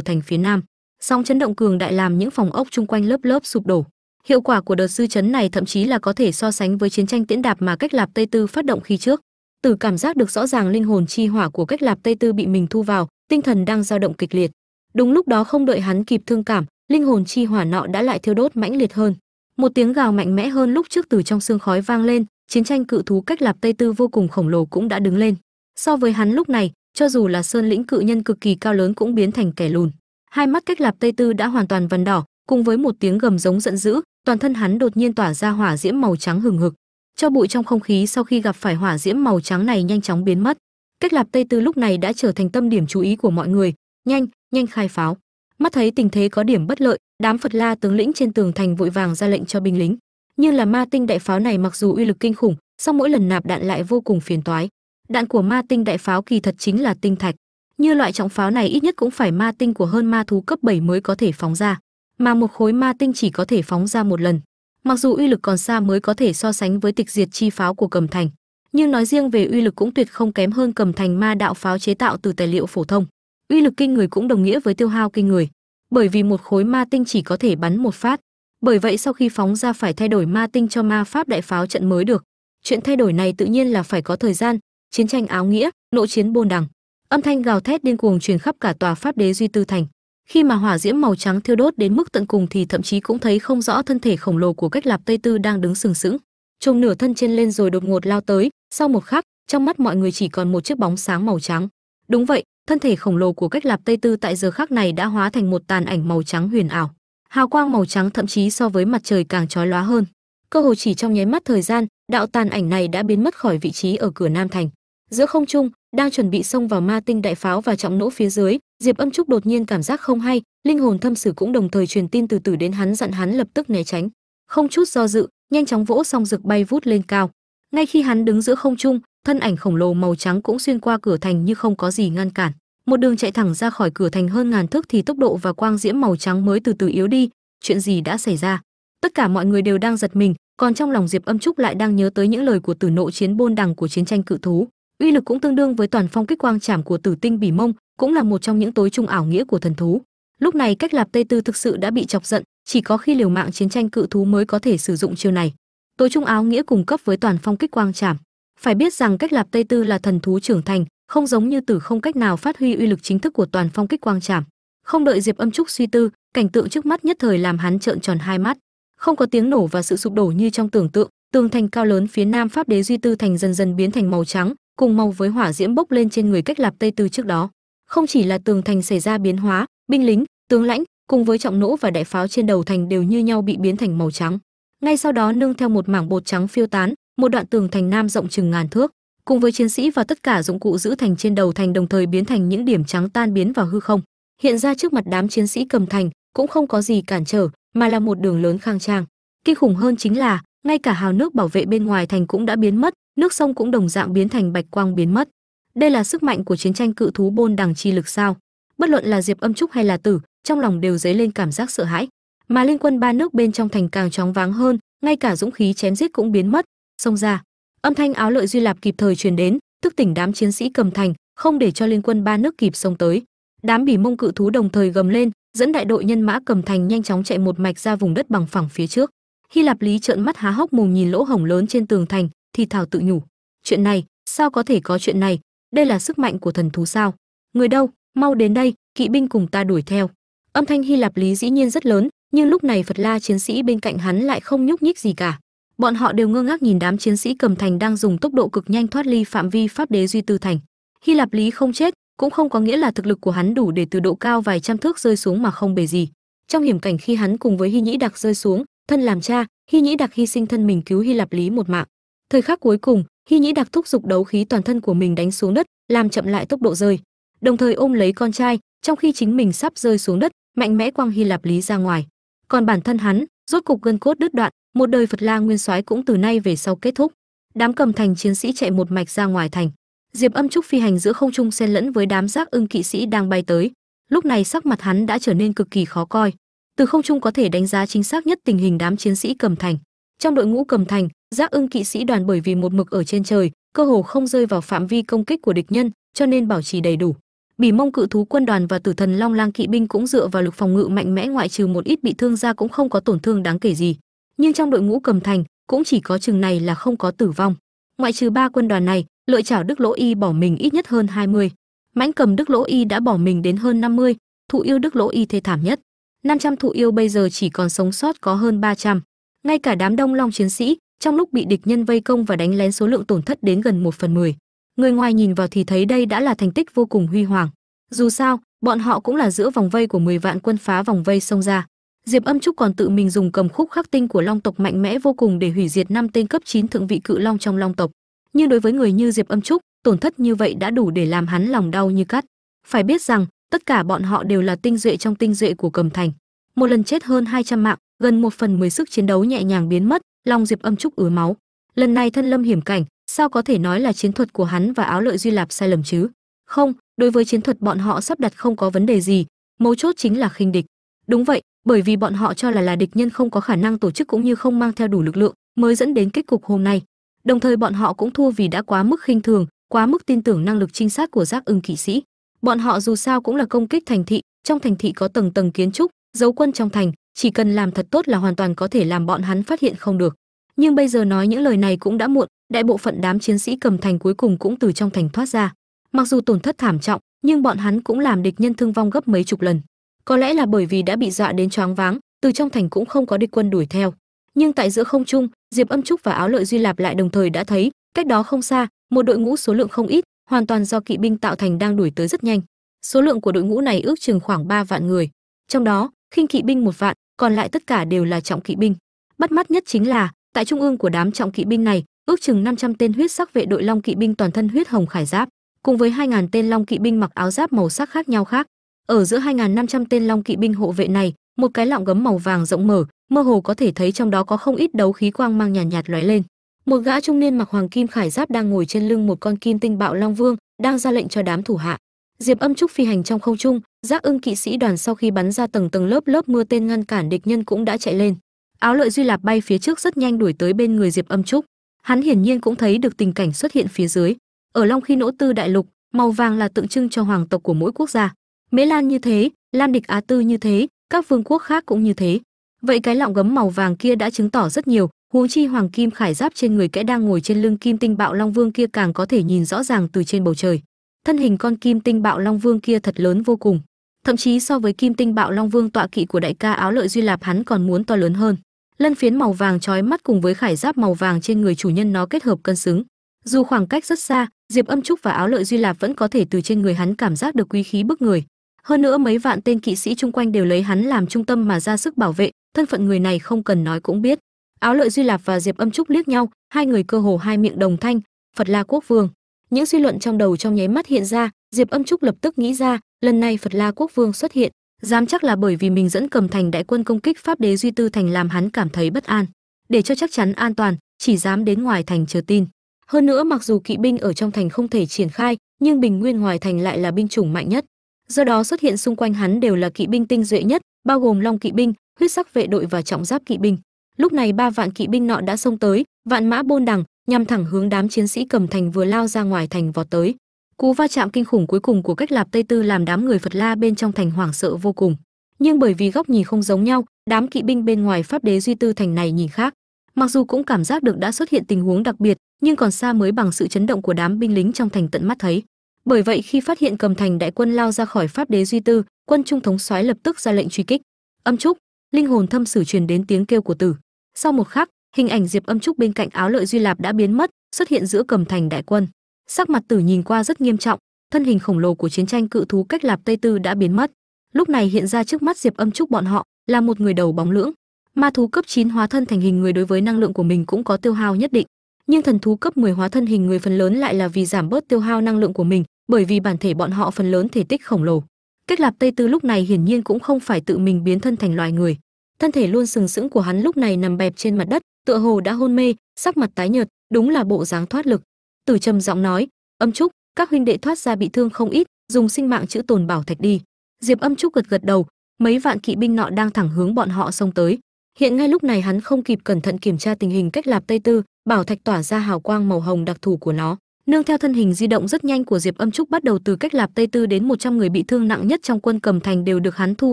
thành phía nam. Sóng chấn động cường đại làm những phòng ốc chung quanh lớp lớp sụp đổ. Hiệu quả của đợt dư chấn này thậm chí là có thể so sánh với chiến tranh tiễn đạp mà cách lạp tây tư phát động khi trước. Từ cảm giác được rõ ràng linh hồn chi hỏa của cách lạp tây tư bị mình thu vào tinh thần đang dao động kịch liệt. Đúng lúc đó không đợi hắn kịp thương cảm, linh hồn chi hỏa nọ đã lại thiêu đốt mãnh liệt hơn. Một tiếng gào mạnh mẽ hơn lúc trước từ trong xương khói vang lên, chiến tranh cự thú cách lạp tây tư vô cùng khổng lồ cũng đã đứng lên. So với hắn lúc này, cho dù là sơn lĩnh cự nhân cực kỳ cao lớn cũng biến thành kẻ lùn. Hai mắt cách lạp tây tư đã hoàn toàn vằn đỏ, cùng với một tiếng gầm giống giận dữ, toàn thân hắn đột nhiên tỏa ra hỏa diễm màu trắng hừng hực. Cho bụi trong không khí sau khi gặp phải hỏa diễm màu trắng này nhanh chóng biến mất cách lạp tây tư lúc này đã trở thành tâm điểm chú ý của mọi người. Nhanh nhanh khai pháo. Mắt thấy tình thế có điểm bất lợi, đám phật la tướng lĩnh trên tường thành vội vàng ra lệnh cho binh lính. Nhưng là ma tinh đại pháo này mặc dù uy lực kinh khủng, song mỗi lần nạp đạn lại vô cùng phiền toái. Đạn của ma tinh đại pháo kỳ thật chính là tinh thạch. Như loại trọng pháo này ít nhất cũng phải ma tinh của hơn ma thú cấp 7 mới có thể phóng ra. Mà một khối ma tinh chỉ có thể phóng ra một lần. Mặc dù uy lực còn xa mới có thể so sánh với tịch diệt chi pháo của cầm thành nhưng nói riêng về uy lực cũng tuyệt không kém hơn cầm thành ma đạo pháo chế tạo từ tài liệu phổ thông. Uy lực kinh người cũng đồng nghĩa với tiêu hao kinh người, bởi vì một khối ma tinh chỉ có thể bắn một phát. Bởi vậy sau khi phóng ra phải thay đổi ma tinh cho ma pháp đại pháo trận mới được. Chuyện thay đổi này tự nhiên là phải có thời gian, chiến tranh áo nghĩa, nội chiến bôn đằng. Âm thanh gào thét điên cuồng truyền khắp cả tòa pháp đế duy tư thành. Khi mà hỏa diễm màu trắng thiêu đốt đến mức tận cùng thì thậm chí cũng thấy không rõ thân thể khổng lồ của cách lạp tây tư đang đứng sừng sững trông nửa thân trên lên rồi đột ngột lao tới, sau một khắc, trong mắt mọi người chỉ còn một chiếc bóng sáng màu trắng. Đúng vậy, thân thể khổng lồ của cách lạp tây tư tại giờ khắc này đã hóa thành một tàn ảnh màu trắng huyền ảo. Hào quang màu trắng thậm chí so với mặt trời càng chói lóa hơn. Cơ hồ chỉ trong nháy mắt thời gian, đạo tàn ảnh này đã biến mất khỏi vị trí ở cửa nam thành. Giữa không trung, đang chuẩn bị xông vào ma tinh đại pháo và trọng nỗ phía dưới, diệp âm trúc đột nhiên cảm giác không hay, linh hồn thâm sử cũng đồng thời truyền tin từ từ đến hắn dặn hắn lập tức né tránh không chút do dự, nhanh chóng vỗ xong rực bay vút lên cao. Ngay khi hắn đứng giữa không trung, thân ảnh khổng lồ màu trắng cũng xuyên qua cửa thành như không có gì ngăn cản. Một đường chạy thẳng ra khỏi cửa thành hơn ngàn thước thì tốc độ và quang diễm màu trắng mới từ từ yếu đi, chuyện gì đã xảy ra? Tất cả mọi người đều đang giật mình, còn trong lòng diệp âm trúc lại đang nhớ tới những lời của tử nộ chiến bôn đằng của chiến tranh cự thú. Uy lực cũng tương đương với toàn phong kích quang trảm của tử tinh bỉ mông, cũng là một trong những tối trung ảo nghĩa của thần thú lúc này cách lạp tây tư thực sự đã bị chọc giận, chỉ có khi liều mạng chiến tranh cự thú mới có thể sử dụng chiêu này. Tối trung áo nghĩa cung cấp với toàn phong kích quang chạm phải biết rằng cách lạp tây tư là thần thú trưởng thành, không giống như tử không cách nào phát huy uy lực chính thức của toàn phong kích quang chạm không đợi diệp âm trúc suy tư, cảnh tượng trước mắt nhất thời làm hắn trợn tròn hai mắt. Không có tiếng nổ và sự sụp đổ như trong tưởng tượng, tường thành cao lớn phía nam pháp đế duy tư thành dần dần biến thành màu trắng, cùng màu với hỏa diễm bốc lên trên người cách lạp tây tư trước đó. Không chỉ là tường thành xảy ra biến hóa, binh lính tướng lãnh cùng với trọng nỗ và đại pháo trên đầu thành đều như nhau bị biến thành màu trắng. Ngay sau đó nương theo một mảng bột trắng phiêu tán, một đoạn tường thành nam rộng chừng ngàn thước. Cùng với chiến sĩ và tất cả dụng cụ giữ thành trên đầu thành đồng thời biến thành những điểm trắng tan biến vào hư không. Hiện ra trước mặt đám chiến sĩ cầm thành cũng không có gì cản trở, mà là một đường lớn khang trang. Kinh khủng hơn chính là, ngay cả hào nước bảo vệ bên ngoài thành cũng đã biến mất, nước sông cũng đồng dạng biến thành bạch quang biến mất. Đây là sức mạnh của chiến tranh cự thú bôn đằng chi lực sao? Bất luận là diệp âm trúc hay là tử trong lòng đều dấy lên cảm giác sợ hãi. Mà liên quân ba nước bên trong thành càng chóng váng hơn, ngay cả dũng khí chém giết cũng biến mất. Xông ra, âm thanh áo lợi duy lạp kịp thời truyền đến, thức tỉnh đám chiến sĩ cầm thành, không để cho liên quân ba nước kịp xông tới. Đám bỉ mông cự thú đồng thời gầm lên, dẫn đại đội nhân mã cầm thành nhanh chóng chạy một mạch ra vùng đất bằng phẳng phía trước. Hy lạp lý trợn mắt há hốc mồm nhìn lỗ hổng lớn trên tường thành, thì thảo tự nhủ, chuyện này, sao có thể có chuyện này? Đây là sức mạnh của thần thú sao? Người đâu? Mau đến đây, kỵ binh cùng ta đuổi theo âm thanh hy lạp lý dĩ nhiên rất lớn, nhưng lúc này phật la chiến sĩ bên cạnh hắn lại không nhúc nhích gì cả. Bọn họ đều ngơ ngác nhìn đám chiến sĩ cầm thành đang dùng tốc độ cực nhanh thoát ly phạm vi pháp đế duy tư thành. Hy lạp lý không chết, cũng không có nghĩa là thực lực của hắn đủ để từ độ cao vài trăm thước rơi xuống mà không bề gì. Trong hiểm cảnh khi hắn cùng với hy nhĩ đặc rơi xuống, thân làm cha, hy nhĩ đặc hy sinh thân mình cứu hy lạp lý một mạng. Thời khắc cuối cùng, hy nhĩ đặc thúc giục đấu khí toàn thân của mình đánh xuống đất, làm chậm lại tốc độ rơi. Đồng thời ôm lấy con trai, trong khi chính mình sắp rơi xuống đất mạnh mẽ quang hy lạp lý ra ngoài. Còn bản thân hắn, rốt cục gân cốt đứt đoạn, một đời phật la nguyên soái cũng từ nay về sau kết thúc. Đám cầm thành chiến sĩ chạy một mạch ra ngoài thành. Diệp âm trúc phi hành giữa không trung xen lẫn với đám giác ưng kỵ sĩ đang bay tới. Lúc này sắc mặt hắn đã trở nên cực kỳ khó coi. Từ không trung có thể đánh giá chính xác nhất tình hình đám chiến sĩ cầm thành. Trong đội ngũ cầm thành giác ưng kỵ sĩ đoàn bởi vì một mực ở trên trời, cơ hồ không rơi vào phạm vi công kích của địch nhân, cho nên bảo trì đầy đủ bỉ mông cự thú quân đoàn và tử thần long lang kỵ binh cũng dựa vào lực phòng ngự mạnh mẽ ngoại trừ một ít bị thương ra cũng không có tổn thương đáng kể gì nhưng trong đội ngũ cầm thành cũng chỉ có chừng này là không có tử vong ngoại trừ ba quân đoàn này lợi chảo đức lỗ y bỏ mình ít nhất hơn 20. mãnh cầm đức lỗ y đã bỏ mình đến hơn 50, thụ yêu đức lỗ y thê thảm nhất 500 thụ yêu bây giờ chỉ còn sống sót có hơn 300. ngay cả đám đông long chiến sĩ trong lúc bị địch nhân vây công và đánh lén số lượng tổn thất đến gần 1 phần 10 người ngoài nhìn vào thì thấy đây đã là thành tích vô cùng huy hoàng. Dù sao, bọn họ cũng là giữa vòng vây của 10 vạn quân phá vòng vây xông ra. Diệp âm trúc còn tự mình dùng cầm khúc khắc tinh của long tộc mạnh mẽ vô cùng để hủy diệt năm tên cấp 9 thượng vị cự long trong long tộc. Nhưng đối với người như diệp âm trúc, tổn thất như vậy đã đủ để làm hắn lòng đau như cắt. Phải biết rằng, tất cả bọn họ đều là tinh duệ trong tinh duệ của cầm thành. Một lần chết hơn 200 mạng, gần một phần mười sức chiến đấu nhẹ nhàng biến mất, long diệp âm trúc ứa máu. Lần này thân lâm hiểm cảnh sao có thể nói là chiến thuật của hắn và áo lợi duy lạp sai lầm chứ? Không, đối với chiến thuật bọn họ sắp đặt không có vấn đề gì, mấu chốt chính là khinh địch. Đúng vậy, bởi vì bọn họ cho là là địch nhân không có khả năng tổ chức cũng như không mang theo đủ lực lượng mới dẫn đến kết cục hôm nay. Đồng thời bọn họ cũng thua vì đã quá mức khinh thường, quá mức tin tưởng năng lực trinh sát của giác ưng kỵ sĩ. Bọn họ dù sao cũng là công kích thành thị, trong thành thị có tầng tầng kiến trúc giấu quân trong thành, chỉ cần làm thật tốt là hoàn toàn có thể làm bọn hắn phát hiện không được. Nhưng bây giờ nói những lời này cũng đã muộn đại bộ phận đám chiến sĩ cầm thành cuối cùng cũng từ trong thành thoát ra. Mặc dù tổn thất thảm trọng, nhưng bọn hắn cũng làm địch nhân thương vong gấp mấy chục lần. Có lẽ là bởi vì đã bị dọa đến choáng váng, từ trong thành cũng không có địch quân đuổi theo. Nhưng tại giữa không trung, diệp âm trúc và áo lợi duy lạp lại đồng thời đã thấy, cách đó không xa, một đội ngũ số lượng không ít, hoàn toàn do kỵ binh tạo thành đang đuổi tới rất nhanh. Số lượng của đội ngũ này ước chừng khoảng 3 vạn người. Trong đó, khinh kỵ binh một vạn, còn lại tất cả đều là trọng kỵ binh. Bắt mắt nhất chính là, tại trung ương của đám trọng kỵ binh này ước chừng 500 tên huyết sắc vệ đội long kỵ binh toàn thân huyết hồng khải giáp cùng với 2.000 tên long kỵ binh mặc áo giáp màu sắc khác nhau khác. Ở giữa 2.500 tên long kỵ binh hộ vệ này một cái lọng gấm màu vàng rộng mở mơ hồ có thể thấy trong đó có không ít đấu khí quang mang nhàn nhạt, nhạt lóe lên. Một gã trung niên mặc hoàng kim khải giáp đang ngồi trên lưng một con kim tinh bạo long vương đang ra lệnh cho đám thủ hạ. Diệp âm trúc phi hành trong không trung giác ưng kỵ sĩ đoàn sau khi bắn ra tầng tầng lớp lớp mưa tên ngăn cản địch nhân cũng đã chạy lên. Áo lợi duy lạp bay phía trước rất nhanh đuổi tới bên người diệp âm trúc hắn hiển nhiên cũng thấy được tình cảnh xuất hiện phía dưới. Ở long khi nỗ tư đại lục, màu vàng là tượng trưng cho hoàng tộc của mỗi quốc gia. Mễ lan như thế, lam địch á tư như thế, các vương quốc khác cũng như thế. Vậy cái lọng gấm màu vàng kia đã chứng tỏ rất nhiều. Huống chi hoàng kim khải giáp trên người kẽ đang ngồi trên lưng kim tinh bạo long vương kia càng có thể nhìn rõ ràng từ trên bầu trời. Thân hình con kim tinh bạo long vương kia thật lớn vô cùng. Thậm chí so với kim tinh bạo long vương tọa kỵ của đại ca áo lợi duy lạp hắn còn muốn to lớn hơn lân phiến màu vàng trói mắt cùng với khải giáp màu vàng trên người chủ nhân nó kết hợp cân xứng. Dù khoảng cách rất xa, diệp âm trúc và áo lợi duy lạp vẫn có thể từ trên người hắn cảm giác được quý khí bức người. Hơn nữa mấy vạn tên kỵ sĩ chung quanh đều lấy hắn làm trung tâm mà ra sức bảo vệ, thân phận người này không cần nói cũng biết. Áo lợi duy lạp và diệp âm trúc liếc nhau, hai người cơ hồ hai miệng đồng thanh, phật la quốc vương. Những suy luận trong đầu trong nháy mắt hiện ra, diệp âm trúc lập tức nghĩ ra, lần này phật la quốc vương xuất hiện dám chắc là bởi vì mình dẫn cầm thành đại quân công kích pháp đế duy tư thành làm hắn cảm thấy bất an. Để cho chắc chắn an toàn, chỉ dám đến ngoài thành chờ tin. Hơn nữa mặc dù kỵ binh ở trong thành không thể triển khai, nhưng bình nguyên ngoài thành lại là binh chủng mạnh nhất. Do đó xuất hiện xung quanh hắn đều là kỵ binh tinh duệ nhất, bao gồm long kỵ binh, huyết sắc vệ đội và trọng giáp kỵ binh. Lúc này ba vạn kỵ binh nọ đã xông tới, vạn mã bôn đằng, nhằm thẳng hướng đám chiến sĩ cầm thành vừa lao ra ngoài thành vọt tới cú va chạm kinh khủng cuối cùng của cách lạp tây tư làm đám người phật la bên trong thành hoảng sợ vô cùng. Nhưng bởi vì góc nhìn không giống nhau, đám kỵ binh bên ngoài pháp đế duy tư thành này nhìn khác. Mặc dù cũng cảm giác được đã xuất hiện tình huống đặc biệt, nhưng còn xa mới bằng sự chấn động của đám binh lính trong thành tận mắt thấy. Bởi vậy khi phát hiện cầm thành đại quân lao ra khỏi pháp đế duy tư, quân trung thống soái lập tức ra lệnh truy kích. Âm trúc, linh hồn thâm sử truyền đến tiếng kêu của tử. Sau một khắc, hình ảnh diệp âm trúc bên cạnh áo lợi duy lạp đã biến mất, xuất hiện giữa cầm thành đại quân sắc mặt tử nhìn qua rất nghiêm trọng, thân hình khổng lồ của chiến tranh cự thú cách lạp tây tư đã biến mất. Lúc này hiện ra trước mắt diệp âm trúc bọn họ, là một người đầu bóng lưỡng. Ma thú cấp 9 hóa thân thành hình người đối với năng lượng của mình cũng có tiêu hao nhất định. Nhưng thần thú cấp 10 hóa thân hình người phần lớn lại là vì giảm bớt tiêu hao năng lượng của mình, bởi vì bản thể bọn họ phần lớn thể tích khổng lồ. Cách lạp tây tư lúc này hiển nhiên cũng không phải tự mình biến thân thành loài người. Thân thể luôn sừng sững của hắn lúc này nằm bẹp trên mặt đất, tựa hồ đã hôn mê, sắc mặt tái nhợt, đúng là bộ dáng thoát lực tử trầm giọng nói, âm trúc, các huynh đệ thoát ra bị thương không ít, dùng sinh mạng chữ tồn bảo thạch đi. Diệp âm trúc gật gật đầu, mấy vạn kỵ binh nọ đang thẳng hướng bọn họ xông tới. Hiện ngay lúc này hắn không kịp cẩn thận kiểm tra tình hình cách lạp tây tư, bảo thạch tỏa ra hào quang màu hồng đặc thù của nó. Nương theo thân hình di động rất nhanh của diệp âm trúc bắt đầu từ cách lạp tây tư đến 100 người bị thương nặng nhất trong quân cầm thành đều được hắn thu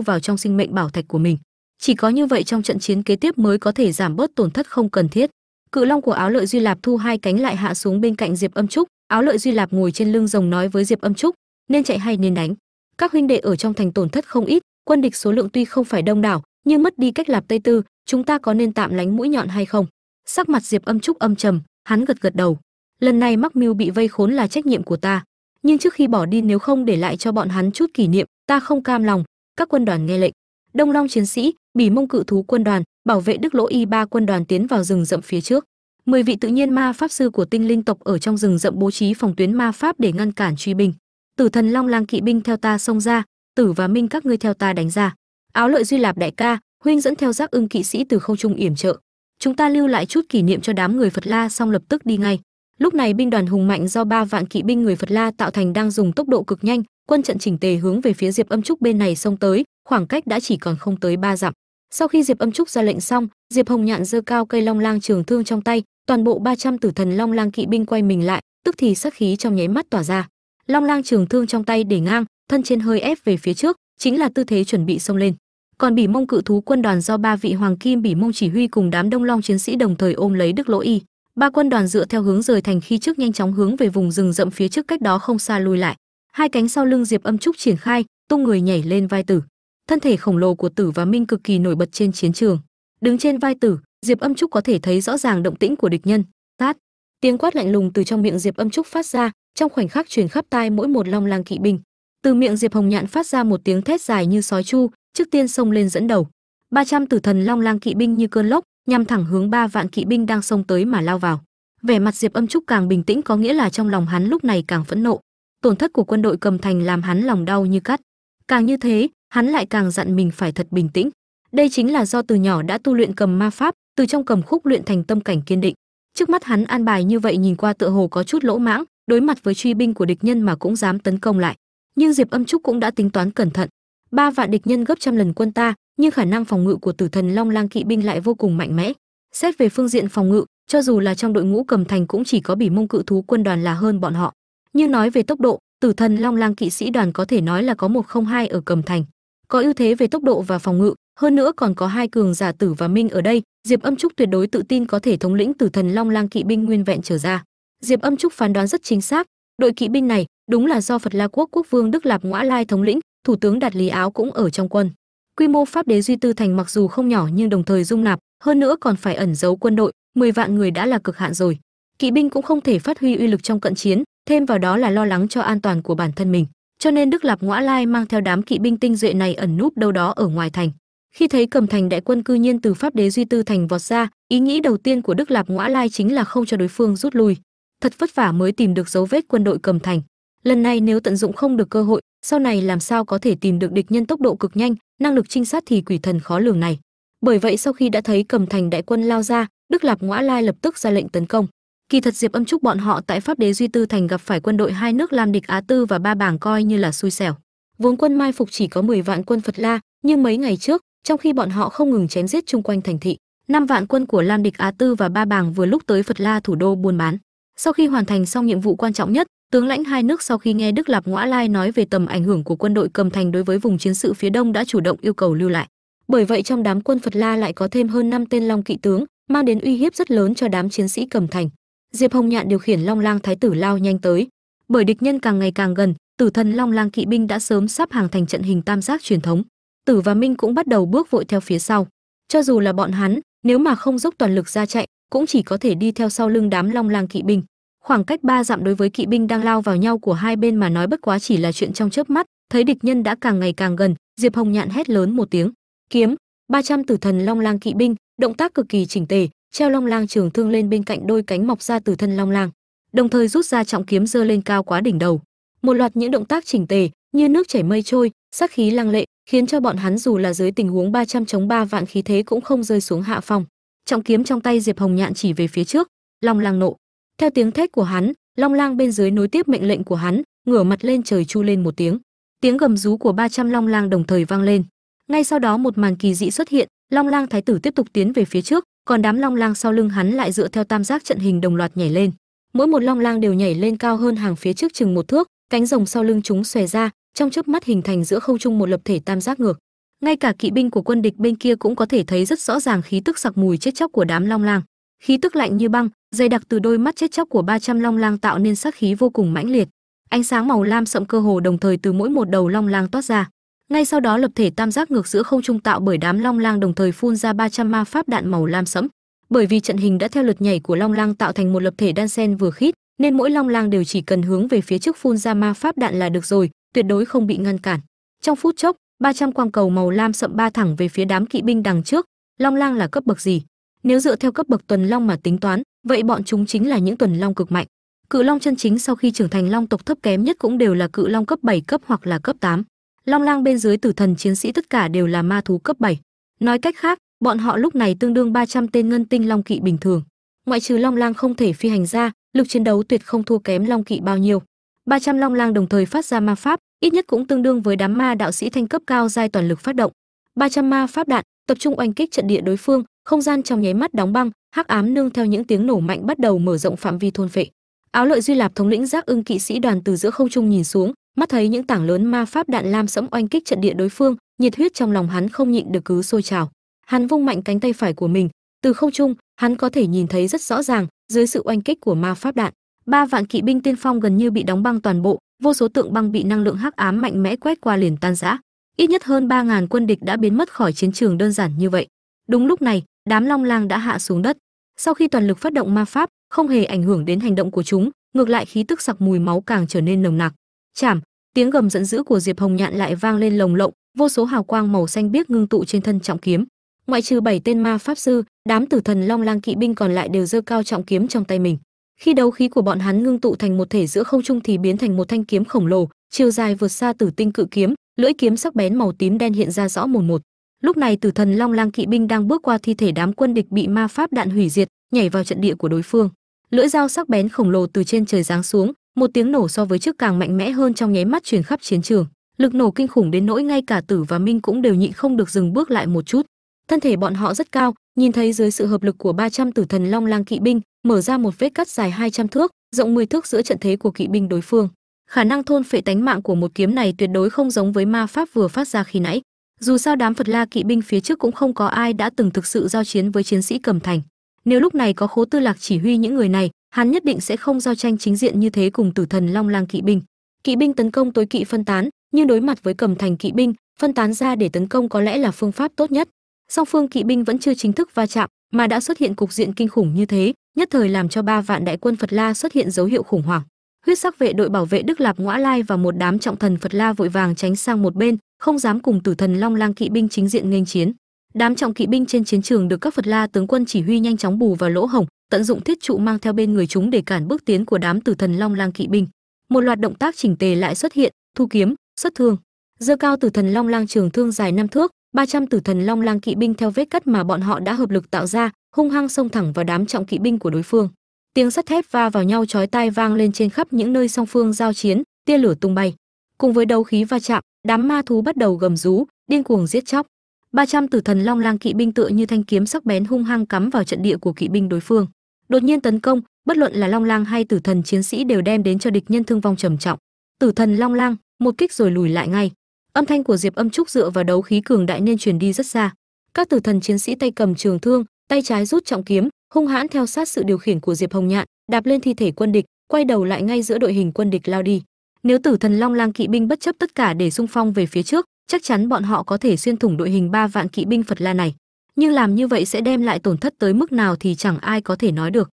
vào trong sinh mệnh bảo thạch của mình. Chỉ có như vậy trong trận chiến kế tiếp mới có thể giảm bớt tổn thất không cần thiết cự long của áo lợi duy lạp thu hai cánh lại hạ xuống bên cạnh diệp âm trúc. Áo lợi duy lạp ngồi trên lưng rồng nói với diệp âm trúc, nên chạy hay nên đánh? Các huynh đệ ở trong thành tổn thất không ít, quân địch số lượng tuy không phải đông đảo, nhưng mất đi cách lạp tây tư, chúng ta có nên tạm lánh mũi nhọn hay không? Sắc mặt diệp âm trúc âm trầm, hắn gật gật đầu. Lần này mắc mưu bị vây khốn là trách nhiệm của ta, nhưng trước khi bỏ đi nếu không để lại cho bọn hắn chút kỷ niệm, ta không cam lòng. Các quân đoàn nghe lệnh. Đông long chiến sĩ, bỉ mông cự thú quân đoàn bảo vệ đức lỗ y ba quân đoàn tiến vào rừng rậm phía trước. Mười vị tự nhiên ma pháp sư của tinh linh tộc ở trong rừng rậm bố trí phòng tuyến ma pháp để ngăn cản truy binh. Tử thần long lang kỵ binh theo ta xông ra, tử và minh các ngươi theo ta đánh ra. Áo lợi duy lạp đại ca, huynh dẫn theo giác ưng kỵ sĩ từ không trung yểm trợ. Chúng ta lưu lại chút kỷ niệm cho đám người phật la xong lập tức đi ngay. Lúc này binh đoàn hùng mạnh do ba vạn kỵ binh người phật la tạo thành đang dùng tốc độ cực nhanh, quân trận chỉnh tề hướng về phía diệp âm trúc bên này xông tới, khoảng cách đã chỉ còn không tới ba dặm sau khi diệp âm trúc ra lệnh xong, diệp hồng nhạn giơ cao cây long lang trường thương trong tay, toàn bộ 300 tử thần long lang kỵ binh quay mình lại, tức thì sắc khí trong nháy mắt tỏa ra. Long lang trường thương trong tay để ngang, thân trên hơi ép về phía trước, chính là tư thế chuẩn bị xông lên. Còn bỉ mông cự thú quân đoàn do ba vị hoàng kim bỉ mông chỉ huy cùng đám đông long chiến sĩ đồng thời ôm lấy đức lỗ y. Ba quân đoàn dựa theo hướng rời thành khi trước nhanh chóng hướng về vùng rừng rậm phía trước cách đó không xa lui lại. Hai cánh sau lưng diệp âm trúc triển khai, tung người nhảy lên vai tử thân thể khổng lồ của tử và minh cực kỳ nổi bật trên chiến trường. Đứng trên vai tử, diệp âm trúc có thể thấy rõ ràng động tĩnh của địch nhân. Tát! Tiếng quát lạnh lùng từ trong miệng diệp âm trúc phát ra, trong khoảnh khắc truyền khắp tai mỗi một long lang kỵ binh. Từ miệng diệp hồng nhạn phát ra một tiếng thét dài như sói chu, trước tiên xông lên dẫn đầu. 300 tử thần long lang kỵ binh như cơn lốc, nhằm thẳng hướng ba vạn kỵ binh đang xông tới mà lao vào. Vẻ mặt diệp âm trúc càng bình tĩnh có nghĩa là trong lòng hắn lúc này càng phẫn nộ. Tổn thất của quân đội cầm thành làm hắn lòng đau như cắt. Càng như thế hắn lại càng dặn mình phải thật bình tĩnh. Đây chính là do từ nhỏ đã tu luyện cầm ma pháp, từ trong cầm khúc luyện thành tâm cảnh kiên định. Trước mắt hắn an bài như vậy nhìn qua tựa hồ có chút lỗ mãng, đối mặt với truy binh của địch nhân mà cũng dám tấn công lại. Nhưng diệp âm trúc cũng đã tính toán cẩn thận. Ba vạn địch nhân gấp trăm lần quân ta, nhưng khả năng phòng ngự của tử thần long lang kỵ binh lại vô cùng mạnh mẽ. Xét về phương diện phòng ngự, cho dù là trong đội ngũ cầm thành cũng chỉ có bỉ mông cự thú quân đoàn là hơn bọn họ. Như nói về tốc độ, tử thần long lang kỵ sĩ đoàn có thể nói là có một không hai ở cầm thành có ưu thế về tốc độ và phòng ngự. Hơn nữa còn có hai cường giả tử và minh ở đây. Diệp âm trúc tuyệt đối tự tin có thể thống lĩnh tử thần long lang kỵ binh nguyên vẹn trở ra. Diệp âm trúc phán đoán rất chính xác, đội kỵ binh này đúng là do phật la quốc quốc vương đức lạp ngõa lai thống lĩnh, thủ tướng đạt lý áo cũng ở trong quân. Quy mô pháp đế duy tư thành mặc dù không nhỏ nhưng đồng thời dung nạp, hơn nữa còn phải ẩn giấu quân đội 10 vạn người đã là cực hạn rồi. Kỵ binh cũng không thể phát huy uy lực trong cận chiến, thêm vào đó là lo lắng cho an toàn của bản thân mình cho nên đức lạp ngõa lai mang theo đám kỵ binh tinh duệ này ẩn núp đâu đó ở ngoài thành. Khi thấy cầm thành đại quân cư nhiên từ pháp đế duy tư thành vọt ra, ý nghĩ đầu tiên của đức lạp ngõa lai chính là không cho đối phương rút lui. Thật vất vả mới tìm được dấu vết quân đội cầm thành. Lần này nếu tận dụng không được cơ hội, sau này làm sao có thể tìm được địch nhân tốc độ cực nhanh, năng lực trinh sát thì quỷ thần khó lường này. Bởi vậy sau khi đã thấy cầm thành đại quân lao ra, đức lạp ngõa lai lập tức ra lệnh tấn công kỳ thật diệp âm trúc bọn họ tại pháp đế duy tư thành gặp phải quân đội hai nước lam địch á tư và ba bảng coi như là xui xẻo. Vốn quân mai phục chỉ có 10 vạn quân phật la, nhưng mấy ngày trước, trong khi bọn họ không ngừng chém giết chung quanh thành thị, năm vạn quân của lam địch á tư và ba bảng vừa lúc tới phật la thủ đô buôn bán. Sau khi hoàn thành xong nhiệm vụ quan trọng nhất, tướng lãnh hai nước sau khi nghe đức lạp ngõa lai nói về tầm ảnh hưởng của quân đội cầm thành đối với vùng chiến sự phía đông đã chủ động yêu cầu lưu lại. Bởi vậy trong đám quân phật la lại có thêm hơn năm tên long kỵ tướng, mang đến uy hiếp rất lớn cho đám chiến sĩ cầm thành diệp hồng nhạn điều khiển long lang thái tử lao nhanh tới. Bởi địch nhân càng ngày càng gần, tử thần long lang kỵ binh đã sớm sắp hàng thành trận hình tam giác truyền thống. Tử và minh cũng bắt đầu bước vội theo phía sau. Cho dù là bọn hắn, nếu mà không dốc toàn lực ra chạy, cũng chỉ có thể đi theo sau lưng đám long lang kỵ binh. Khoảng cách ba dặm đối với kỵ binh đang lao vào nhau của hai bên mà nói bất quá chỉ là chuyện trong chớp mắt, thấy địch nhân đã càng ngày càng gần, diệp hồng nhạn hét lớn một tiếng. Kiếm 300 tử thần long lang kỵ binh, động tác cực kỳ chỉnh tề treo long lang trường thương lên bên cạnh đôi cánh mọc ra từ thân long lang, đồng thời rút ra trọng kiếm giơ lên cao quá đỉnh đầu. Một loạt những động tác chỉnh tề như nước chảy mây trôi sắc khí lăng lệ khiến cho bọn hắn dù là dưới tình huống 300 chống ba vạn khí thế cũng không rơi xuống hạ phong. Trọng kiếm trong tay diệp hồng nhạn chỉ về phía trước, long lang nộ. Theo tiếng thét của hắn, long lang bên dưới nối tiếp mệnh lệnh của hắn, ngửa mặt lên trời chu lên một tiếng. Tiếng gầm rú của 300 long lang đồng thời vang lên. Ngay sau đó một màn kỳ dị xuất hiện, long lang thái tử tiếp tục tiến về phía trước còn đám long lang sau lưng hắn lại dựa theo tam giác trận hình đồng loạt nhảy lên. Mỗi một long lang đều nhảy lên cao hơn hàng phía trước chừng một thước, cánh rồng sau lưng chúng xòe ra, trong chớp mắt hình thành giữa không trung một lập thể tam giác ngược. Ngay cả kỵ binh của quân địch bên kia cũng có thể thấy rất rõ ràng khí tức sặc mùi chết chóc của đám long lang. Khí tức lạnh như băng, dày đặc từ đôi mắt chết chóc của 300 long lang tạo nên sát khí vô cùng mãnh liệt. Ánh sáng màu lam sậm cơ hồ đồng thời từ mỗi một đầu long lang toát ra ngay sau đó lập thể tam giác ngược giữa không trung tạo bởi đám long lang đồng thời phun ra 300 ma pháp đạn màu lam sẫm. Bởi vì trận hình đã theo lượt nhảy của long lang tạo thành một lập thể đan sen vừa khít, nên mỗi long lang đều chỉ cần hướng về phía trước phun ra ma pháp đạn là được rồi, tuyệt đối không bị ngăn cản. Trong phút chốc 300 quang cầu màu lam sậm ba thẳng về phía đám kỵ binh đằng trước. Long lang là cấp bậc gì? Nếu dựa theo cấp bậc tuần long mà tính toán, vậy bọn chúng chính là những tuần long cực mạnh. Cự long chân chính sau khi trưởng thành long tộc thấp kém nhất cũng đều là cự long cấp 7 cấp hoặc là cấp 8 long lang bên dưới tử thần chiến sĩ tất cả đều là ma thú cấp 7. nói cách khác, bọn họ lúc này tương đương 300 tên ngân tinh long kỵ bình thường. Ngoại trừ long lang không thể phi hành ra, lực chiến đấu tuyệt không thua kém long kỵ bao nhiêu. 300 long lang đồng thời phát ra ma pháp, ít nhất cũng tương đương với đám ma đạo sĩ thanh cấp cao giai toàn lực phát động. 300 ma pháp đạn, tập trung oanh kích trận địa đối phương, không gian trong nháy mắt đóng băng, hắc ám nương theo những tiếng nổ mạnh bắt đầu mở rộng phạm vi thôn phệ áo lợi duy lạp thống lĩnh giác ưng kỵ sĩ đoàn từ giữa không trung nhìn xuống mắt thấy những tảng lớn ma pháp đạn lam sẫm oanh kích trận địa đối phương, nhiệt huyết trong lòng hắn không nhịn được cứ sôi trào. Hắn vung mạnh cánh tay phải của mình. Từ không trung, hắn có thể nhìn thấy rất rõ ràng, dưới sự oanh kích của ma pháp đạn, ba vạn kỵ binh tiên phong gần như bị đóng băng toàn bộ, vô số tượng băng bị năng lượng hắc ám mạnh mẽ quét qua liền tan rã. Ít nhất hơn ba ngàn quân địch đã biến mất khỏi chiến trường đơn giản như vậy. Đúng lúc này, đám long lang đã hạ xuống đất. Sau khi toàn lực phát động ma pháp, không hề ảnh hưởng đến hành động của chúng, ngược lại khí tức sặc mùi máu càng trở nên nồng nặc. Chảm tiếng gầm giận dữ của diệp hồng nhạn lại vang lên lồng lộng, vô số hào quang màu xanh biếc ngưng tụ trên thân trọng kiếm. Ngoại trừ bảy tên ma pháp sư, đám tử thần long lang kỵ binh còn lại đều giơ cao trọng kiếm trong tay mình. Khi đấu khí của bọn hắn ngưng tụ thành một thể giữa không trung thì biến thành một thanh kiếm khổng lồ, chiều dài vượt xa tử tinh cự kiếm, lưỡi kiếm sắc bén màu tím đen hiện ra rõ mồn một. Lúc này tử thần long lang kỵ binh đang bước qua thi thể đám quân địch bị ma pháp đạn hủy diệt, nhảy vào trận địa của đối phương. Lưỡi dao sắc bén khổng lồ từ trên trời giáng xuống một tiếng nổ so với trước càng mạnh mẽ hơn trong nháy mắt truyền khắp chiến trường. Lực nổ kinh khủng đến nỗi ngay cả tử và minh cũng đều nhịn không được dừng bước lại một chút. Thân thể bọn họ rất cao, nhìn thấy dưới sự hợp lực của 300 tử thần long lang kỵ binh, mở ra một vết cắt dài 200 thước, rộng 10 thước giữa trận thế của kỵ binh đối phương. Khả năng thôn phệ tánh mạng của một kiếm này tuyệt đối không giống với ma pháp vừa phát ra khi nãy. Dù sao đám phật la kỵ binh phía trước cũng không có ai đã từng thực sự giao chiến với chiến sĩ cầm thành. Nếu lúc này có khố tư lạc chỉ huy những người này hắn nhất định sẽ không giao tranh chính diện như thế cùng tử thần long lang kỵ binh. Kỵ binh tấn công tối kỵ phân tán, nhưng đối mặt với cầm thành kỵ binh, phân tán ra để tấn công có lẽ là phương pháp tốt nhất. Song phương kỵ binh vẫn chưa chính thức va chạm, mà đã xuất hiện cục diện kinh khủng như thế, nhất thời làm cho ba vạn đại quân phật la xuất hiện dấu hiệu khủng hoảng. Huyết sắc vệ đội bảo vệ đức lạp ngõa lai và một đám trọng thần phật la vội vàng tránh sang một bên, không dám cùng tử thần long lang kỵ binh chính diện nghênh chiến. Đám trọng kỵ binh trên chiến trường được các phật la tướng quân chỉ huy nhanh chóng bù vào lỗ hổng tận dụng thiết trụ mang theo bên người chúng để cản bước tiến của đám tử thần long lang kỵ binh. Một loạt động tác chỉnh tề lại xuất hiện, thu kiếm, xuất thương. Dơ cao tử thần long lang trường thương dài năm thước 300 tử thần long lang kỵ binh theo vết cắt mà bọn họ đã hợp lực tạo ra, hung hăng xông thẳng vào đám trọng kỵ binh của đối phương. Tiếng sắt thép va vào nhau chói tai vang lên trên khắp những nơi song phương giao chiến, tia lửa tung bay. Cùng với đấu khí va chạm, đám ma thú bắt đầu gầm rú, điên cuồng giết chóc. 300 tử thần long lang kỵ binh tựa như thanh kiếm sắc bén hung hăng cắm vào trận địa của kỵ binh đối phương đột nhiên tấn công, bất luận là long lang hay tử thần chiến sĩ đều đem đến cho địch nhân thương vong trầm trọng. Tử thần long lang, một kích rồi lùi lại ngay. Âm thanh của diệp âm trúc dựa vào đấu khí cường đại nên truyền đi rất xa. Các tử thần chiến sĩ tay cầm trường thương, tay trái rút trọng kiếm, hung hãn theo sát sự điều khiển của diệp hồng nhạn, đạp lên thi thể quân địch, quay đầu lại ngay giữa đội hình quân địch lao đi. Nếu tử thần long lang kỵ binh bất chấp tất cả để xung phong về phía trước, chắc chắn bọn họ có thể xuyên thủng đội hình ba vạn kỵ binh phật la này nhưng làm như vậy sẽ đem lại tổn thất tới mức nào thì chẳng ai có thể nói được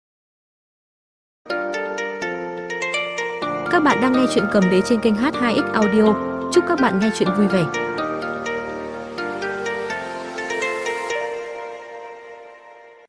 các bạn đang nghe chuyện cầm đế trên kênh h2x audio Chúc các bạn nghe chuyện vui vẻ.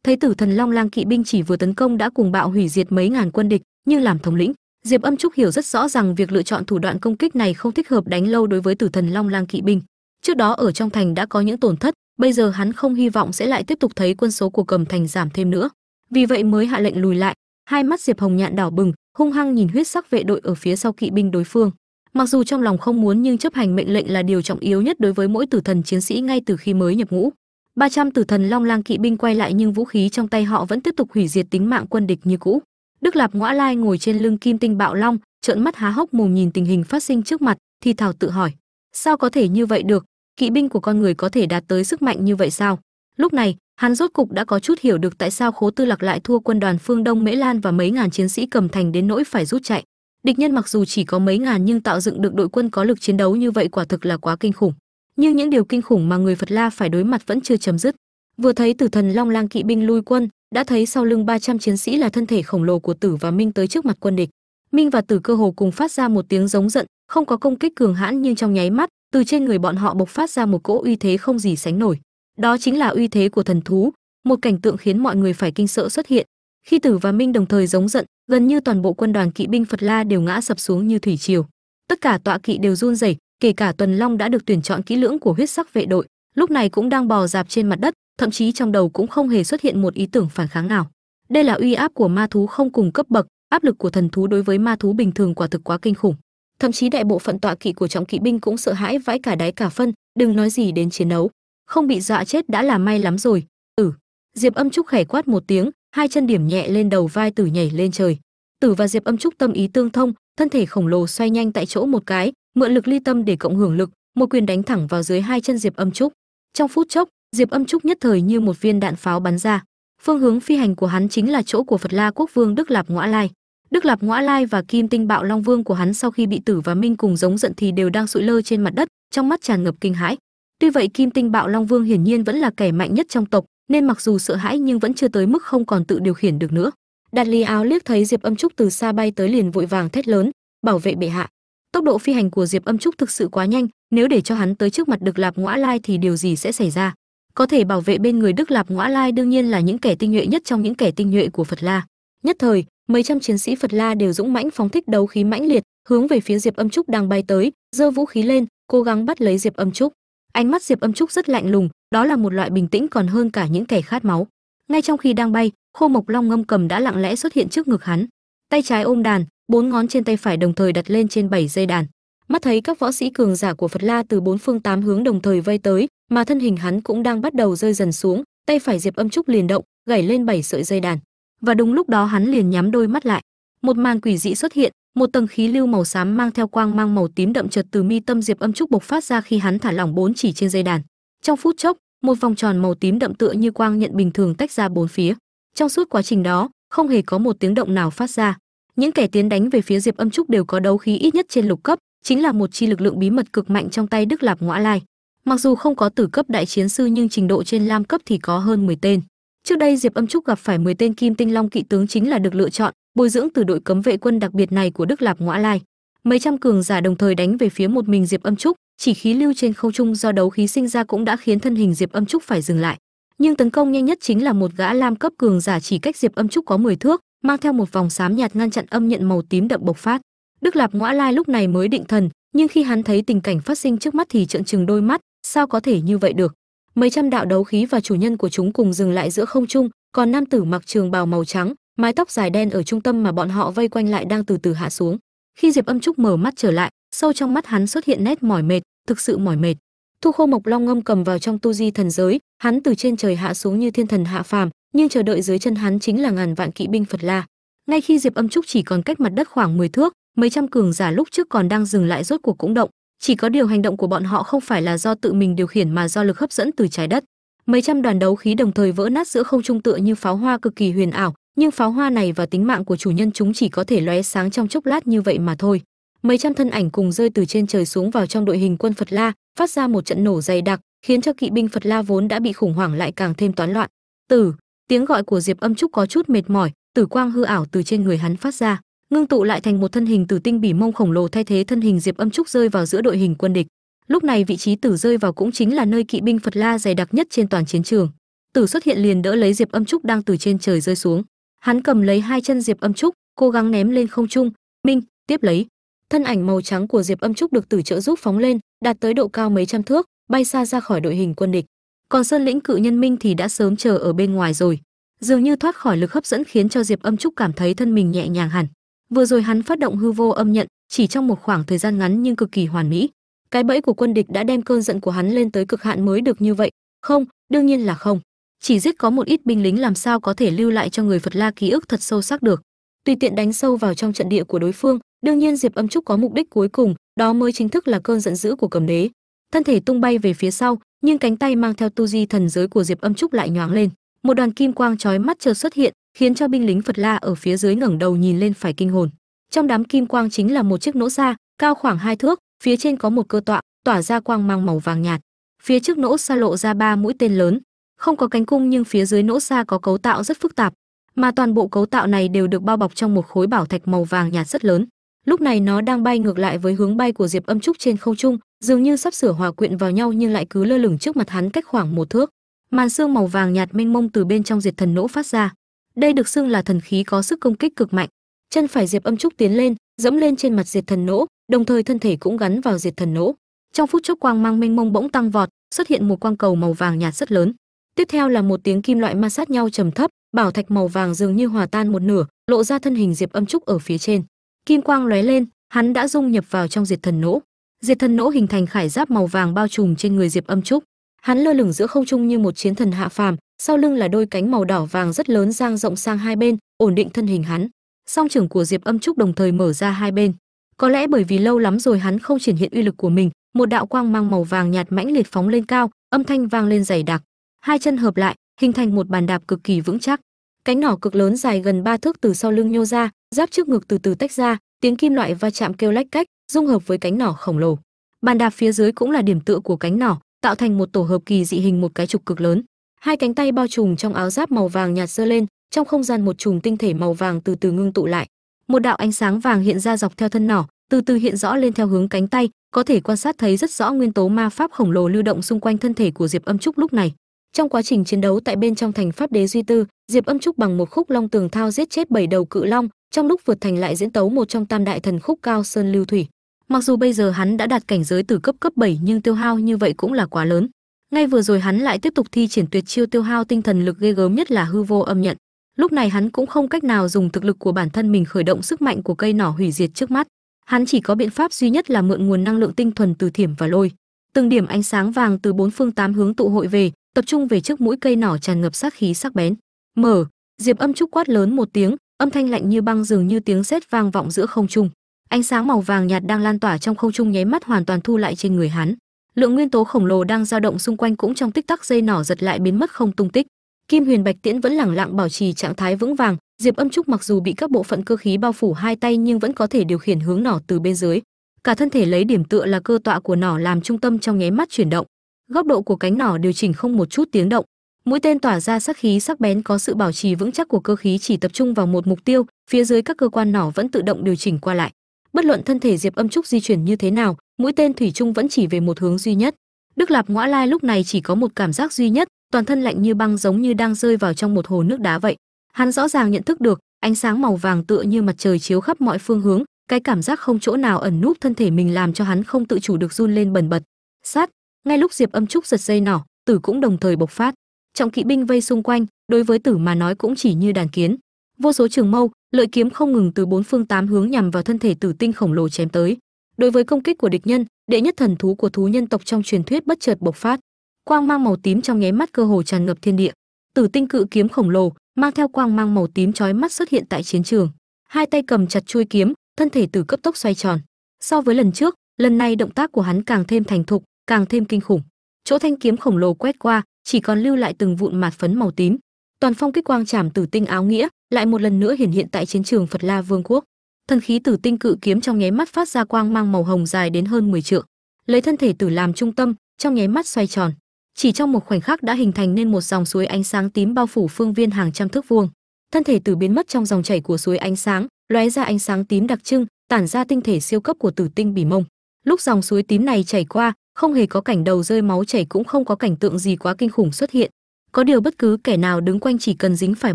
Thấy tử thần Long Lang kỵ binh chỉ vừa tấn công đã cùng bạo hủy diệt mấy ngàn quân địch, nhưng làm thống lĩnh, Diệp Âm Trúc hiểu rất rõ rằng việc lựa chọn thủ đoạn công kích này không thích hợp đánh lâu đối với tử thần Long Lang kỵ binh. Trước đó ở trong thành đã có những tổn thất, bây giờ hắn không hy vọng sẽ lại tiếp tục thấy quân số của Cầm thành giảm thêm nữa. Vì vậy mới hạ lệnh lùi lại, hai mắt diệp hồng nhạn đỏ bừng hung hăng nhìn huyết sắc vệ đội ở phía sau kỵ binh đối phương. Mặc dù trong lòng không muốn nhưng chấp hành mệnh lệnh là điều trọng yếu nhất đối với mỗi tử thần chiến sĩ ngay từ khi mới nhập ngũ. 300 tử thần long lang kỵ binh quay lại nhưng vũ khí trong tay họ vẫn tiếp tục hủy diệt tính mạng quân địch như cũ. Đức lạp ngõa lai ngồi trên lưng kim tinh bạo long trợn mắt há hốc mồm nhìn tình hình phát sinh trước mặt thì thào tự hỏi sao có thể như vậy được? Kỵ binh của con người có thể đạt tới sức mạnh như vậy sao? Lúc này, hắn rốt cục đã có chút hiểu được tại sao khố tư lạc lại thua quân đoàn phương đông mễ lan và mấy ngàn chiến sĩ cầm thành đến nỗi phải rút chạy. Địch nhân mặc dù chỉ có mấy ngàn nhưng tạo dựng được đội quân có lực chiến đấu như vậy quả thực là quá kinh khủng. Nhưng những điều kinh khủng mà người phật la phải đối mặt vẫn chưa chấm dứt. Vừa thấy tử thần long lang kỵ binh lui quân, đã thấy sau lưng 300 chiến sĩ là thân thể khổng lồ của tử và minh tới trước mặt quân địch. Minh và tử cơ hồ cùng phát ra một tiếng giống giận, không có công kích cường hãn nhưng trong nháy mắt từ trên người bọn họ bộc phát ra một cỗ uy thế không gì sánh nổi. Đó chính là uy thế của thần thú, một cảnh tượng khiến mọi người phải kinh sợ xuất hiện. Khi tử và minh đồng thời giống giận, gần như toàn bộ quân đoàn kỵ binh phật la đều ngã sập xuống như thủy triều. Tất cả tọa kỵ đều run rẩy, kể cả tuần long đã được tuyển chọn kỹ lưỡng của huyết sắc vệ đội, lúc này cũng đang bò dạp trên mặt đất, thậm chí trong đầu cũng không hề xuất hiện một ý tưởng phản kháng nào. Đây là uy áp của ma thú không cùng cấp bậc, áp lực của thần thú đối với ma thú bình thường quả thực quá kinh khủng thậm chí đại bộ phận tọa kỵ của trọng kỵ binh cũng sợ hãi vãi cả đáy cả phân, đừng nói gì đến chiến đấu. Không bị dọa chết đã là may lắm rồi. Tử diệp âm trúc khẽ quát một tiếng, hai chân điểm nhẹ lên đầu vai tử nhảy lên trời. Tử và diệp âm trúc tâm ý tương thông, thân thể khổng lồ xoay nhanh tại chỗ một cái, mượn lực ly tâm để cộng hưởng lực, một quyền đánh thẳng vào dưới hai chân diệp âm trúc. Trong phút chốc, diệp âm trúc nhất thời như một viên đạn pháo bắn ra. Phương hướng phi hành của hắn chính là chỗ của phật la quốc vương đức lạp ngõa lai đức lạp ngõa lai và kim tinh bạo long vương của hắn sau khi bị tử và minh cùng giống giận thì đều đang sụi lơ trên mặt đất, trong mắt tràn ngập kinh hãi. Tuy vậy, kim tinh bạo long vương hiển nhiên vẫn là kẻ mạnh nhất trong tộc, nên mặc dù sợ hãi nhưng vẫn chưa tới mức không còn tự điều khiển được nữa. Đạt ly áo liếc thấy diệp âm trúc từ xa bay tới liền vội vàng thét lớn, bảo vệ bệ hạ. Tốc độ phi hành của diệp âm trúc thực sự quá nhanh, nếu để cho hắn tới trước mặt được lạp ngõa lai thì điều gì sẽ xảy ra? Có thể bảo vệ bên người đức lạp ngõa lai đương nhiên là những kẻ tinh nhuệ nhất trong những kẻ tinh nhuệ của phật la. Nhất thời mấy trăm chiến sĩ phật la đều dũng mãnh phóng thích đấu khí mãnh liệt, hướng về phía diệp âm trúc đang bay tới, giơ vũ khí lên, cố gắng bắt lấy diệp âm trúc. Ánh mắt diệp âm trúc rất lạnh lùng, đó là một loại bình tĩnh còn hơn cả những kẻ khát máu. Ngay trong khi đang bay, khô mộc long ngâm cầm đã lặng lẽ xuất hiện trước ngực hắn. Tay trái ôm đàn, bốn ngón trên tay phải đồng thời đặt lên trên bảy dây đàn. Mắt thấy các võ sĩ cường giả của phật la từ bốn phương tám hướng đồng thời vây tới, mà thân hình hắn cũng đang bắt đầu rơi dần xuống, tay phải diệp âm trúc liền động, gảy lên bảy sợi dây đàn và đúng lúc đó hắn liền nhắm đôi mắt lại. Một màn quỷ dị xuất hiện, một tầng khí lưu màu xám mang theo quang mang màu tím đậm chợt từ mi tâm diệp âm trúc bộc phát ra khi hắn thả lỏng bốn chỉ trên dây đàn. Trong phút chốc, một vòng tròn màu tím đậm tựa như quang nhận bình thường tách ra bốn phía. Trong suốt quá trình đó, không hề có một tiếng động nào phát ra. Những kẻ tiến đánh về phía diệp âm trúc đều có đấu khí ít nhất trên lục cấp, chính là một chi lực lượng bí mật cực mạnh trong tay đức lạp ngoã lai. Mặc dù không có tử cấp đại chiến sư nhưng trình độ trên lam cấp thì có hơn 10 tên trước đây diệp âm trúc gặp phải 10 tên kim tinh long kỵ tướng chính là được lựa chọn, bồi dưỡng từ đội cấm vệ quân đặc biệt này của đức lạp ngoã lai. Mấy trăm cường giả đồng thời đánh về phía một mình diệp âm trúc, chỉ khí lưu trên không trung do đấu khí sinh ra cũng đã khiến thân hình diệp âm trúc phải dừng lại. Nhưng tấn công nhanh nhất chính là một gã lam cấp cường giả chỉ cách diệp âm trúc có 10 thước, mang theo một vòng xám nhạt ngăn chặn âm nhận màu tím đậm bộc phát. Đức lạp ngoã lai lúc này mới định thần, nhưng khi hắn thấy tình cảnh phát sinh trước mắt thì trợn trừng đôi mắt, sao có thể như vậy được? Mấy trăm đạo đấu khí và chủ nhân của chúng cùng dừng lại giữa không trung, còn nam tử mặc trường bào màu trắng, mái tóc dài đen ở trung tâm mà bọn họ vây quanh lại đang từ từ hạ xuống. Khi diệp âm trúc mở mắt trở lại, sâu trong mắt hắn xuất hiện nét mỏi mệt, thực sự mỏi mệt. Thu khô mộc long ngâm cầm vào trong tu di thần giới, hắn từ trên trời hạ xuống như thiên thần hạ phàm, nhưng chờ đợi dưới chân hắn chính là ngàn vạn kỵ binh phật la. Ngay khi diệp âm trúc chỉ còn cách mặt đất khoảng 10 thước, mấy trăm cường giả lúc trước còn đang dừng lại rốt cuộc cũng động chỉ có điều hành động của bọn họ không phải là do tự mình điều khiển mà do lực hấp dẫn từ trái đất. Mấy trăm đoàn đấu khí đồng thời vỡ nát giữa không trung tựa như pháo hoa cực kỳ huyền ảo, nhưng pháo hoa này và tính mạng của chủ nhân chúng chỉ có thể lóe sáng trong chốc lát như vậy mà thôi. Mấy trăm thân ảnh cùng rơi từ trên trời xuống vào trong đội hình quân phật la, phát ra một trận nổ dày đặc, khiến cho kỵ binh phật la vốn đã bị khủng hoảng lại càng thêm toán loạn. Tử, tiếng gọi của diệp âm trúc có chút mệt mỏi, tử quang hư ảo từ trên người hắn phát ra ngưng tụ lại thành một thân hình tử tinh bỉ mông khổng lồ thay thế thân hình diệp âm trúc rơi vào giữa đội hình quân địch. Lúc này vị trí tử rơi vào cũng chính là nơi kỵ binh phật la dày đặc nhất trên toàn chiến trường. Tử xuất hiện liền đỡ lấy diệp âm trúc đang từ trên trời rơi xuống. Hắn cầm lấy hai chân diệp âm trúc, cố gắng ném lên không trung. Minh, tiếp lấy. Thân ảnh màu trắng của diệp âm trúc được tử trợ giúp phóng lên, đạt tới độ cao mấy trăm thước, bay xa ra khỏi đội hình quân địch. Còn sơn lĩnh cự nhân minh thì đã sớm chờ ở bên ngoài rồi. Dường như thoát khỏi lực hấp dẫn khiến cho diệp âm trúc cảm thấy thân mình nhẹ nhàng hẳn vừa rồi hắn phát động hư vô âm nhận, chỉ trong một khoảng thời gian ngắn nhưng cực kỳ hoàn mỹ. Cái bẫy của quân địch đã đem cơn giận của hắn lên tới cực hạn mới được như vậy. Không, đương nhiên là không. Chỉ giết có một ít binh lính làm sao có thể lưu lại cho người phật la ký ức thật sâu sắc được. Tùy tiện đánh sâu vào trong trận địa của đối phương, đương nhiên diệp âm trúc có mục đích cuối cùng, đó mới chính thức là cơn giận dữ của cầm đế. Thân thể tung bay về phía sau, nhưng cánh tay mang theo tu di thần giới của diệp âm trúc lại nhoáng lên. Một đoàn kim quang chói mắt chợt xuất hiện khiến cho binh lính phật la ở phía dưới ngẩng đầu nhìn lên phải kinh hồn. Trong đám kim quang chính là một chiếc nỗ xa, cao khoảng hai thước, phía trên có một cơ tọa, tỏa ra quang mang màu vàng nhạt. Phía trước nỗ xa lộ ra ba mũi tên lớn, không có cánh cung nhưng phía dưới nỗ xa có cấu tạo rất phức tạp, mà toàn bộ cấu tạo này đều được bao bọc trong một khối bảo thạch màu vàng nhạt rất lớn. Lúc này nó đang bay ngược lại với hướng bay của diệp âm trúc trên không trung, dường như sắp sửa hòa quyện vào nhau nhưng lại cứ lơ lửng trước mặt hắn cách khoảng một thước. Màn xương màu vàng nhạt mênh mông từ bên trong diệt thần nỗ phát ra đây được xưng là thần khí có sức công kích cực mạnh. Chân phải diệp âm trúc tiến lên, dẫm lên trên mặt diệt thần nỗ, đồng thời thân thể cũng gắn vào diệt thần nỗ. Trong phút chốc quang mang mênh mông bỗng tăng vọt, xuất hiện một quang cầu màu vàng nhạt rất lớn. Tiếp theo là một tiếng kim loại ma sát nhau trầm thấp, bảo thạch màu vàng dường như hòa tan một nửa, lộ ra thân hình diệp âm trúc ở phía trên. Kim quang lóe lên, hắn đã dung nhập vào trong diệt thần nỗ. Diệt thần nỗ hình thành khải giáp màu vàng bao trùm trên người diệp âm trúc hắn lơ lửng giữa không trung như một chiến thần hạ phàm, sau lưng là đôi cánh màu đỏ vàng rất lớn dang rộng sang hai bên, ổn định thân hình hắn. Song trưởng của diệp âm trúc đồng thời mở ra hai bên. Có lẽ bởi vì lâu lắm rồi hắn không triển hiện uy lực của mình, một đạo quang mang màu vàng nhạt mãnh liệt phóng lên cao, âm thanh vang lên dày đặc. Hai chân hợp lại, hình thành một bàn đạp cực kỳ vững chắc. Cánh nỏ cực lớn dài gần ba thước từ sau lưng nhô ra, giáp trước ngực từ từ tách ra, tiếng kim loại va chạm kêu lách cách, dung hợp với cánh nỏ khổng lồ. Bàn đạp phía dưới cũng là điểm tựa của cánh nỏ tạo thành một tổ hợp kỳ dị hình một cái trục cực lớn. Hai cánh tay bao trùm trong áo giáp màu vàng nhạt dơ lên, trong không gian một chùm tinh thể màu vàng từ từ ngưng tụ lại. Một đạo ánh sáng vàng hiện ra dọc theo thân nỏ, từ từ hiện rõ lên theo hướng cánh tay, có thể quan sát thấy rất rõ nguyên tố ma pháp khổng lồ lưu động xung quanh thân thể của diệp âm trúc lúc này. Trong quá trình chiến đấu tại bên trong thành pháp đế duy tư, diệp âm trúc bằng một khúc long tường thao giết chết bảy đầu cự long, trong lúc vượt thành lại diễn tấu một trong tam đại thần khúc cao sơn lưu thủy mặc dù bây giờ hắn đã đạt cảnh giới từ cấp cấp 7 nhưng tiêu hao như vậy cũng là quá lớn. Ngay vừa rồi hắn lại tiếp tục thi triển tuyệt chiêu tiêu hao tinh thần lực ghê gớm nhất là hư vô âm nhận. Lúc này hắn cũng không cách nào dùng thực lực của bản thân mình khởi động sức mạnh của cây nỏ hủy diệt trước mắt. Hắn chỉ có biện pháp duy nhất là mượn nguồn năng lượng tinh thuần từ thiểm và lôi. Từng điểm ánh sáng vàng từ bốn phương tám hướng tụ hội về, tập trung về trước mũi cây nỏ tràn ngập sát khí sắc bén. Mở, diệp âm trúc quát lớn một tiếng, âm thanh lạnh như băng dường như tiếng sét vang vọng giữa không trung ánh sáng màu vàng nhạt đang lan tỏa trong không trung nháy mắt hoàn toàn thu lại trên người hắn. Lượng nguyên tố khổng lồ đang dao động xung quanh cũng trong tích tắc dây nỏ giật lại biến mất không tung tích. Kim huyền bạch tiễn vẫn lẳng lặng bảo trì trạng thái vững vàng, diệp âm trúc mặc dù bị các bộ phận cơ khí bao phủ hai tay nhưng vẫn có thể điều khiển hướng nỏ từ bên dưới. Cả thân thể lấy điểm tựa là cơ tọa của nỏ làm trung tâm trong nháy mắt chuyển động. Góc độ của cánh nỏ điều chỉnh không một chút tiếng động. Mũi tên tỏa ra sắc khí sắc bén có sự bảo trì vững chắc của cơ khí chỉ tập trung vào một mục tiêu, phía dưới các cơ quan nỏ vẫn tự động điều chỉnh qua lại bất luận thân thể diệp âm trúc di chuyển như thế nào, mũi tên thủy chung vẫn chỉ về một hướng duy nhất. Đức lạp ngõa lai lúc này chỉ có một cảm giác duy nhất, toàn thân lạnh như băng giống như đang rơi vào trong một hồ nước đá vậy. Hắn rõ ràng nhận thức được, ánh sáng màu vàng tựa như mặt trời chiếu khắp mọi phương hướng, cái cảm giác không chỗ nào ẩn núp thân thể mình làm cho hắn không tự chủ được run lên bần bật. Sát, ngay lúc diệp âm trúc giật dây nỏ, tử cũng đồng thời bộc phát. Trọng kỵ binh vây xung quanh, đối với tử mà nói cũng chỉ như đàn kiến. Vô số trường mâu lợi kiếm không ngừng từ bốn phương tám hướng nhằm vào thân thể tử tinh khổng lồ chém tới. Đối với công kích của địch nhân, đệ nhất thần thú của thú nhân tộc trong truyền thuyết bất chợt bộc phát. Quang mang màu tím trong nháy mắt cơ hồ tràn ngập thiên địa. Tử tinh cự kiếm khổng lồ, mang theo quang mang màu tím chói mắt xuất hiện tại chiến trường. Hai tay cầm chặt chuôi kiếm, thân thể tử cấp tốc xoay tròn. So với lần trước, lần này động tác của hắn càng thêm thành thục, càng thêm kinh khủng. Chỗ thanh kiếm khổng lồ quét qua, chỉ còn lưu lại từng vụn mạt phấn màu tím toàn phong kích quang chảm tử tinh áo nghĩa lại một lần nữa hiển hiện tại chiến trường phật la vương quốc. Thần khí tử tinh cự kiếm trong nháy mắt phát ra quang mang màu hồng dài đến hơn 10 trượng, lấy thân thể tử làm trung tâm, trong nháy mắt xoay tròn. Chỉ trong một khoảnh khắc đã hình thành nên một dòng suối ánh sáng tím bao phủ phương viên hàng trăm thước vuông. Thân thể tử biến mất trong dòng chảy của suối ánh sáng, lóe ra ánh sáng tím đặc trưng, tản ra tinh thể siêu cấp của tử tinh bỉ mông. Lúc dòng suối tím này chảy qua, không hề có cảnh đầu rơi máu chảy cũng không có cảnh tượng gì quá kinh khủng xuất hiện có điều bất cứ kẻ nào đứng quanh chỉ cần dính phải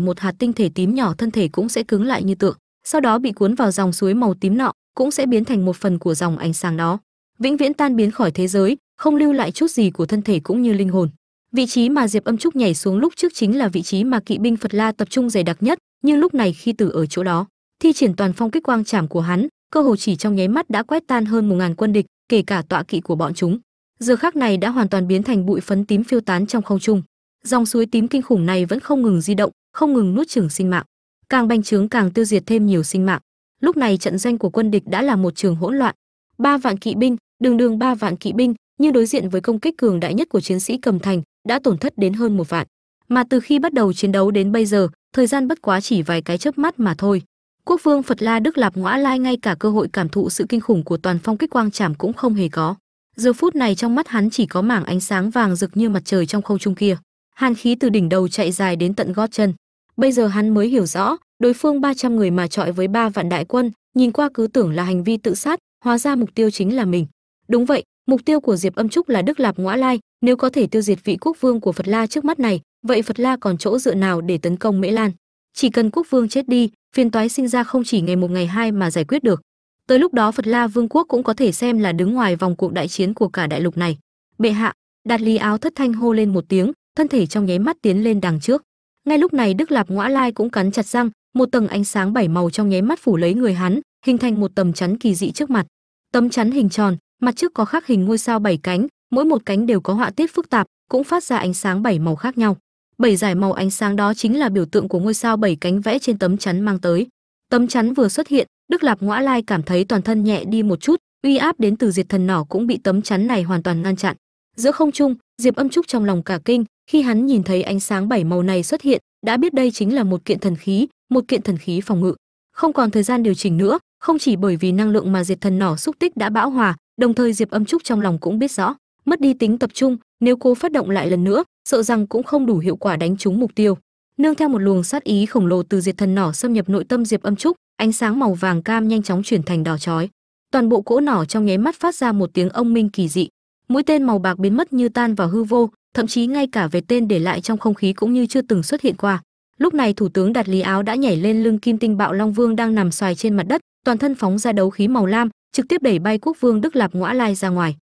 một hạt tinh thể tím nhỏ thân thể cũng sẽ cứng lại như tượng, sau đó bị cuốn vào dòng suối màu tím nọ cũng sẽ biến thành một phần của dòng ánh sáng đó. Vĩnh viễn tan biến khỏi thế giới, không lưu lại chút gì của thân thể cũng như linh hồn. Vị trí mà diệp âm trúc nhảy xuống lúc trước chính là vị trí mà kỵ binh phật la tập trung dày đặc nhất, nhưng lúc này khi tử ở chỗ đó, thi triển toàn phong kích quang chảm của hắn, cơ hồ chỉ trong nháy mắt đã quét tan hơn một ngàn quân địch, kể cả tọa kỵ của bọn chúng. Giờ khắc này đã hoàn toàn biến thành bụi phấn tím phiêu tán trong không trung dòng suối tím kinh khủng này vẫn không ngừng di động, không ngừng nuốt chửng sinh mạng. Càng bành trướng càng tiêu diệt thêm nhiều sinh mạng. Lúc này trận doanh của quân địch đã là một trường hỗn loạn. Ba vạn kỵ binh, đường đường ba vạn kỵ binh, nhưng đối diện với công kích cường đại nhất của chiến sĩ cầm thành, đã tổn thất đến hơn một vạn. Mà từ khi bắt đầu chiến đấu đến bây giờ, thời gian bất quá chỉ vài cái chớp mắt mà thôi. Quốc vương phật la đức lạp ngõa lai ngay cả cơ hội cảm thụ sự kinh khủng của toàn phong kích quang trảm cũng không hề có. Giờ phút này trong mắt hắn chỉ có mảng ánh sáng vàng rực như mặt trời trong không trung kia hàn khí từ đỉnh đầu chạy dài đến tận gót chân. Bây giờ hắn mới hiểu rõ, đối phương 300 người mà trọi với ba vạn đại quân, nhìn qua cứ tưởng là hành vi tự sát, hóa ra mục tiêu chính là mình. Đúng vậy, mục tiêu của diệp âm trúc là đức lạp ngoã lai, nếu có thể tiêu diệt vị quốc vương của phật la trước mắt này, vậy phật la còn chỗ dựa nào để tấn công mễ lan? Chỉ cần quốc vương chết đi, phiền toái sinh ra không chỉ ngày một ngày hai mà giải quyết được. Tới lúc đó phật la vương quốc cũng có thể xem là đứng ngoài vòng cuộc đại chiến của cả đại lục này. Bệ hạ đạt lý áo thất thanh hô lên một tiếng thân thể trong nháy mắt tiến lên đằng trước. Ngay lúc này đức lạp ngõa lai cũng cắn chặt răng, một tầng ánh sáng bảy màu trong nháy mắt phủ lấy người hắn, hình thành một tầm chắn kỳ dị trước mặt. Tấm chắn hình tròn, mặt trước có khắc hình ngôi sao bảy cánh, mỗi một cánh đều có họa tiết phức tạp, cũng phát ra ánh sáng bảy màu khác nhau. Bảy giải màu ánh sáng đó chính là biểu tượng của ngôi sao bảy cánh vẽ trên tấm chắn mang tới. Tấm chắn vừa xuất hiện, đức lạp ngõa lai cảm thấy toàn thân nhẹ đi một chút, uy áp đến từ diệt thần nỏ cũng bị tấm chắn này hoàn toàn ngăn chặn. Giữa không trung, diệp âm trúc trong lòng cả kinh khi hắn nhìn thấy ánh sáng bảy màu này xuất hiện, đã biết đây chính là một kiện thần khí, một kiện thần khí phòng ngự. Không còn thời gian điều chỉnh nữa, không chỉ bởi vì năng lượng mà diệt thần nỏ xúc tích đã bão hòa, đồng thời diệp âm trúc trong lòng cũng biết rõ, mất đi tính tập trung, nếu cô phát động lại lần nữa, sợ rằng cũng không đủ hiệu quả đánh trúng mục tiêu. Nương theo một luồng sát ý khổng lồ từ diệt thần nỏ xâm nhập nội tâm diệp âm trúc, ánh sáng màu vàng cam nhanh chóng chuyển thành đỏ chói. Toàn bộ cỗ nỏ trong nháy mắt phát ra một tiếng ông minh kỳ dị. Mũi tên màu bạc biến mất như tan vào hư vô thậm chí ngay cả về tên để lại trong không khí cũng như chưa từng xuất hiện qua. Lúc này thủ tướng đặt lý áo đã nhảy lên lưng kim tinh bạo long vương đang nằm xoài trên mặt đất, toàn thân phóng ra đấu khí màu lam, trực tiếp đẩy bay quốc vương đức lạp ngõa lai ra ngoài.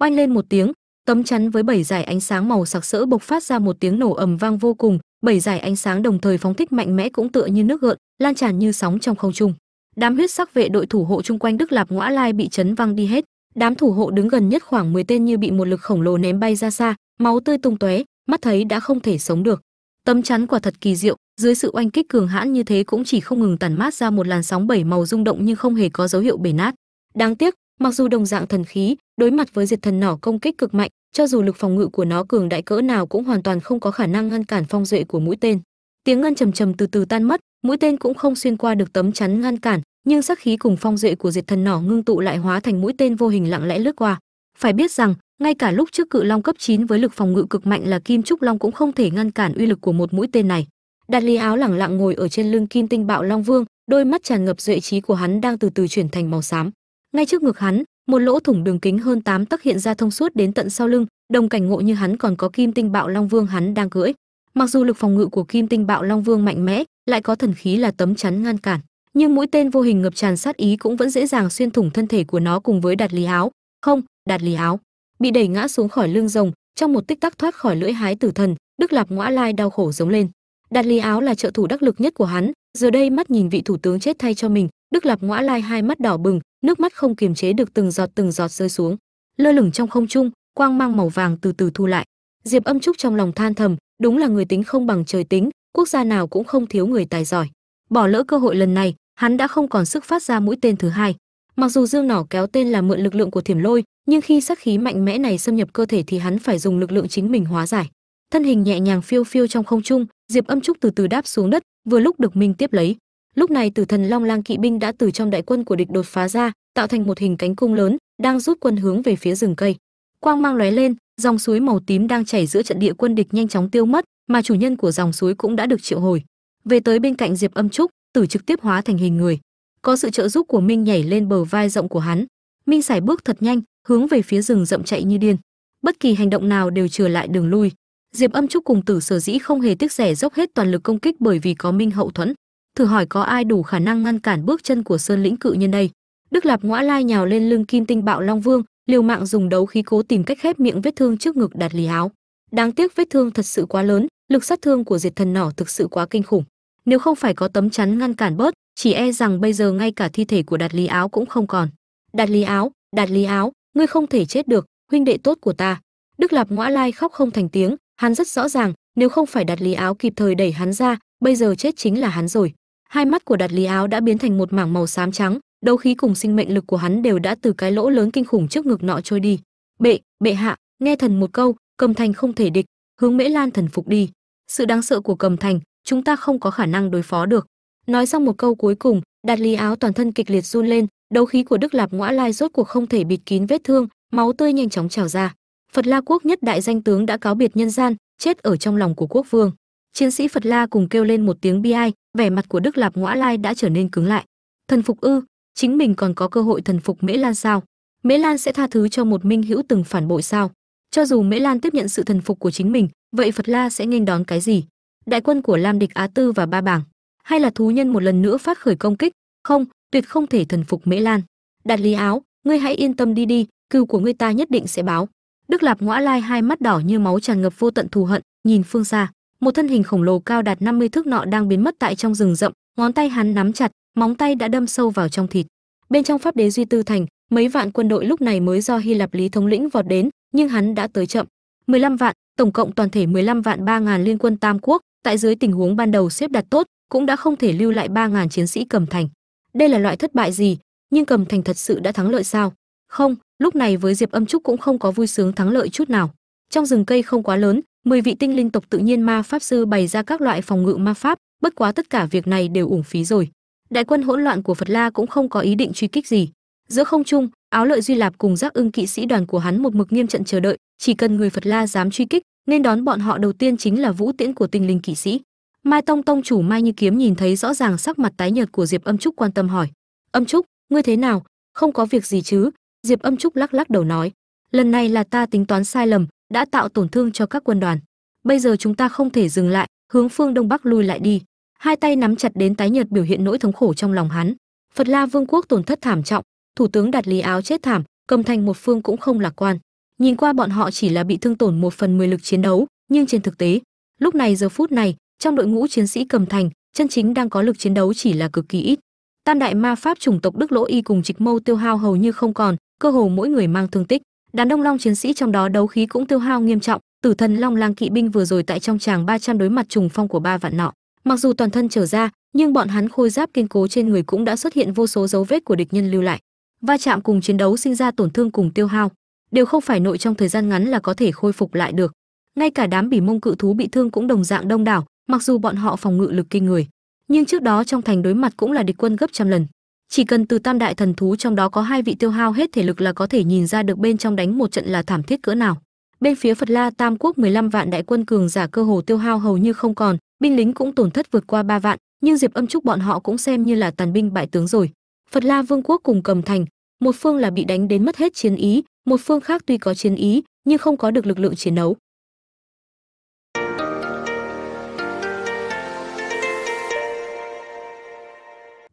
Oanh lên một tiếng, tấm chắn với bảy dải ánh sáng màu sặc sỡ bộc phát ra một tiếng nổ ầm vang vô cùng, bảy dải ánh sáng đồng thời phóng thích mạnh mẽ cũng tựa như nước gợn, lan tràn như sóng trong không trung. Đám huyết sắc vệ đội thủ hộ chung quanh đức lạp ngõa lai bị chấn văng đi hết. Đám thủ hộ đứng gần nhất khoảng 10 tên như bị một lực khổng lồ ném bay ra xa máu tươi tung tóe, mắt thấy đã không thể sống được. Tấm chắn quả thật kỳ diệu, dưới sự oanh kích cường hãn như thế cũng chỉ không ngừng tản mát ra một làn sóng bảy màu rung động nhưng không hề có dấu hiệu bể nát. Đáng tiếc, mặc dù đồng dạng thần khí, đối mặt với diệt thần nỏ công kích cực mạnh, cho dù lực phòng ngự của nó cường đại cỡ nào cũng hoàn toàn không có khả năng ngăn cản phong duệ của mũi tên. Tiếng ngân trầm trầm từ từ tan mất, mũi tên cũng không xuyên qua được tấm chắn ngăn cản, nhưng sắc khí cùng phong duệ của diệt thần nỏ ngưng tụ lại hóa thành mũi tên vô hình lặng lẽ lướt qua. Phải biết rằng ngay cả lúc trước cự long cấp 9 với lực phòng ngự cực mạnh là kim trúc long cũng không thể ngăn cản uy lực của một mũi tên này. Đạt lý áo lẳng lặng ngồi ở trên lưng kim tinh bạo long vương, đôi mắt tràn ngập duệ trí của hắn đang từ từ chuyển thành màu xám. Ngay trước ngực hắn, một lỗ thủng đường kính hơn 8 tấc hiện ra thông suốt đến tận sau lưng, đồng cảnh ngộ như hắn còn có kim tinh bạo long vương hắn đang cưỡi. Mặc dù lực phòng ngự của kim tinh bạo long vương mạnh mẽ, lại có thần khí là tấm chắn ngăn cản, nhưng mũi tên vô hình ngập tràn sát ý cũng vẫn dễ dàng xuyên thủng thân thể của nó cùng với đạt lý áo. Không đạt lý áo bị đẩy ngã xuống khỏi lưng rồng, trong một tích tắc thoát khỏi lưỡi hái tử thần, đức lạp ngõa lai đau khổ giống lên. Đạt lý áo là trợ thủ đắc lực nhất của hắn, giờ đây mắt nhìn vị thủ tướng chết thay cho mình, đức lạp ngõa lai hai mắt đỏ bừng, nước mắt không kiềm chế được từng giọt từng giọt rơi xuống. Lơ lửng trong không trung, quang mang màu vàng từ từ thu lại. Diệp âm trúc trong lòng than thầm, đúng là người tính không bằng trời tính, quốc gia nào cũng không thiếu người tài giỏi. Bỏ lỡ cơ hội lần này, hắn đã không còn sức phát ra mũi tên thứ hai mặc dù dương nỏ kéo tên là mượn lực lượng của thiểm lôi, nhưng khi sắc khí mạnh mẽ này xâm nhập cơ thể thì hắn phải dùng lực lượng chính mình hóa giải. Thân hình nhẹ nhàng phiêu phiêu trong không trung, diệp âm trúc từ từ đáp xuống đất, vừa lúc được minh tiếp lấy. Lúc này tử thần long lang kỵ binh đã từ trong đại quân của địch đột phá ra, tạo thành một hình cánh cung lớn, đang rút quân hướng về phía rừng cây. Quang mang lóe lên, dòng suối màu tím đang chảy giữa trận địa quân địch nhanh chóng tiêu mất, mà chủ nhân của dòng suối cũng đã được triệu hồi. Về tới bên cạnh diệp âm trúc, tử trực tiếp hóa thành hình người có sự trợ giúp của minh nhảy lên bờ vai rộng của hắn. Minh sải bước thật nhanh, hướng về phía rừng rậm chạy như điên. Bất kỳ hành động nào đều trở lại đường lui. Diệp âm trúc cùng tử sở dĩ không hề tiếc rẻ dốc hết toàn lực công kích bởi vì có minh hậu thuẫn. Thử hỏi có ai đủ khả năng ngăn cản bước chân của sơn lĩnh cự nhân đây? Đức lạp ngõa lai nhào lên lưng kim tinh bạo long vương, liều mạng dùng đấu khí cố tìm cách khép miệng vết thương trước ngực đạt lý áo đáng tiếc vết thương thật sự quá lớn, lực sát thương của diệt thần nỏ thực sự quá kinh khủng. Nếu không phải có tấm chắn ngăn cản bớt chỉ e rằng bây giờ ngay cả thi thể của đạt lý áo cũng không còn. Đạt lý áo, đạt lý áo, ngươi không thể chết được, huynh đệ tốt của ta. Đức lạp ngoã lai khóc không thành tiếng, hắn rất rõ ràng, nếu không phải đạt lý áo kịp thời đẩy hắn ra, bây giờ chết chính là hắn rồi. Hai mắt của đạt lý áo đã biến thành một mảng màu xám trắng, đấu khí cùng sinh mệnh lực của hắn đều đã từ cái lỗ lớn kinh khủng trước ngực nọ trôi đi. Bệ bệ hạ, nghe thần một câu, cầm thành không thể địch, hướng mễ lan thần phục đi. Sự đáng sợ của cầm thành, chúng ta không có khả năng đối phó được nói xong một câu cuối cùng đạt lý áo toàn thân kịch liệt run lên, đấu khí của đức lạp ngõa lai rốt cuộc không thể bịt kín vết thương, máu tươi nhanh chóng trào ra. Phật la quốc nhất đại danh tướng đã cáo biệt nhân gian, chết ở trong lòng của quốc vương. Chiến sĩ phật la cùng kêu lên một tiếng bi ai, vẻ mặt của đức lạp ngõa lai đã trở nên cứng lại. Thần phục ư, chính mình còn có cơ hội thần phục mễ lan sao? Mễ lan sẽ tha thứ cho một minh hữu từng phản bội sao? Cho dù mễ lan tiếp nhận sự thần phục của chính mình, vậy phật la sẽ nghênh đón cái gì? Đại quân của lam địch á tư và ba bảng hay là thú nhân một lần nữa phát khởi công kích? Không, tuyệt không thể thần phục mễ lan. Đạt lý áo, ngươi hãy yên tâm đi đi, cừu của ngươi ta nhất định sẽ báo. Đức lạp ngõa lai hai mắt đỏ như máu tràn ngập vô tận thù hận, nhìn phương xa. Một thân hình khổng lồ cao đạt 50 thước nọ đang biến mất tại trong rừng rậm, ngón tay hắn nắm chặt, móng tay đã đâm sâu vào trong thịt. Bên trong pháp đế duy tư thành, mấy vạn quân đội lúc này mới do hy lạp lý thống lĩnh vọt đến, nhưng hắn đã tới chậm. 15 vạn, tổng cộng toàn thể 15 vạn ba ngàn liên quân tam quốc, tại dưới tình huống ban đầu xếp đặt tốt cũng đã không thể lưu lại 3 ngàn chiến sĩ cầm thành. Đây là loại thất bại gì? Nhưng cầm thành thật sự đã thắng lợi sao? Không, lúc này với diệp âm trúc cũng không có vui sướng thắng lợi chút nào. Trong rừng cây không quá lớn 10 vị tinh linh tộc tự nhiên ma pháp sư bày ra các loại phòng ngự ma pháp, bất quá tất cả việc này đều uổng phí rồi. Đại quân hỗn loạn của phật la cũng không có ý định truy kích gì. Giữa không trung, áo lợi duy lạp cùng giác ưng kỵ sĩ đoàn của hắn một mực nghiêm trận chờ đợi, chỉ cần người phật la dám truy kích, nên đón bọn họ đầu tiên chính là vũ tiễn của tinh linh kỵ sĩ mai tông tông chủ mai như kiếm nhìn thấy rõ ràng sắc mặt tái nhợt của diệp âm trúc quan tâm hỏi, âm trúc, ngươi thế nào? Không có việc gì chứ? Diệp âm trúc lắc lắc đầu nói, lần này là ta tính toán sai lầm, đã tạo tổn thương cho các quân đoàn. Bây giờ chúng ta không thể dừng lại, hướng phương đông bắc lui lại đi. Hai tay nắm chặt đến tái nhợt biểu hiện nỗi thống khổ trong lòng hắn. Phật la vương quốc tổn thất thảm trọng, thủ tướng đặt lý áo chết thảm, cầm thành một phương cũng không lạc quan. Nhìn qua bọn họ chỉ là bị thương tổn một phần mười lực chiến đấu, nhưng trên thực tế, lúc này giờ phút này trong đội ngũ chiến sĩ cầm thành, chân chính đang có lực chiến đấu chỉ là cực kỳ ít. Tam đại ma pháp chủng tộc đức lỗ y cùng trịch mâu tiêu hao hầu như không còn, cơ hồ mỗi người mang thương tích. Đàn đông long chiến sĩ trong đó đấu khí cũng tiêu hao nghiêm trọng. Tử thần long lang kỵ binh vừa rồi tại trong tràng 300 đối mặt trùng phong của ba vạn nọ. Mặc dù toàn thân trở ra, nhưng bọn hắn khôi giáp kiên cố trên người cũng đã xuất hiện vô số dấu vết của địch nhân lưu lại. Va chạm cùng chiến đấu sinh ra tổn thương cùng tiêu hao. Đều không phải nội trong thời gian ngắn là có thể khôi phục lại được. Ngay cả đám bỉ mông cự thú bị thương cũng đồng dạng đông đảo mặc dù bọn họ phòng ngự lực kinh người, nhưng trước đó trong thành đối mặt cũng là địch quân gấp trăm lần. Chỉ cần từ tam đại thần thú trong đó có hai vị tiêu hao hết thể lực là có thể nhìn ra được bên trong đánh một trận là thảm thiết cỡ nào. Bên phía phật la tam quốc 15 vạn đại quân cường giả cơ hồ tiêu hao hầu như không còn, binh lính cũng tổn thất vượt qua ba vạn, nhưng diệp âm trúc bọn họ cũng xem như là tàn binh bại tướng rồi. Phật la vương quốc cùng cầm thành, một phương là bị đánh đến mất hết chiến ý, một phương khác tuy có chiến ý, nhưng không có được lực lượng chiến đấu.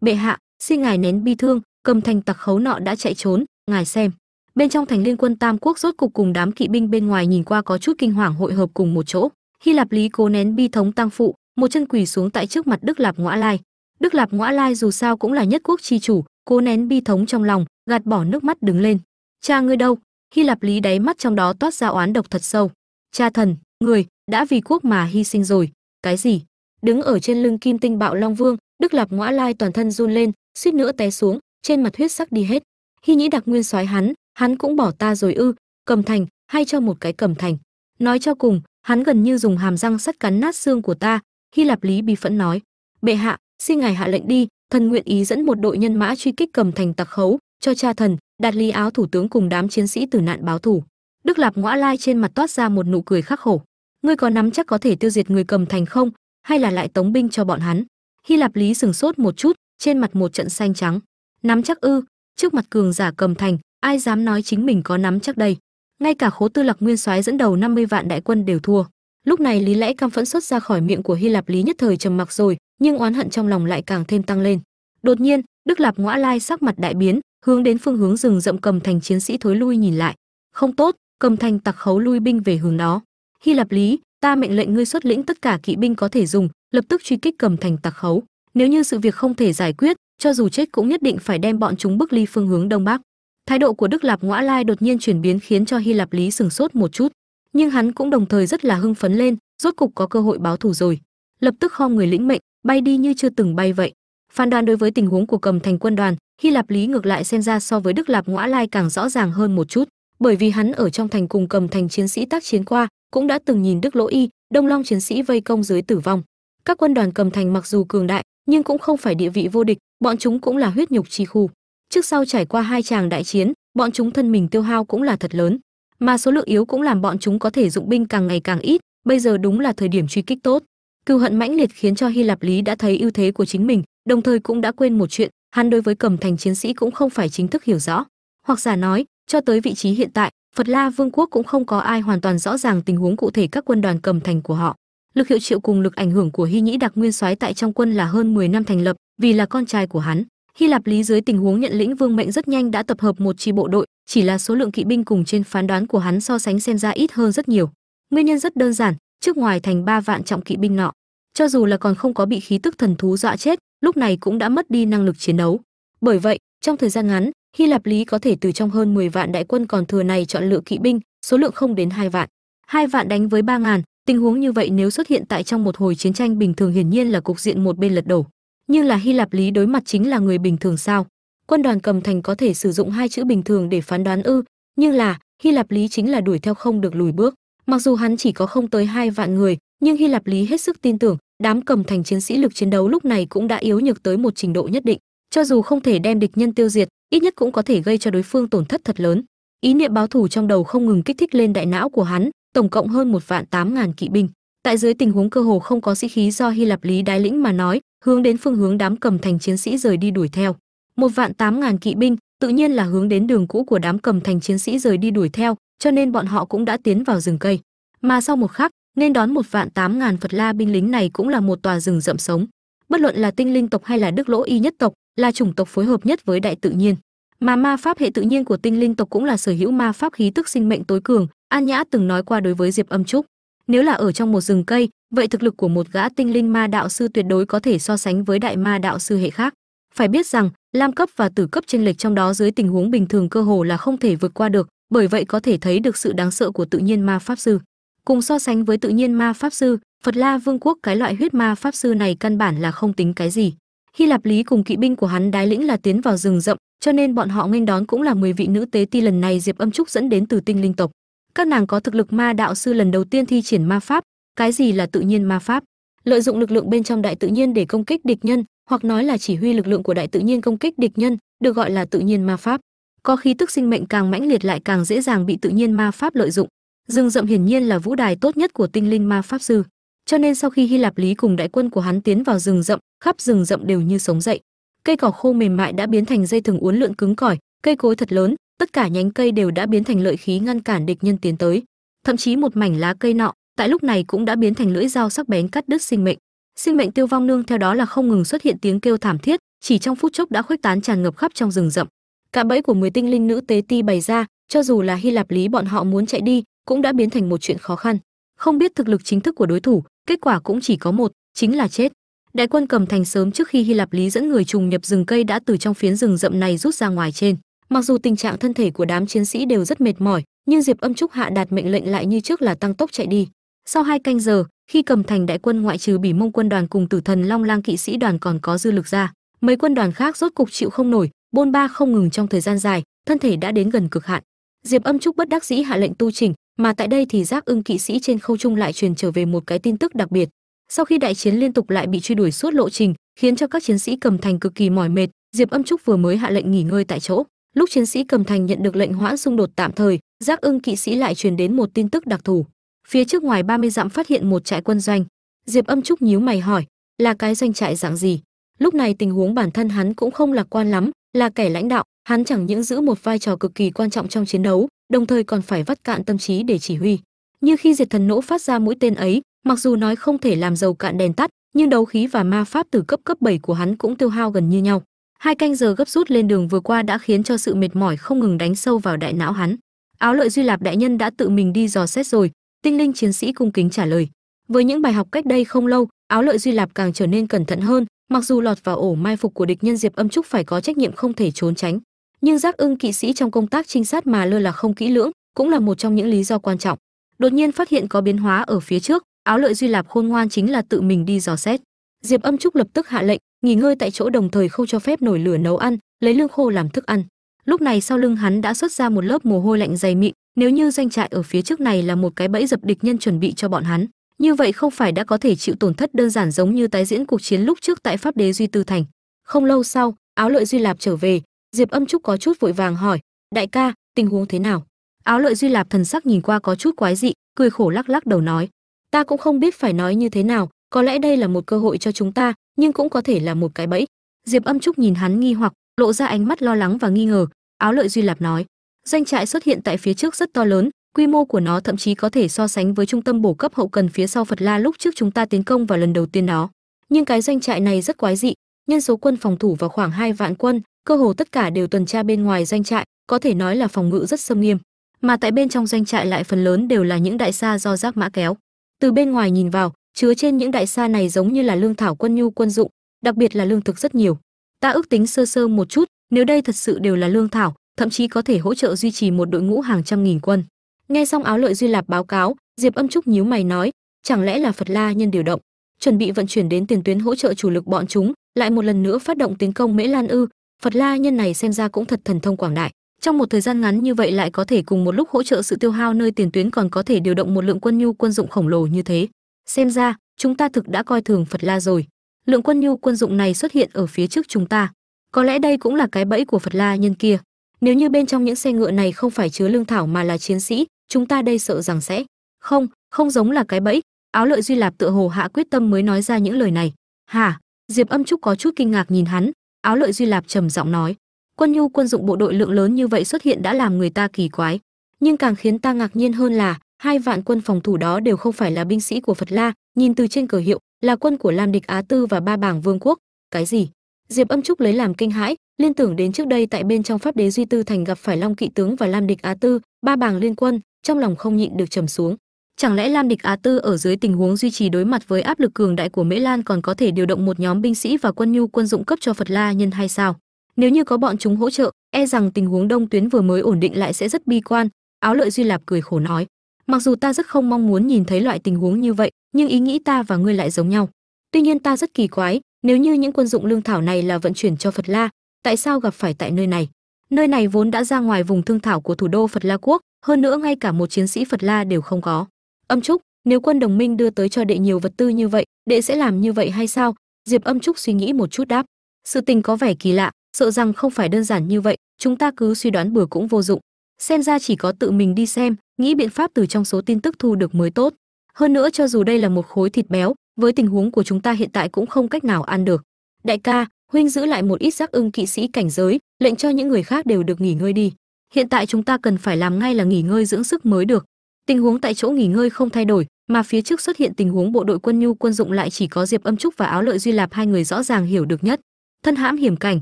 Bệ hạ, xin ngài nén bi thương, cầm thành tặc khấu nọ đã chạy trốn, ngài xem. Bên trong thành liên quân tam quốc rốt cục cùng đám kỵ binh bên ngoài nhìn qua có chút kinh hoàng hội hợp cùng một chỗ. Hy lạp lý cố nén bi thống tăng phụ, một chân quỳ xuống tại trước mặt đức lạp ngõa lai. Đức lạp ngõa lai dù sao cũng là nhất quốc chi chủ, cố nén bi thống trong lòng, gạt bỏ nước mắt đứng lên. Cha ngươi đâu? Hy lạp lý đáy mắt trong đó toát ra oán độc thật sâu. Cha thần, người, đã vì quốc mà hy sinh rồi. Cái gì? Đứng ở trên lưng kim tinh bạo long vương đức lạp ngõa lai toàn thân run lên, suýt nữa té xuống, trên mặt huyết sắc đi hết. Hy nhĩ đặc nguyên soái hắn hắn cũng bỏ ta rồi ư, cầm thành, hay cho một cái cầm thành. Nói cho cùng, hắn gần như dùng hàm răng sắt cắn nát xương của ta, hy lạp lý bi phẫn nói. Bệ hạ, xin ngài hạ lệnh đi, thần nguyện ý dẫn một đội nhân mã truy kích cầm thành tặc khấu, cho cha thần đạt lý áo thủ tướng cùng đám chiến sĩ tử nạn báo thù. Đức lạp ngõa lai trên mặt toát ra một nụ cười khắc khổ. Ngươi có nắm chắc có thể tiêu diệt người cầm thành không, hay là lại tống binh cho bọn hắn? Hy lạp lý sừng sốt một chút, trên mặt một trận xanh trắng. Nắm chắc ư, trước mặt cường giả cầm thành, ai dám nói chính mình có nắm chắc đây? Ngay cả khố tư lạc nguyên soái dẫn đầu 50 vạn đại quân đều thua. Lúc này lý lẽ cam phẫn xuất ra khỏi miệng của hy lạp lý nhất thời trầm mặc rồi, nhưng oán hận trong lòng lại càng thêm tăng lên. Đột nhiên, đức lạp ngõa lai sắc mặt đại biến, hướng đến phương hướng rừng rậm cầm thành chiến sĩ thối lui nhìn lại. Không tốt, cầm thành tặc khấu lui binh về hướng đó. Hy lạp lý, ta mệnh lệnh ngươi xuất lĩnh tất cả kỵ binh có thể dùng lập tức truy kích cầm thành tặc khấu nếu như sự việc không thể giải quyết, cho dù chết cũng nhất định phải đem bọn chúng bức ly phương hướng đông bắc. Thái độ của đức lạp ngõa lai đột nhiên chuyển biến khiến cho hy lạp lý sừng sốt một chút, nhưng hắn cũng đồng thời rất là hưng phấn lên, rốt cục có cơ hội báo thù rồi. Lập tức khom người lĩnh mệnh, bay đi như chưa từng bay vậy. Phán đoán đối với tình huống của cầm thành quân đoàn, hy lạp lý ngược lại xem ra so với đức lạp ngõa lai càng rõ ràng hơn một chút, bởi vì hắn ở trong thành cùng cầm thành chiến sĩ tác chiến qua, cũng đã từng nhìn đức lỗ y, đông long chiến sĩ vây công dưới tử vong các quân đoàn cầm thành mặc dù cường đại, nhưng cũng không phải địa vị vô địch, bọn chúng cũng là huyết nhục chi khu. Trước sau trải qua hai tràng đại chiến, bọn chúng thân mình tiêu hao cũng là thật lớn. Mà số lượng yếu cũng làm bọn chúng có thể dụng binh càng ngày càng ít, bây giờ đúng là thời điểm truy kích tốt. Cừu hận mãnh liệt khiến cho hy lạp lý đã thấy ưu thế của chính mình, đồng thời cũng đã quên một chuyện, hắn đối với cầm thành chiến sĩ cũng không phải chính thức hiểu rõ. Hoặc giả nói, cho tới vị trí hiện tại, phật la vương quốc cũng không có ai hoàn toàn rõ ràng tình huống cụ thể các quân đoàn cầm thành của họ lực hiệu triệu cùng lực ảnh hưởng của hy nhĩ đặc nguyên soái tại trong quân là hơn 10 năm thành lập, vì là con trai của hắn. Hy lạp lý dưới tình huống nhận lĩnh vương mệnh rất nhanh đã tập hợp một chi bộ đội, chỉ là số lượng kỵ binh cùng trên phán đoán của hắn so sánh xem ra ít hơn rất nhiều. Nguyên nhân rất đơn giản, trước ngoài thành ba vạn trọng kỵ binh nọ. Cho dù là còn không có bị khí tức thần thú dọa chết, lúc này cũng đã mất đi năng lực chiến đấu. Bởi vậy, trong thời gian ngắn, hy lạp lý có thể từ trong hơn 10 vạn đại quân còn thừa này chọn lựa kỵ binh, số lượng không đến hai vạn. Hai vạn đánh với ba ngàn tình huống như vậy nếu xuất hiện tại trong một hồi chiến tranh bình thường hiển nhiên là cục diện một bên lật đổ. Nhưng là hy lạp lý đối mặt chính là người bình thường sao? Quân đoàn cầm thành có thể sử dụng hai chữ bình thường để phán đoán ư? Nhưng là, hy lạp lý chính là đuổi theo không được lùi bước. Mặc dù hắn chỉ có không tới hai vạn người, nhưng hy lạp lý hết sức tin tưởng, đám cầm thành chiến sĩ lực chiến đấu lúc này cũng đã yếu nhược tới một trình độ nhất định. Cho dù không thể đem địch nhân tiêu diệt, ít nhất cũng có thể gây cho đối phương tổn thất thật lớn. Ý niệm báo thù trong đầu không ngừng kích thích lên đại não của hắn tổng cộng hơn một vạn tám ngàn kỵ binh. Tại dưới tình huống cơ hồ không có sĩ khí do hy lạp lý đái lĩnh mà nói, hướng đến phương hướng đám cầm thành chiến sĩ rời đi đuổi theo. Một vạn tám ngàn kỵ binh tự nhiên là hướng đến đường cũ của đám cầm thành chiến sĩ rời đi đuổi theo, cho nên bọn họ cũng đã tiến vào rừng cây. Mà sau một khắc, nên đón một vạn tám ngàn phật la binh lính này cũng là một tòa rừng rậm sống. Bất luận là tinh linh tộc hay là đức lỗ y nhất tộc, là chủng tộc phối hợp nhất với đại tự nhiên. Mà ma pháp hệ tự nhiên của tinh linh tộc cũng là sở hữu ma pháp khí tức sinh mệnh tối cường an nhã từng nói qua đối với diệp âm trúc, nếu là ở trong một rừng cây, vậy thực lực của một gã tinh linh ma đạo sư tuyệt đối có thể so sánh với đại ma đạo sư hệ khác. Phải biết rằng, lam cấp và tử cấp chênh lệch trong đó dưới tình huống bình thường cơ hồ là không thể vượt qua được, bởi vậy có thể thấy được sự đáng sợ của tự nhiên ma pháp sư. Cùng so sánh với tự nhiên ma pháp sư, phật la vương quốc cái loại huyết ma pháp sư này căn bản là không tính cái gì. Hy lạp lý cùng kỵ binh của hắn đái lĩnh là tiến vào rừng rậm, cho nên bọn họ nghênh đón cũng là 10 vị nữ tế ti lần này diệp âm trúc dẫn đến từ tinh linh tộc các nàng có thực lực ma đạo sư lần đầu tiên thi triển ma pháp. Cái gì là tự nhiên ma pháp? Lợi dụng lực lượng bên trong đại tự nhiên để công kích địch nhân, hoặc nói là chỉ huy lực lượng của đại tự nhiên công kích địch nhân, được gọi là tự nhiên ma pháp. Có khí tức sinh mệnh càng mãnh liệt lại càng dễ dàng bị tự nhiên ma pháp lợi dụng. Rừng rậm hiển nhiên là vũ đài tốt nhất của tinh linh ma pháp sư. Cho nên sau khi hy lạp lý cùng đại quân của hắn tiến vào rừng rậm, khắp rừng rậm đều như sống dậy. Cây cỏ khô mềm mại đã biến thành dây thừng uốn lượn cứng cỏi, cây cối thật lớn tất cả nhánh cây đều đã biến thành lợi khí ngăn cản địch nhân tiến tới. Thậm chí một mảnh lá cây nọ, tại lúc này cũng đã biến thành lưỡi dao sắc bén cắt đứt sinh mệnh. Sinh mệnh tiêu vong nương theo đó là không ngừng xuất hiện tiếng kêu thảm thiết, chỉ trong phút chốc đã khuếch tán tràn ngập khắp trong rừng rậm. Cả bẫy của mười tinh linh nữ tế ti bày ra, cho dù là hy lạp lý bọn họ muốn chạy đi, cũng đã biến thành một chuyện khó khăn. Không biết thực lực chính thức của đối thủ, kết quả cũng chỉ có một, chính là chết. Đại quân cầm thành sớm trước khi hy lạp lý dẫn người trùng nhập rừng cây đã từ trong phiến rừng rậm này rút ra ngoài trên mặc dù tình trạng thân thể của đám chiến sĩ đều rất mệt mỏi, nhưng diệp âm trúc hạ đạt mệnh lệnh lại như trước là tăng tốc chạy đi. Sau hai canh giờ, khi cầm thành đại quân ngoại trừ bỉ mông quân đoàn cùng tử thần long lang kỵ sĩ đoàn còn có dư lực ra, mấy quân đoàn khác rốt cục chịu không nổi, bôn ba không ngừng trong thời gian dài, thân thể đã đến gần cực hạn. Diệp âm trúc bất đắc dĩ hạ lệnh tu chỉnh, mà tại đây thì giác ưng kỵ sĩ trên khâu trung lại truyền trở về một cái tin tức đặc biệt. Sau khi đại chiến liên tục lại bị truy đuổi suốt lộ trình, khiến cho các chiến sĩ cầm thành cực kỳ mỏi mệt, diệp âm trúc vừa mới hạ lệnh nghỉ ngơi tại chỗ lúc chiến sĩ cầm thành nhận được lệnh hoãn xung đột tạm thời giác ưng kỵ sĩ lại truyền đến một tin tức đặc thù. Phía trước ngoài 30 dặm phát hiện một trại quân doanh. Diệp âm trúc nhíu mày hỏi, là cái doanh trại dạng gì? Lúc này tình huống bản thân hắn cũng không lạc quan lắm, là kẻ lãnh đạo, hắn chẳng những giữ một vai trò cực kỳ quan trọng trong chiến đấu, đồng thời còn phải vắt cạn tâm trí để chỉ huy. Như khi diệt thần nỗ phát ra mũi tên ấy, mặc dù nói không thể làm dầu cạn đèn tắt, nhưng đấu khí và ma pháp từ cấp cấp 7 của hắn cũng tiêu hao gần như nhau hai canh giờ gấp rút lên đường vừa qua đã khiến cho sự mệt mỏi không ngừng đánh sâu vào đại não hắn. Áo lợi duy lạp đại nhân đã tự mình đi dò xét rồi, tinh linh chiến sĩ cung kính trả lời. Với những bài học cách đây không lâu, áo lợi duy lạp càng trở nên cẩn thận hơn, mặc dù lọt vào ổ mai phục của địch nhân diệp âm trúc phải có trách nhiệm không thể trốn tránh. Nhưng giác ưng kỵ sĩ trong công tác trinh sát mà lơ là không kỹ lưỡng, cũng là một trong những lý do quan trọng. Đột nhiên phát hiện có biến hóa ở phía trước, áo lợi duy lạp khôn ngoan chính là tự mình đi dò xét. Diệp âm trúc lập tức hạ lệnh nghỉ ngơi tại chỗ đồng thời không cho phép nổi lửa nấu ăn, lấy lương khô làm thức ăn. Lúc này sau lưng hắn đã xuất ra một lớp mồ hôi lạnh dày mịn, nếu như doanh trại ở phía trước này là một cái bẫy dập địch nhân chuẩn bị cho bọn hắn, như vậy không phải đã có thể chịu tổn thất đơn giản giống như tái diễn cuộc chiến lúc trước tại pháp đế duy tư thành. Không lâu sau, áo lợi duy lạp trở về, diệp âm trúc có chút vội vàng hỏi, đại ca, tình huống thế nào? Áo lợi duy lạp thần sắc nhìn qua có chút quái dị, cười khổ lắc lắc đầu nói, ta cũng không biết phải nói như thế nào có lẽ đây là một cơ hội cho chúng ta, nhưng cũng có thể là một cái bẫy. Diệp âm trúc nhìn hắn nghi hoặc, lộ ra ánh mắt lo lắng và nghi ngờ. Áo lợi duy lạp nói, doanh trại xuất hiện tại phía trước rất to lớn, quy mô của nó thậm chí có thể so sánh với trung tâm bổ cấp hậu cần phía sau phật la lúc trước chúng ta tiến công vào lần đầu tiên đó. Nhưng cái doanh trại này rất quái dị, nhân số quân phòng thủ vào khoảng hai vạn quân, cơ hồ tất cả đều tuần tra bên ngoài doanh trại, có thể nói là phòng ngự rất xâm nghiêm. Mà tại bên trong doanh trại lại phần lớn đều là những đại xa do giác mã kéo. Từ bên ngoài nhìn vào chứa trên những đại sa này giống như là lương thảo quân nhu quân dụng, đặc biệt là lương thực rất nhiều. Ta ước tính sơ sơ một chút, nếu đây thật sự đều là lương thảo, thậm chí có thể hỗ trợ duy trì một đội ngũ hàng trăm nghìn quân. Nghe xong áo lợi duy lạp báo cáo, diệp âm trúc nhíu mày nói, chẳng lẽ là phật la nhân điều động, chuẩn bị vận chuyển đến tiền tuyến hỗ trợ chủ lực bọn chúng, lại một lần nữa phát động tiến công mễ lan ư? Phật la nhân này xem ra cũng thật thần thông quảng đại. Trong một thời gian ngắn như vậy lại có thể cùng một lúc hỗ trợ sự tiêu hao nơi tiền tuyến còn có thể điều động một lượng quân nhu quân dụng khổng lồ như thế xem ra, chúng ta thực đã coi thường phật la rồi. Lượng quân nhu quân dụng này xuất hiện ở phía trước chúng ta. Có lẽ đây cũng là cái bẫy của phật la nhân kia. Nếu như bên trong những xe ngựa này không phải chứa lương thảo mà là chiến sĩ, chúng ta đây sợ rằng sẽ không không giống là cái bẫy. Áo lợi duy lạp tựa hồ hạ quyết tâm mới nói ra những lời này. Hả diệp âm trúc có chút kinh ngạc nhìn hắn. Áo lợi duy lạp trầm giọng nói, quân nhu quân dụng bộ đội lượng lớn như vậy xuất hiện đã làm người ta kỳ quái. Nhưng càng khiến ta ngạc nhiên hơn là hai vạn quân phòng thủ đó đều không phải là binh sĩ của phật la, nhìn từ trên cờ hiệu, là quân của lam địch á tư và ba bảng vương quốc. Cái gì? Diệp âm trúc lấy làm kinh hãi, liên tưởng đến trước đây tại bên trong pháp đế duy tư thành gặp phải long kỵ tướng và lam địch á tư, ba bảng liên quân, trong lòng không nhịn được trầm xuống. Chẳng lẽ lam địch á tư ở dưới tình huống duy trì đối mặt với áp lực cường đại của mễ lan còn có thể điều động một nhóm binh sĩ và quân nhu quân dụng cấp cho phật la nhân hay sao? Nếu như có bọn chúng hỗ trợ e rằng tình huống đông tuyến vừa mới ổn định lại sẽ rất bi quan, áo lợi duy lạp cười khổ nói mặc dù ta rất không mong muốn nhìn thấy loại tình huống như vậy, nhưng ý nghĩ ta và ngươi lại giống nhau. Tuy nhiên ta rất kỳ quái, nếu như những quân dụng lương thảo này là vận chuyển cho phật la, tại sao gặp phải tại nơi này? Nơi này vốn đã ra ngoài vùng thương thảo của thủ đô phật la quốc, hơn nữa ngay cả một chiến sĩ phật la đều không có. Âm trúc, nếu quân đồng minh đưa tới cho đệ nhiều vật tư như vậy, đệ sẽ làm như vậy hay sao? Diệp âm trúc suy nghĩ một chút đáp. Sự tình có vẻ kỳ lạ, sợ rằng không phải đơn giản như vậy, chúng ta cứ suy đoán bừa cũng vô dụng xem ra chỉ có tự mình đi xem, nghĩ biện pháp từ trong số tin tức thu được mới tốt. Hơn nữa cho dù đây là một khối thịt béo, với tình huống của chúng ta hiện tại cũng không cách nào ăn được. Đại ca, huynh giữ lại một ít giác ưng kỵ sĩ cảnh giới, lệnh cho những người khác đều được nghỉ ngơi đi. Hiện tại chúng ta cần phải làm ngay là nghỉ ngơi dưỡng sức mới được. Tình huống tại chỗ nghỉ ngơi không thay đổi, mà phía trước xuất hiện tình huống bộ đội quân nhu quân dụng lại chỉ có diệp âm trúc và áo lợi duy lạp hai người rõ ràng hiểu được nhất. Thân hãm hiểm cảnh,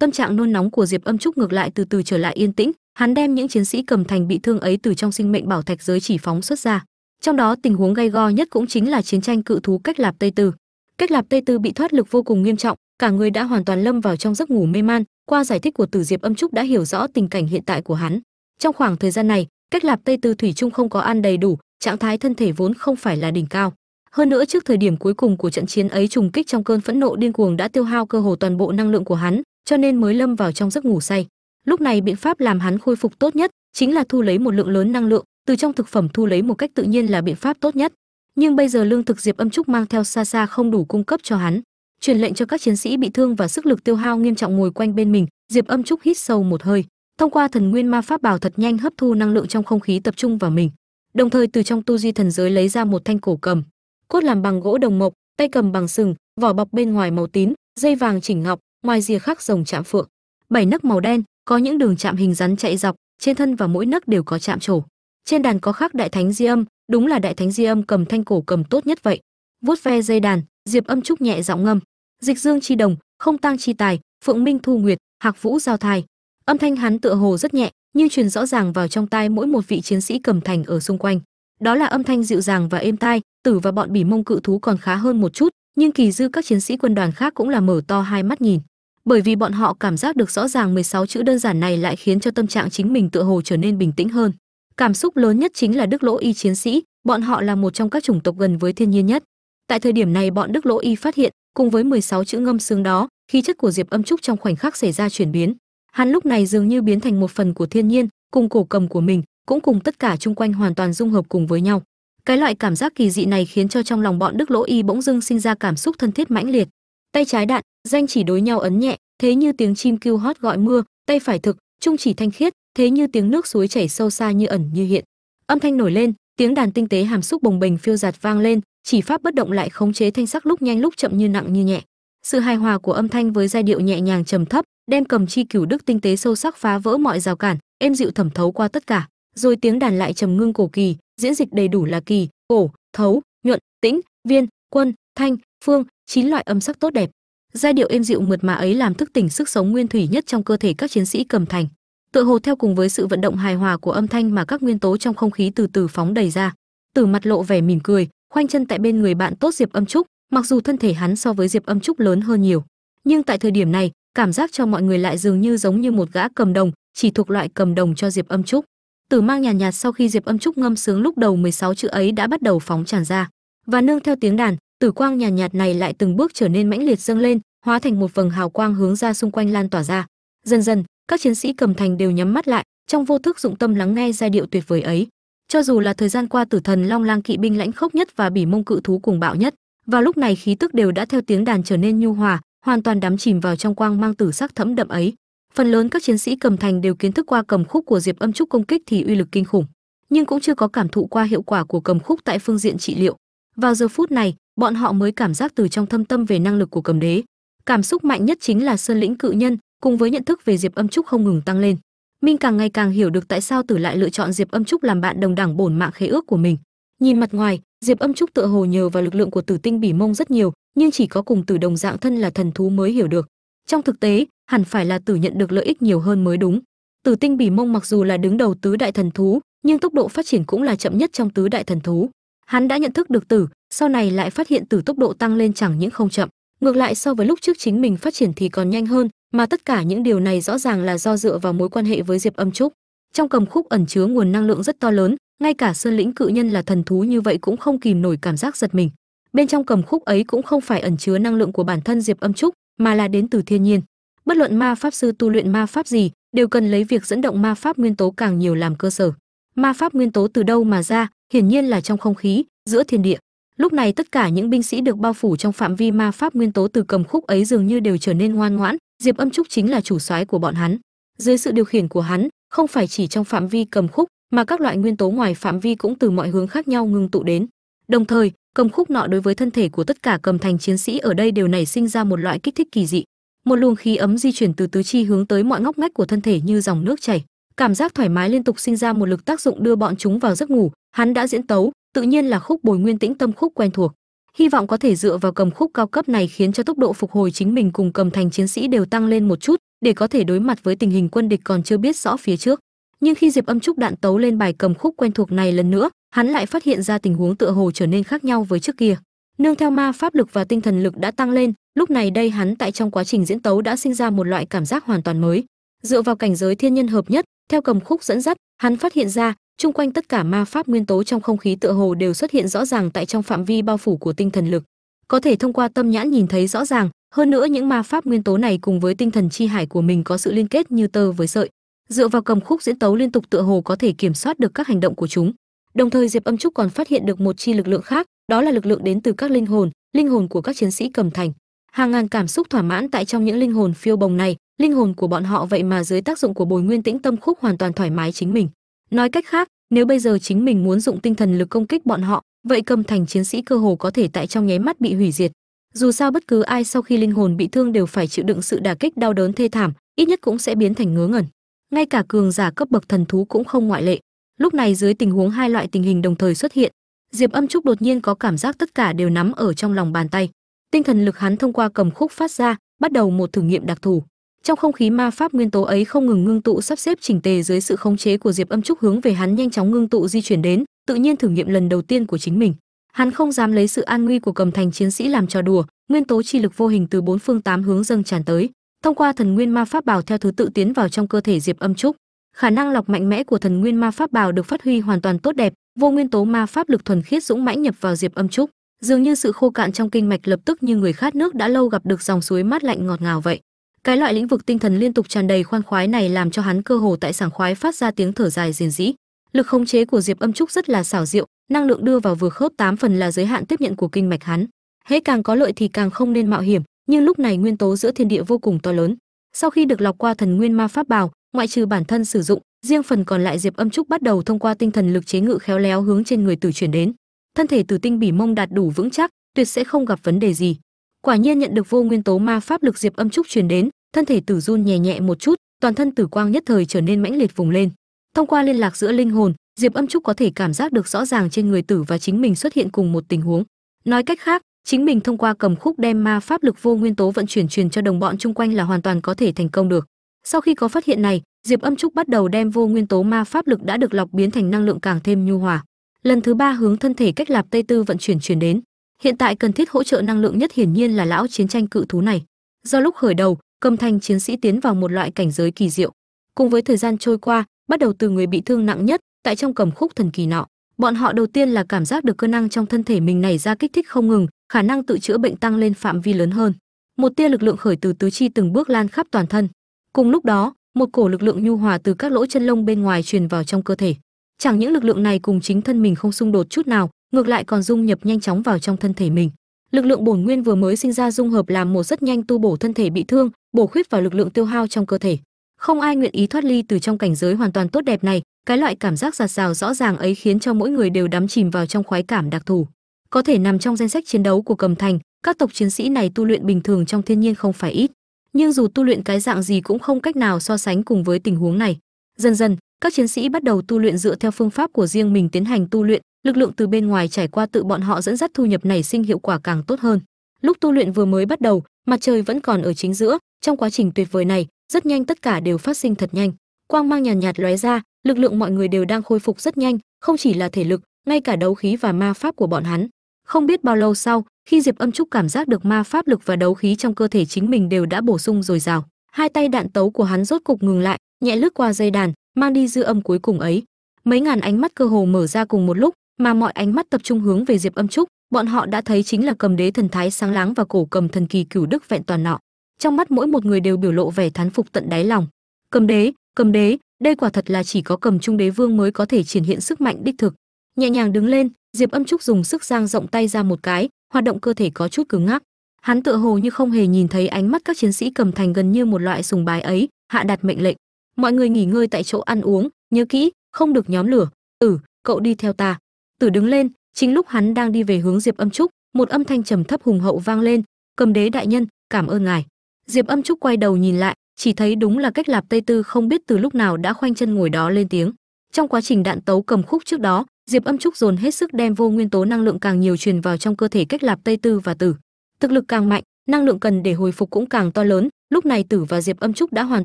tâm trạng nôn nóng của diệp âm trúc ngược lại từ từ trở lại yên tĩnh hắn đem những chiến sĩ cầm thành bị thương ấy từ trong sinh mệnh bảo thạch giới chỉ phóng xuất ra. Trong đó tình huống gay go nhất cũng chính là chiến tranh cự thú cách lạp tây tư. Cách lạp tây tư bị thoát lực vô cùng nghiêm trọng, cả người đã hoàn toàn lâm vào trong giấc ngủ mê man. Qua giải thích của tử diệp âm trúc đã hiểu rõ tình cảnh hiện tại của hắn. Trong khoảng thời gian này, cách lạp tây tư thủy chung không có ăn đầy đủ, trạng thái thân thể vốn không phải là đỉnh cao. Hơn nữa trước thời điểm cuối cùng của trận chiến ấy trùng kích trong cơn phẫn nộ điên cuồng đã tiêu hao cơ hồ toàn bộ năng lượng của hắn, cho nên mới lâm vào trong giấc ngủ say lúc này biện pháp làm hắn khôi phục tốt nhất chính là thu lấy một lượng lớn năng lượng, từ trong thực phẩm thu lấy một cách tự nhiên là biện pháp tốt nhất. Nhưng bây giờ lương thực diệp âm trúc mang theo xa xa không đủ cung cấp cho hắn, truyền lệnh cho các chiến sĩ bị thương và sức lực tiêu hao nghiêm trọng ngồi quanh bên mình, diệp âm trúc hít sâu một hơi. Thông qua thần nguyên ma pháp bảo thật nhanh hấp thu năng lượng trong không khí tập trung vào mình, đồng thời từ trong tu di thần giới lấy ra một thanh cổ cầm, cốt làm bằng gỗ đồng mộc, tay cầm bằng sừng, vỏ bọc bên ngoài màu tím, dây vàng chỉnh ngọc, ngoài rìa khắc rồng chạm phượng. Bảy nấc màu đen có những đường chạm hình rắn chạy dọc, trên thân và mỗi nấc đều có chạm trổ. Trên đàn có khắc đại thánh di âm, đúng là đại thánh di âm cầm thanh cổ cầm tốt nhất vậy. Vuốt ve dây đàn, diệp âm trúc nhẹ giọng ngâm. Dịch dương chi đồng, không tăng chi tài, phượng minh thu nguyệt, hạc vũ giao thai. Âm thanh hắn tựa hồ rất nhẹ, nhưng truyền rõ ràng vào trong tai mỗi một vị chiến sĩ cầm thành ở xung quanh. Đó là âm thanh dịu dàng và êm tai, tử và bọn bỉ mông cự thú còn khá hơn một chút, nhưng kỳ dư các chiến sĩ quân đoàn khác cũng là mở to hai mắt nhìn bởi vì bọn họ cảm giác được rõ ràng 16 chữ đơn giản này lại khiến cho tâm trạng chính mình tựa hồ trở nên bình tĩnh hơn. Cảm xúc lớn nhất chính là đức lỗ y chiến sĩ, bọn họ là một trong các chủng tộc gần với thiên nhiên nhất. Tại thời điểm này bọn đức lỗ y phát hiện, cùng với 16 chữ ngâm sướng đó, khí chất của diệp âm trúc trong khoảnh khắc xảy ra chuyển biến. Hắn lúc này dường như biến thành một phần của thiên nhiên, cùng cổ cầm của mình, cũng cùng tất cả chung quanh hoàn toàn dung hợp cùng với nhau. Cái loại cảm giác kỳ dị này khiến cho trong lòng bọn đức lỗ y bỗng dưng sinh ra cảm xúc thân thiết mãnh liệt. Tay trái đạn danh chỉ đối nhau ấn nhẹ, thế như tiếng chim kêu hót gọi mưa, tay phải thực trung chỉ thanh khiết, thế như tiếng nước suối chảy sâu xa như ẩn như hiện. Âm thanh nổi lên, tiếng đàn tinh tế hàm xúc bồng bềnh phiêu giạt vang lên, chỉ pháp bất động lại khống chế thanh sắc lúc nhanh lúc chậm như nặng như nhẹ. Sự hài hòa của âm thanh với giai điệu nhẹ nhàng trầm thấp, đem cầm chi cửu đức tinh tế sâu sắc phá vỡ mọi rào cản, êm dịu thẩm thấu qua tất cả. Rồi tiếng đàn lại trầm ngưng cổ kỳ, diễn dịch đầy đủ là kỳ, cổ, thấu, nhuận, tĩnh, viên, quân, thanh, phương, chín loại âm sắc tốt đẹp giai điệu êm dịu mượt mà ấy làm thức tỉnh sức sống nguyên thủy nhất trong cơ thể các chiến sĩ cầm thành. Tựa hồ theo cùng với sự vận động hài hòa của âm thanh mà các nguyên tố trong không khí từ từ phóng đầy ra. Từ mặt lộ vẻ mỉm cười khoanh chân tại bên người bạn tốt diệp âm trúc mặc dù thân thể hắn so với diệp âm trúc lớn hơn nhiều nhưng tại thời điểm này cảm giác cho mọi người lại dường như giống như một gã cầm đồng chỉ thuộc loại cầm đồng cho diệp âm trúc. Tử mang nhàn nhạt, nhạt sau khi diệp âm trúc ngâm sướng lúc đầu 16 chữ ấy đã bắt đầu phóng tràn ra và nương theo tiếng đàn tử quang nhàn nhạt, nhạt này lại từng bước trở nên mãnh liệt dâng lên hóa thành một vầng hào quang hướng ra xung quanh lan tỏa ra. Dần dần các chiến sĩ cầm thành đều nhắm mắt lại trong vô thức dụng tâm lắng nghe giai điệu tuyệt vời ấy. Cho dù là thời gian qua tử thần long lang kỵ binh lãnh khốc nhất và bỉ mông cự thú cùng bạo nhất vào lúc này khí tức đều đã theo tiếng đàn trở nên nhu hòa hoàn toàn đắm chìm vào trong quang mang tử sắc thẫm đậm ấy. Phần lớn các chiến sĩ cầm thành đều kiến thức qua cầm khúc của diệp âm trúc công kích thì uy lực kinh khủng nhưng cũng chưa có cảm thụ qua hiệu quả của cầm khúc tại phương diện trị liệu. Vào giờ phút này bọn họ mới cảm giác từ trong thâm tâm về năng lực của cầm đế. Cảm xúc mạnh nhất chính là sơn lĩnh cự nhân, cùng với nhận thức về diệp âm trúc không ngừng tăng lên. Minh càng ngày càng hiểu được tại sao tử lại lựa chọn diệp âm trúc làm bạn đồng đẳng bổn mạng khế ước của mình. Nhìn mặt ngoài, diệp âm trúc tựa hồ nhờ vào lực lượng của tử tinh bỉ mông rất nhiều, nhưng chỉ có cùng tử đồng dạng thân là thần thú mới hiểu được. Trong thực tế, hẳn phải là tử nhận được lợi ích nhiều hơn mới đúng. Tử tinh bỉ mông mặc dù là đứng đầu tứ đại thần thú, nhưng tốc độ phát triển cũng là chậm nhất trong tứ đại thần thú hắn đã nhận thức được tử, sau này lại phát hiện tử tốc độ tăng lên chẳng những không chậm. Ngược lại, so với lúc trước chính mình phát triển thì còn nhanh hơn, mà tất cả những điều này rõ ràng là do dựa vào mối quan hệ với diệp âm trúc. Trong cầm khúc ẩn chứa nguồn năng lượng rất to lớn, ngay cả sơn lĩnh cự nhân là thần thú như vậy cũng không kìm nổi cảm giác giật mình. Bên trong cầm khúc ấy cũng không phải ẩn chứa năng lượng của bản thân diệp âm trúc, mà là đến từ thiên nhiên. Bất luận ma pháp sư tu luyện ma pháp gì, đều cần lấy việc dẫn động ma pháp nguyên tố càng nhiều làm cơ sở. Ma pháp nguyên tố từ đâu mà ra hiển nhiên là trong không khí, giữa thiên địa. Lúc này tất cả những binh sĩ được bao phủ trong phạm vi ma pháp nguyên tố từ cầm khúc ấy dường như đều trở nên ngoan ngoãn, diệp âm trúc chính là chủ soái của bọn hắn. Dưới sự điều khiển của hắn, không phải chỉ trong phạm vi cầm khúc, mà các loại nguyên tố ngoài phạm vi cũng từ mọi hướng khác nhau ngưng tụ đến. Đồng thời, cầm khúc nọ đối với thân thể của tất cả cầm thành chiến sĩ ở đây đều nảy sinh ra một loại kích thích kỳ dị. Một luồng khí ấm di chuyển từ tứ chi hướng tới mọi ngóc ngách của thân thể như dòng nước chảy. Cảm giác thoải mái liên tục sinh ra một lực tác dụng đưa bọn chúng vào giấc ngủ hắn đã diễn tấu, tự nhiên là khúc bồi nguyên tĩnh tâm khúc quen thuộc. Hy vọng có thể dựa vào cầm khúc cao cấp này khiến cho tốc độ phục hồi chính mình cùng cầm thành chiến sĩ đều tăng lên một chút, để có thể đối mặt với tình hình quân địch còn chưa biết rõ phía trước. Nhưng khi diệp âm trúc đạn tấu lên bài cầm khúc quen thuộc này lần nữa, hắn lại phát hiện ra tình huống tựa hồ trở nên khác nhau với trước kia. Nương theo ma pháp lực và tinh thần lực đã tăng lên, lúc này đây hắn tại trong quá trình diễn tấu đã sinh ra một loại cảm giác hoàn toàn mới. Dựa vào cảnh giới thiên nhân hợp nhất, theo cầm khúc dẫn dắt, hắn phát hiện ra chung quanh tất cả ma pháp nguyên tố trong không khí tựa hồ đều xuất hiện rõ ràng tại trong phạm vi bao phủ của tinh thần lực. Có thể thông qua tâm nhãn nhìn thấy rõ ràng, hơn nữa những ma pháp nguyên tố này cùng với tinh thần chi hải của mình có sự liên kết như tơ với sợi. Dựa vào cầm khúc diễn tấu liên tục tựa hồ có thể kiểm soát được các hành động của chúng. Đồng thời diệp âm trúc còn phát hiện được một chi lực lượng khác, đó là lực lượng đến từ các linh hồn linh hồn của các chiến sĩ cầm thành. Hàng ngàn cảm xúc thỏa mãn tại trong những linh hồn phiêu bồng này, linh hồn của bọn họ vậy mà dưới tác dụng của bồi nguyên tĩnh tâm khúc hoàn toàn thoải mái chính mình nói cách khác, nếu bây giờ chính mình muốn dụng tinh thần lực công kích bọn họ, vậy cầm thành chiến sĩ cơ hồ có thể tại trong nháy mắt bị hủy diệt. Dù sao bất cứ ai sau khi linh hồn bị thương đều phải chịu đựng sự đả kích đau đớn thê thảm, ít nhất cũng sẽ biến thành ngớ ngẩn. Ngay cả cường giả cấp bậc thần thú cũng không ngoại lệ. Lúc này dưới tình huống hai loại tình hình đồng thời xuất hiện, diệp âm trúc đột nhiên có cảm giác tất cả đều nắm ở trong lòng bàn tay. Tinh thần lực hắn thông qua cầm khúc phát ra, bắt đầu một thử nghiệm đặc thù trong không khí ma pháp nguyên tố ấy không ngừng ngưng tụ sắp xếp chỉnh tề dưới sự khống chế của diệp âm trúc hướng về hắn nhanh chóng ngưng tụ di chuyển đến, tự nhiên thử nghiệm lần đầu tiên của chính mình. Hắn không dám lấy sự an nguy của cầm thành chiến sĩ làm trò đùa, nguyên tố chi lực vô hình từ bốn phương tám hướng dâng tràn tới, thông qua thần nguyên ma pháp bảo theo thứ tự tiến vào trong cơ thể diệp âm trúc. Khả năng lọc mạnh mẽ của thần nguyên ma pháp bảo được phát huy hoàn toàn tốt đẹp, vô nguyên tố ma pháp lực thuần khiết dũng mãnh nhập vào diệp âm trúc. Dường như sự khô cạn trong kinh mạch lập tức như người khát nước đã lâu gặp được dòng suối mát lạnh ngọt ngào vậy cái loại lĩnh vực tinh thần liên tục tràn đầy khoan khoái này làm cho hắn cơ hồ tại sảng khoái phát ra tiếng thở dài rền rĩ. Lực khống chế của diệp âm trúc rất là xảo diệu, năng lượng đưa vào vừa khớp tám phần là giới hạn tiếp nhận của kinh mạch hắn. Hễ càng có lợi thì càng không nên mạo hiểm, nhưng lúc này nguyên tố giữa thiên địa vô cùng to lớn. Sau khi được lọc qua thần nguyên ma pháp bào, ngoại trừ bản thân sử dụng, riêng phần còn lại diệp âm trúc bắt đầu thông qua tinh thần lực chế ngự khéo léo hướng trên người tử chuyển đến. Thân thể tử tinh bỉ mông đạt đủ vững chắc, tuyệt sẽ không gặp vấn đề gì quả nhiên nhận được vô nguyên tố ma pháp lực diệp âm trúc truyền đến, thân thể tử run nhẹ nhẹ một chút, toàn thân tử quang nhất thời trở nên mãnh liệt vùng lên. Thông qua liên lạc giữa linh hồn, diệp âm trúc có thể cảm giác được rõ ràng trên người tử và chính mình xuất hiện cùng một tình huống. Nói cách khác, chính mình thông qua cầm khúc đem ma pháp lực vô nguyên tố vận chuyển truyền cho đồng bọn chung quanh là hoàn toàn có thể thành công được. Sau khi có phát hiện này, diệp âm trúc bắt đầu đem vô nguyên tố ma pháp lực đã được lọc biến thành năng lượng càng thêm nhu hòa. Lần thứ ba hướng thân thể cách lạp tây tư vận chuyển truyền đến hiện tại cần thiết hỗ trợ năng lượng nhất hiển nhiên là lão chiến tranh cự thú này. Do lúc khởi đầu, cầm thanh chiến sĩ tiến vào một loại cảnh giới kỳ diệu. Cùng với thời gian trôi qua, bắt đầu từ người bị thương nặng nhất, tại trong cầm khúc thần kỳ nọ, bọn họ đầu tiên là cảm giác được cơ năng trong thân thể mình nảy ra kích thích không ngừng, khả năng tự chữa bệnh tăng lên phạm vi lớn hơn. Một tia lực lượng khởi từ tứ chi từng bước lan khắp toàn thân. Cùng lúc đó, một cổ lực lượng nhu hòa từ các lỗ chân lông bên ngoài truyền vào trong cơ thể. Chẳng những lực lượng này cùng chính thân mình không xung đột chút nào ngược lại còn dung nhập nhanh chóng vào trong thân thể mình. Lực lượng bổn nguyên vừa mới sinh ra dung hợp làm một rất nhanh tu bổ thân thể bị thương, bổ khuyết vào lực lượng tiêu hao trong cơ thể. Không ai nguyện ý thoát ly từ trong cảnh giới hoàn toàn tốt đẹp này, cái loại cảm giác giạt rào rõ ràng ấy khiến cho mỗi người đều đắm chìm vào trong khoái cảm đặc thù. Có thể nằm trong danh sách chiến đấu của cầm thành, các tộc chiến sĩ này tu luyện bình thường trong thiên nhiên không phải ít. Nhưng dù tu luyện cái dạng gì cũng không cách nào so sánh cùng với tình huống này. Dần dần, các chiến sĩ bắt đầu tu luyện dựa theo phương pháp của riêng mình tiến hành tu luyện lực lượng từ bên ngoài trải qua tự bọn họ dẫn dắt thu nhập nảy sinh hiệu quả càng tốt hơn. Lúc tu luyện vừa mới bắt đầu mặt trời vẫn còn ở chính giữa. Trong quá trình tuyệt vời này rất nhanh tất cả đều phát sinh thật nhanh. Quang mang nhàn nhạt, nhạt lóe ra lực lượng mọi người đều đang khôi phục rất nhanh không chỉ là thể lực ngay cả đấu khí và ma pháp của bọn hắn. Không biết bao lâu sau khi diệp âm trúc cảm giác được ma pháp lực và đấu khí trong cơ thể chính mình đều đã bổ sung dồi dào hai tay đạn tấu của hắn rốt cục ngừng lại nhẹ lướt qua dây đàn mang đi dư âm cuối cùng ấy. Mấy ngàn ánh mắt cơ hồ mở ra cùng một lúc mà mọi ánh mắt tập trung hướng về diệp âm trúc, bọn họ đã thấy chính là cầm đế thần thái sáng láng và cổ cầm thần kỳ cửu đức vẹn toàn nọ. Trong mắt mỗi một người đều biểu lộ vẻ thán phục tận đáy lòng. Cầm đế cầm đế, đây quả thật là chỉ có cầm trung đế vương mới có thể triển hiện sức mạnh đích thực. Nhẹ nhàng đứng lên, diệp âm trúc dùng sức giang rộng tay ra một cái, hoạt động cơ thể có chút cứng ngắc. Hắn tựa hồ như không hề nhìn thấy ánh mắt các chiến sĩ cầm thành gần như một loại sùng bái ấy, hạ đặt mệnh lệnh. Mọi người nghỉ ngơi tại chỗ ăn uống, nhớ kỹ, không được nhóm lửa. Ừ cậu đi theo ta tử đứng lên, chính lúc hắn đang đi về hướng diệp âm trúc, một âm thanh trầm thấp hùng hậu vang lên, cầm đế đại nhân, cảm ơn ngài. Diệp âm trúc quay đầu nhìn lại, chỉ thấy đúng là cách lạp tây tư không biết từ lúc nào đã khoanh chân ngồi đó lên tiếng. Trong quá trình đạn tấu cầm khúc trước đó, diệp âm trúc dồn hết sức đem vô nguyên tố năng lượng càng nhiều truyền vào trong cơ thể cách lạp tây tư và tử. Thực lực càng mạnh, năng lượng cần để hồi phục cũng càng to lớn, lúc này tử và diệp âm trúc đã hoàn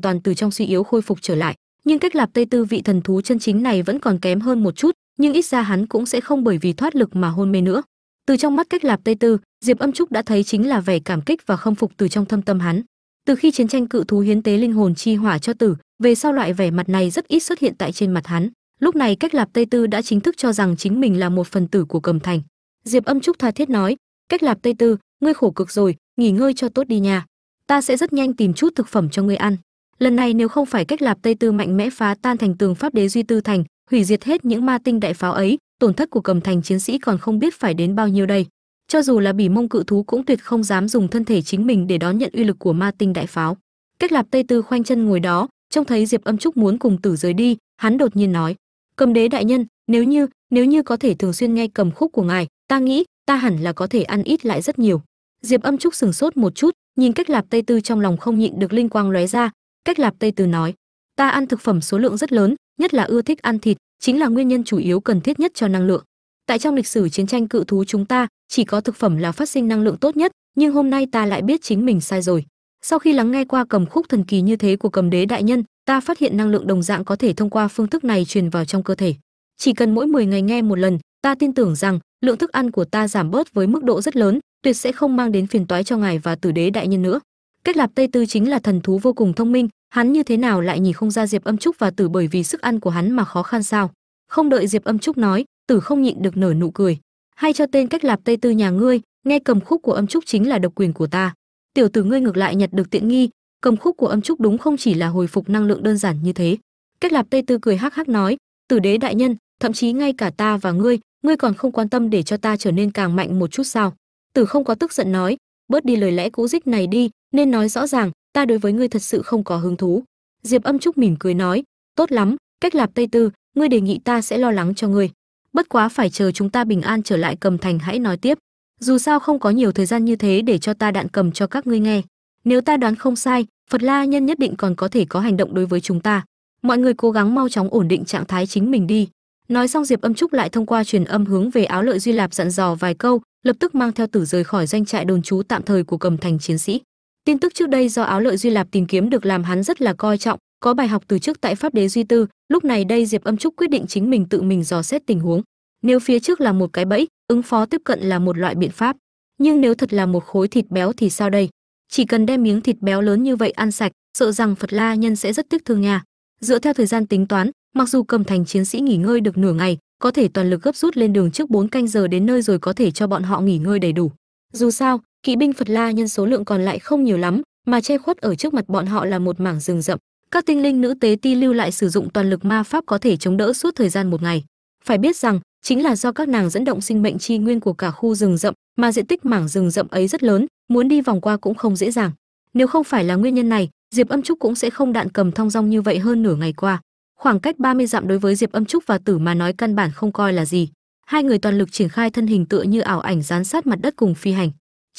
toàn từ trong suy yếu khôi phục trở lại. Nhưng cách lạp tây tư vị thần thú chân chính này vẫn còn kém hơn một chút nhưng ít ra hắn cũng sẽ không bởi vì thoát lực mà hôn mê nữa. Từ trong mắt cách lạp tây tư, diệp âm trúc đã thấy chính là vẻ cảm kích và khâm phục từ trong thâm tâm hắn. Từ khi chiến tranh cự thú hiến tế linh hồn chi hỏa cho tử, về sau loại vẻ mặt này rất ít xuất hiện tại trên mặt hắn. Lúc này cách lạp tây tư đã chính thức cho rằng chính mình là một phần tử của cầm thành. Diệp âm trúc tha thiết nói, cách lạp tây tư, ngươi khổ cực rồi, nghỉ ngơi cho tốt đi nhà ta sẽ rất nhanh tìm chút thực phẩm cho ngươi ăn. Lần này nếu không phải cách lạp tây tư mạnh mẽ phá tan thành tường pháp đế duy tư thành hủy diệt hết những ma tinh đại pháo ấy, tổn thất của cầm thành chiến sĩ còn không biết phải đến bao nhiêu đây. Cho dù là bỉ mông cự thú cũng tuyệt không dám dùng thân thể chính mình để đón nhận uy lực của ma tinh đại pháo. Cách lạp tây tư khoanh chân ngồi đó, trông thấy diệp âm trúc muốn cùng tử rời đi, hắn đột nhiên nói, cầm đế đại nhân, nếu như nếu như có thể thường xuyên nghe cầm khúc của ngài, ta nghĩ, ta hẳn là có thể ăn ít lại rất nhiều. Diệp âm trúc sừng sốt một chút, nhìn cách lạp tây tư trong lòng không nhịn được linh quang lóe ra. Cách lạp tây tư nói, ta ăn thực phẩm số lượng rất lớn nhất là ưa thích ăn thịt, chính là nguyên nhân chủ yếu cần thiết nhất cho năng lượng. Tại trong lịch sử chiến tranh cự thú chúng ta, chỉ có thực phẩm là phát sinh năng lượng tốt nhất, nhưng hôm nay ta lại biết chính mình sai rồi. Sau khi lắng nghe qua cầm khúc thần kỳ như thế của cầm đế đại nhân, ta phát hiện năng lượng đồng dạng có thể thông qua phương thức này truyền vào trong cơ thể. Chỉ cần mỗi 10 ngày nghe một lần, ta tin tưởng rằng, lượng thức ăn của ta giảm bớt với mức độ rất lớn, tuyệt sẽ không mang đến phiền toái cho ngài và tử đế đại nhân nữa. Cách lạp tây tư chính là thần thú vô cùng thông minh hắn như thế nào lại nhìn không ra diệp âm trúc và tử bởi vì sức ăn của hắn mà khó khăn sao? Không đợi diệp âm trúc nói, tử không nhịn được nở nụ cười. Hay cho tên cách lạp tây tư nhà ngươi, nghe cầm khúc của âm trúc chính là độc quyền của ta. Tiểu tử ngươi ngược lại nhặt được tiện nghi, cầm khúc của âm trúc đúng không chỉ là hồi phục năng lượng đơn giản như thế. Cách lạp tây tư cười hắc hắc nói, tử đế đại nhân, thậm chí ngay cả ta và ngươi ngươi còn không quan tâm để cho ta trở nên càng mạnh một chút sao? Tử không có tức giận nói, bớt đi lời lẽ cũ dích này đi, nên nói rõ ràng ta đối với ngươi thật sự không có hứng thú. Diệp âm trúc mỉm cười nói, tốt lắm, cách lạp tây tư, ngươi đề nghị ta sẽ lo lắng cho ngươi. Bất quá phải chờ chúng ta bình an trở lại cầm thành hãy nói tiếp. Dù sao không có nhiều thời gian như thế để cho ta đạn cầm cho các ngươi nghe. Nếu ta đoán không sai, phật la nhân nhất định còn có thể có hành động đối với chúng ta. Mọi người cố gắng mau chóng ổn định trạng thái chính mình đi. Nói xong diệp âm trúc lại thông qua truyền âm hướng về áo lợi duy lạp dặn dò vài câu, lập tức mang theo tử rời khỏi doanh trại đồn trú tạm thời của cầm thành chiến sĩ tin tức trước đây do áo lợi duy lạp tìm kiếm được làm hắn rất là coi trọng, có bài học từ trước tại pháp đế duy tư, lúc này đây diệp âm trúc quyết định chính mình tự mình dò xét tình huống. Nếu phía trước là một cái bẫy, ứng phó tiếp cận là một loại biện pháp. Nhưng nếu thật là một khối thịt béo thì sao đây? Chỉ cần đem miếng thịt béo lớn như vậy ăn sạch, sợ rằng phật la nhân sẽ rất tiếc thương nhà dựa theo thời gian tính toán, mặc dù cầm thành chiến sĩ nghỉ ngơi được nửa ngày, có thể toàn lực gấp rút lên đường trước 4 canh giờ đến nơi rồi có thể cho bọn họ nghỉ ngơi đầy đủ. Dù sao kỵ binh phật la nhân số lượng còn lại không nhiều lắm, mà che khuất ở trước mặt bọn họ là một mảng rừng rậm. Các tinh linh nữ tế ti lưu lại sử dụng toàn lực ma pháp có thể chống đỡ suốt thời gian một ngày. Phải biết rằng, chính là do các nàng dẫn động sinh mệnh chi nguyên của cả khu rừng rậm, mà diện tích mảng rừng rậm ấy rất lớn, muốn đi vòng qua cũng không dễ dàng. Nếu không phải là nguyên nhân này, diệp âm trúc cũng sẽ không đạn cầm thong dong như vậy hơn nửa ngày qua. Khoảng cách 30 dặm đối với diệp âm trúc và tử mà nói căn bản không coi là gì. Hai người toàn lực triển khai thân hình tựa như ảo ảnh dán sát mặt đất cùng phi hành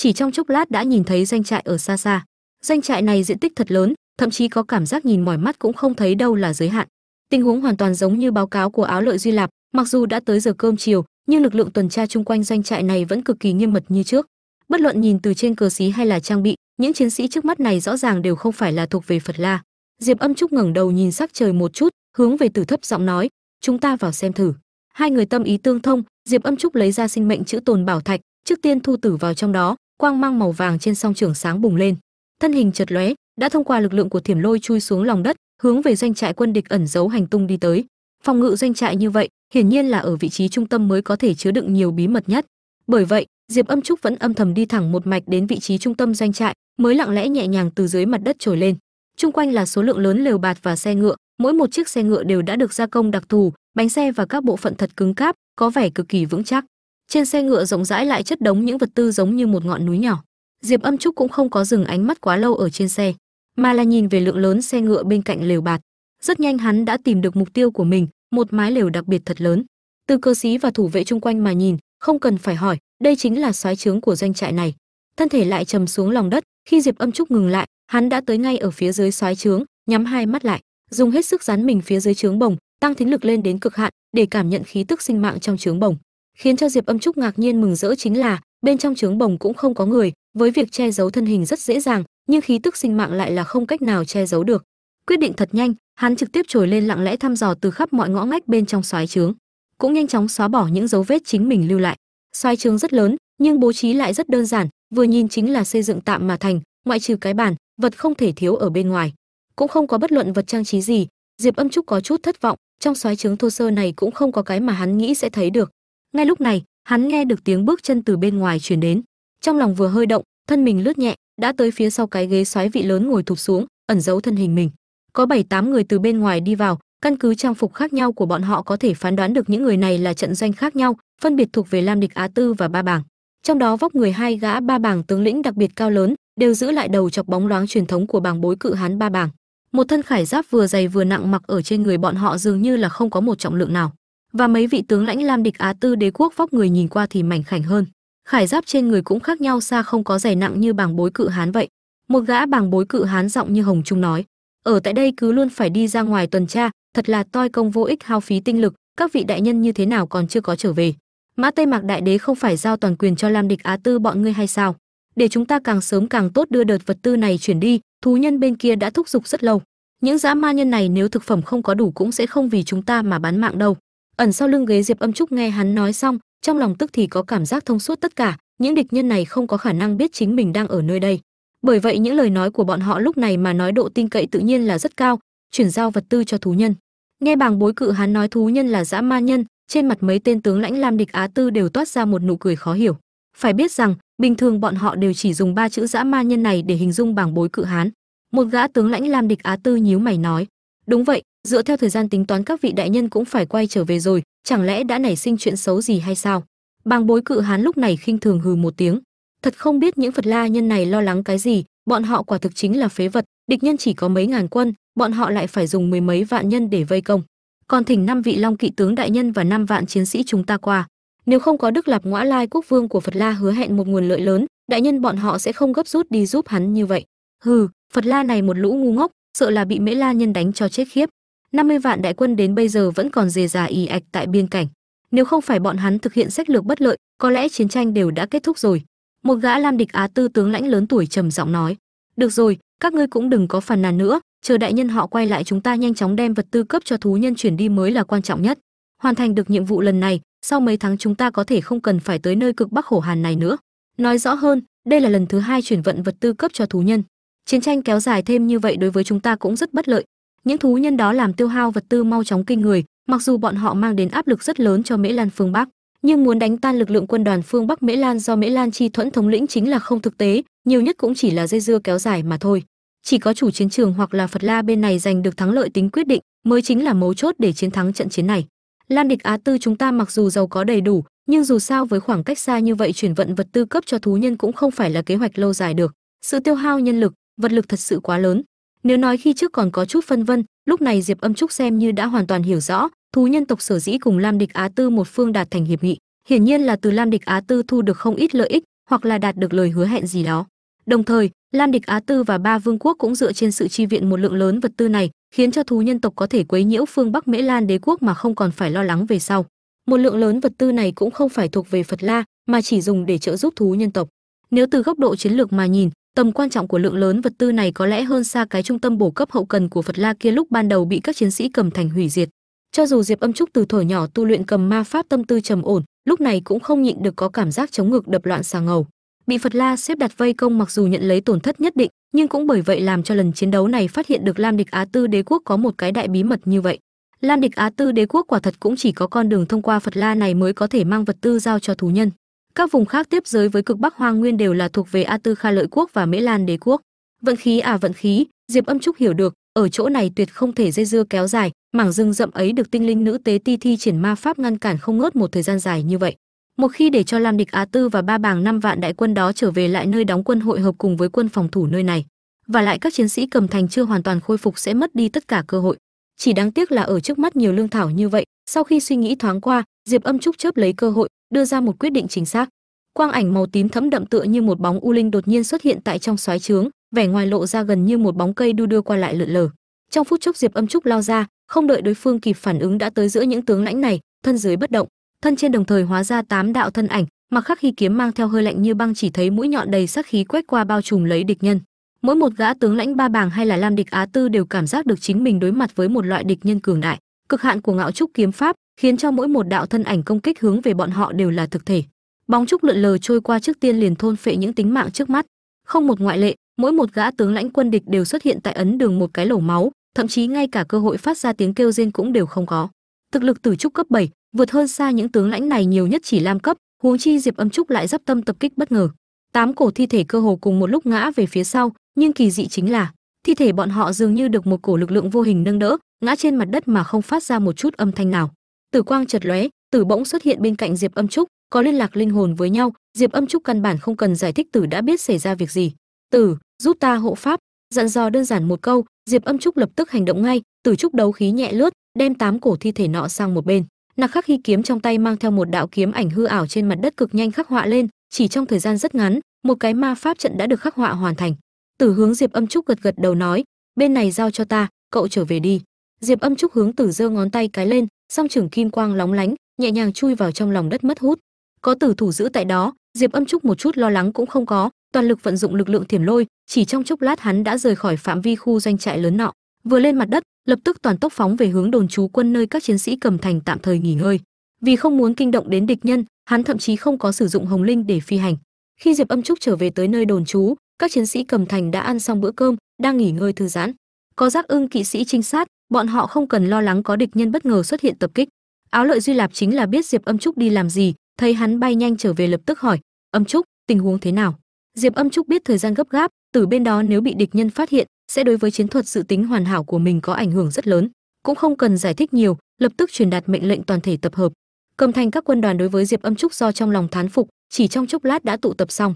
chỉ trong chốc lát đã nhìn thấy doanh trại ở xa xa. Doanh trại này diện tích thật lớn, thậm chí có cảm giác nhìn mỏi mắt cũng không thấy đâu là giới hạn. Tình huống hoàn toàn giống như báo cáo của áo lợi duy lạp, mặc dù đã tới giờ cơm chiều, nhưng lực lượng tuần tra chung quanh doanh trại này vẫn cực kỳ nghiêm mật như trước. Bất luận nhìn từ trên cờ xí hay là trang bị, những chiến sĩ trước mắt này rõ ràng đều không phải là thuộc về phật la. Diệp âm trúc ngẩng đầu nhìn sắc trời một chút, hướng về tử thấp giọng nói, chúng ta vào xem thử. Hai người tâm ý tương thông, diệp âm trúc lấy ra sinh mệnh chữ tồn bảo thạch, trước tiên thu tử vào trong đó quang mang màu vàng trên song trường sáng bùng lên. Thân hình chật lóe, đã thông qua lực lượng của thiểm lôi chui xuống lòng đất, hướng về doanh trại quân địch ẩn giấu hành tung đi tới. Phòng ngự doanh trại như vậy, hiển nhiên là ở vị trí trung tâm mới có thể chứa đựng nhiều bí mật nhất. Bởi vậy, diệp âm trúc vẫn âm thầm đi thẳng một mạch đến vị trí trung tâm doanh trại, mới lặng lẽ nhẹ nhàng từ dưới mặt đất trồi lên. Chung quanh là số lượng lớn lều bạt và xe ngựa, mỗi một chiếc xe ngựa đều đã được gia công đặc thù, bánh xe và các bộ phận thật cứng cáp, có vẻ cực kỳ vững chắc trên xe ngựa rộng rãi lại chất đống những vật tư giống như một ngọn núi nhỏ. Diệp âm trúc cũng không có dừng ánh mắt quá lâu ở trên xe, mà là nhìn về lượng lớn xe ngựa bên cạnh lều bạt. Rất nhanh hắn đã tìm được mục tiêu của mình, một mái lều đặc biệt thật lớn. Từ cơ sĩ và thủ vệ chung quanh mà nhìn, không cần phải hỏi, đây chính là soái trướng của doanh trại này. Thân thể lại trầm xuống lòng đất, khi diệp âm trúc ngừng lại, hắn đã tới ngay ở phía dưới soái trướng, nhắm hai mắt lại, dùng hết sức dán mình phía dưới trướng bồng, tăng thính lực lên đến cực hạn để cảm nhận khí tức sinh mạng trong trướng bồng khiến cho diệp âm trúc ngạc nhiên mừng rỡ chính là bên trong trướng bồng cũng không có người, với việc che giấu thân hình rất dễ dàng, nhưng khí tức sinh mạng lại là không cách nào che giấu được. Quyết định thật nhanh, hắn trực tiếp trồi lên lặng lẽ thăm dò từ khắp mọi ngõ ngách bên trong xoáy trướng, cũng nhanh chóng xóa bỏ những dấu vết chính mình lưu lại. Xoáy trướng rất lớn, nhưng bố trí lại rất đơn giản, vừa nhìn chính là xây dựng tạm mà thành, ngoại trừ cái bàn, vật không thể thiếu ở bên ngoài. Cũng không có bất luận vật trang trí gì, diệp âm trúc có chút thất vọng, trong xoáy trướng thô sơ này cũng không có cái mà hắn nghĩ sẽ thấy được ngay lúc này, hắn nghe được tiếng bước chân từ bên ngoài truyền đến. Trong lòng vừa hơi động, thân mình lướt nhẹ, đã tới phía sau cái ghế xoáy vị lớn ngồi thụp xuống, ẩn giấu thân hình mình. Có bảy tám người từ bên ngoài đi vào, căn cứ trang phục khác nhau của bọn họ có thể phán đoán được những người này là trận doanh khác nhau, phân biệt thuộc về lam địch á tư và ba bảng trong đó vóc người hai gã ba bảng tướng lĩnh đặc biệt cao lớn, đều giữ lại đầu chọc bóng loáng truyền thống của bảng bối cự hán ba bảng một thân khải giáp vừa dày vừa nặng mặc ở trên người bọn họ dường như là không có một trọng lượng nào và mấy vị tướng lãnh lam địch á tư đế quốc vóc người nhìn qua thì mảnh khảnh hơn. Khải giáp trên người cũng khác nhau xa không có dày nặng như bảng bối cự hán vậy. Một gã bảng bối cự hán giọng như hồng trung nói, ở tại đây cứ luôn phải đi ra ngoài tuần tra, thật là toi công vô ích hao phí tinh lực, các vị đại nhân như thế nào còn chưa có trở về. Mã tây mạc đại đế không phải giao toàn quyền cho lam địch á tư bọn ngươi hay sao? Để chúng ta càng sớm càng tốt đưa đợt vật tư này chuyển đi, thú nhân bên kia đã thúc giục rất lâu. Những dã ma nhân này nếu thực phẩm không có đủ cũng sẽ không vì chúng ta mà bán mạng đâu ẩn sau lưng ghế diệp âm trúc nghe hắn nói xong, trong lòng tức thì có cảm giác thông suốt tất cả, những địch nhân này không có khả năng biết chính mình đang ở nơi đây. Bởi vậy những lời nói của bọn họ lúc này mà nói độ tin cậy tự nhiên là rất cao, chuyển giao vật tư cho thú nhân. Nghe bàng bối cự hắn nói thú nhân là dã ma nhân, trên mặt mấy tên tướng lãnh lam địch á tư đều toát ra một nụ cười khó hiểu. Phải biết rằng, bình thường bọn họ đều chỉ dùng ba chữ dã ma nhân này để hình dung bàng bối cự hán. Một gã tướng lãnh lam địch á tư nhíu mày nói, đúng vậy dựa theo thời gian tính toán, các vị đại nhân cũng phải quay trở về rồi. Chẳng lẽ đã nảy sinh chuyện xấu gì hay sao? Bàng bối cự hán lúc này khinh thường hừ một tiếng. Thật không biết những phật la nhân này lo lắng cái gì. Bọn họ quả thực chính là phế vật. Địch nhân chỉ có mấy ngàn quân, bọn họ lại phải dùng mười mấy vạn nhân để vây công. Còn thỉnh năm vị long kỵ tướng đại nhân và năm vạn chiến sĩ chúng ta qua. Nếu không có đức lập ngõa lai quốc vương của phật la hứa hẹn một nguồn lợi lớn, đại nhân bọn họ sẽ không gấp rút đi giúp hắn như vậy. Hừ, phật la này một lũ ngu ngốc, sợ là bị mễ la nhân đánh cho chết khiếp. 50 vạn đại quân đến bây giờ vẫn còn dề già ì ạch tại biên cảnh. Nếu không phải bọn hắn thực hiện sách lược bất lợi, có lẽ chiến tranh đều đã kết thúc rồi. Một gã lam địch á tư tướng lãnh lớn tuổi trầm giọng nói, được rồi, các ngươi cũng đừng có phàn nàn nữa, chờ đại nhân họ quay lại chúng ta nhanh chóng đem vật tư cấp cho thú nhân chuyển đi mới là quan trọng nhất. Hoàn thành được nhiệm vụ lần này, sau mấy tháng chúng ta có thể không cần phải tới nơi cực bắc khổ hàn này nữa. Nói rõ hơn, đây là lần thứ hai chuyển vận vật tư cấp cho thú nhân. Chiến tranh kéo dài thêm như vậy đối với chúng ta cũng rất bất lợi những thú nhân đó làm tiêu hao vật tư mau chóng kinh người, mặc dù bọn họ mang đến áp lực rất lớn cho mễ lan phương bắc. Nhưng muốn đánh tan lực lượng quân đoàn phương bắc mễ lan do mễ lan chi thuẫn thống lĩnh chính là không thực tế, nhiều nhất cũng chỉ là dây dưa kéo dài mà thôi. Chỉ có chủ chiến trường hoặc là phật la bên này giành được thắng lợi tính quyết định mới chính là mấu chốt để chiến thắng trận chiến này. Lan địch á tư chúng ta mặc dù giàu có đầy đủ, nhưng dù sao với khoảng cách xa như vậy chuyển vận vật tư cấp cho thú nhân cũng không phải là kế hoạch lâu dài được. Sự tiêu hao nhân lực, vật lực thật sự quá lớn nếu nói khi trước còn có chút phân vân, lúc này diệp âm trúc xem như đã hoàn toàn hiểu rõ, thú nhân tộc sở dĩ cùng lam địch á tư một phương đạt thành hiệp nghị. Hiển nhiên là từ lam địch á tư thu được không ít lợi ích, hoặc là đạt được lời hứa hẹn gì đó. Đồng thời, lam địch á tư và ba vương quốc cũng dựa trên sự chi viện một lượng lớn vật tư này, khiến cho thú nhân tộc có thể quấy nhiễu phương bắc mễ lan đế quốc mà không còn phải lo lắng về sau. Một lượng lớn vật tư này cũng không phải thuộc về phật la, mà chỉ dùng để trợ giúp thú nhân tộc. Nếu từ góc độ chiến lược mà nhìn tầm quan trọng của lượng lớn vật tư này có lẽ hơn xa cái trung tâm bổ cấp hậu cần của phật la kia lúc ban đầu bị các chiến sĩ cầm thành hủy diệt. Cho dù diệp âm trúc từ thuở nhỏ tu luyện cầm ma pháp tâm tư trầm ổn, lúc này cũng không nhịn được có cảm giác chống ngực đập loạn xà ngầu. Bị phật la xếp đặt vây công mặc dù nhận lấy tổn thất nhất định, nhưng cũng bởi vậy làm cho lần chiến đấu này phát hiện được lam địch á tư đế quốc có một cái đại bí mật như vậy. Lam địch á tư đế quốc quả thật cũng chỉ có con đường thông qua phật la này mới có thể mang vật tư giao cho thú nhân các vùng khác tiếp giới với cực bắc hoang nguyên đều là thuộc về a tư kha lợi quốc và mễ lan đế quốc. Vận khí à vận khí, diệp âm trúc hiểu được, ở chỗ này tuyệt không thể dây dưa kéo dài, mảng rừng rậm ấy được tinh linh nữ tế ti thi triển ma pháp ngăn cản không ngớt một thời gian dài như vậy. Một khi để cho lam địch á tư và ba bàng năm vạn đại quân đó trở về lại nơi đóng quân hội hợp cùng với quân phòng thủ nơi này, và lại các chiến sĩ cầm thành chưa hoàn toàn khôi phục sẽ mất đi tất cả cơ hội. Chỉ đáng tiếc là ở trước mắt nhiều lương thảo như vậy, sau khi suy nghĩ thoáng qua diệp âm trúc chớp lấy cơ hội, đưa ra một quyết định chính xác. Quang ảnh màu tím thẫm đậm tựa như một bóng u linh đột nhiên xuất hiện tại trong xoáy trướng, vẻ ngoài lộ ra gần như một bóng cây đu đưa qua lại lượn lờ. Trong phút chốc diệp âm trúc lao ra, không đợi đối phương kịp phản ứng đã tới giữa những tướng lãnh này, thân dưới bất động, thân trên đồng thời hóa ra tám đạo thân ảnh mặc khắc khi kiếm mang theo hơi lạnh như băng chỉ thấy mũi nhọn đầy sắc khí quét qua bao trùm lấy địch nhân. Mỗi một gã tướng lãnh ba bàng hay là lam địch á tư đều cảm giác được chính mình đối mặt với một loại địch nhân cường đại, cực hạn của ngạo trúc kiếm pháp khiến cho mỗi một đạo thân ảnh công kích hướng về bọn họ đều là thực thể. Bóng trúc lượn lờ trôi qua trước tiên liền thôn phệ những tính mạng trước mắt. Không một ngoại lệ mỗi một gã tướng lãnh quân địch đều xuất hiện tại ấn đường một cái lỗ máu thậm chí ngay cả cơ hội phát ra tiếng kêu rên cũng đều không có. Thực lực tử trúc cấp 7, vượt hơn xa những tướng lãnh này nhiều nhất chỉ lam cấp huống chi diệp âm trúc lại dấp tâm tập kích bất ngờ. Tám cổ thi thể cơ hồ cùng một lúc ngã về phía sau nhưng kỳ dị chính là thi thể bọn họ dường như được một cổ lực lượng vô hình nâng đỡ ngã trên mặt đất mà không phát ra một chút âm thanh nào tử quang chợt lóe, tử bỗng xuất hiện bên cạnh diệp âm trúc, có liên lạc linh hồn với nhau. Diệp âm trúc căn bản không cần giải thích tử đã biết xảy ra việc gì. Tử, giúp ta hộ pháp. Dặn dò đơn giản một câu, diệp âm trúc lập tức hành động ngay. Tử trúc đấu khí nhẹ lướt, đem tám cổ thi thể nọ sang một bên. Nặc khắc hy kiếm trong tay mang theo một đạo kiếm ảnh hư ảo trên mặt đất cực nhanh khắc họa lên. Chỉ trong thời gian rất ngắn, một cái ma pháp trận đã được khắc họa hoàn thành. Tử hướng diệp âm trúc gật gật đầu nói, bên này giao cho ta, cậu trở về đi. Diệp âm trúc hướng tử giơ ngón tay cái lên song trưởng kim quang lóng lánh, nhẹ nhàng chui vào trong lòng đất mất hút. Có tử thủ giữ tại đó, diệp âm trúc một chút lo lắng cũng không có. Toàn lực vận dụng lực lượng thiểm lôi, chỉ trong chốc lát hắn đã rời khỏi phạm vi khu doanh trại lớn nọ. Vừa lên mặt đất, lập tức toàn tốc phóng về hướng đồn trú quân nơi các chiến sĩ cầm thành tạm thời nghỉ ngơi. Vì không muốn kinh động đến địch nhân, hắn thậm chí không có sử dụng hồng linh để phi hành. Khi diệp âm trúc trở về tới nơi đồn trú, các chiến sĩ cầm thành đã ăn xong bữa cơm, đang nghỉ ngơi thư giãn. Có giác ưng kỵ sĩ trinh sát bọn họ không cần lo lắng có địch nhân bất ngờ xuất hiện tập kích. Áo lợi duy lạp chính là biết diệp âm trúc đi làm gì, thấy hắn bay nhanh trở về lập tức hỏi, âm trúc, tình huống thế nào? Diệp âm trúc biết thời gian gấp gáp, từ bên đó nếu bị địch nhân phát hiện, sẽ đối với chiến thuật dự tính hoàn hảo của mình có ảnh hưởng rất lớn, cũng không cần giải thích nhiều, lập tức truyền đạt mệnh lệnh toàn thể tập hợp. Cầm thành các quân đoàn đối với diệp âm trúc do trong lòng thán phục, chỉ trong chốc lát đã tụ tập xong.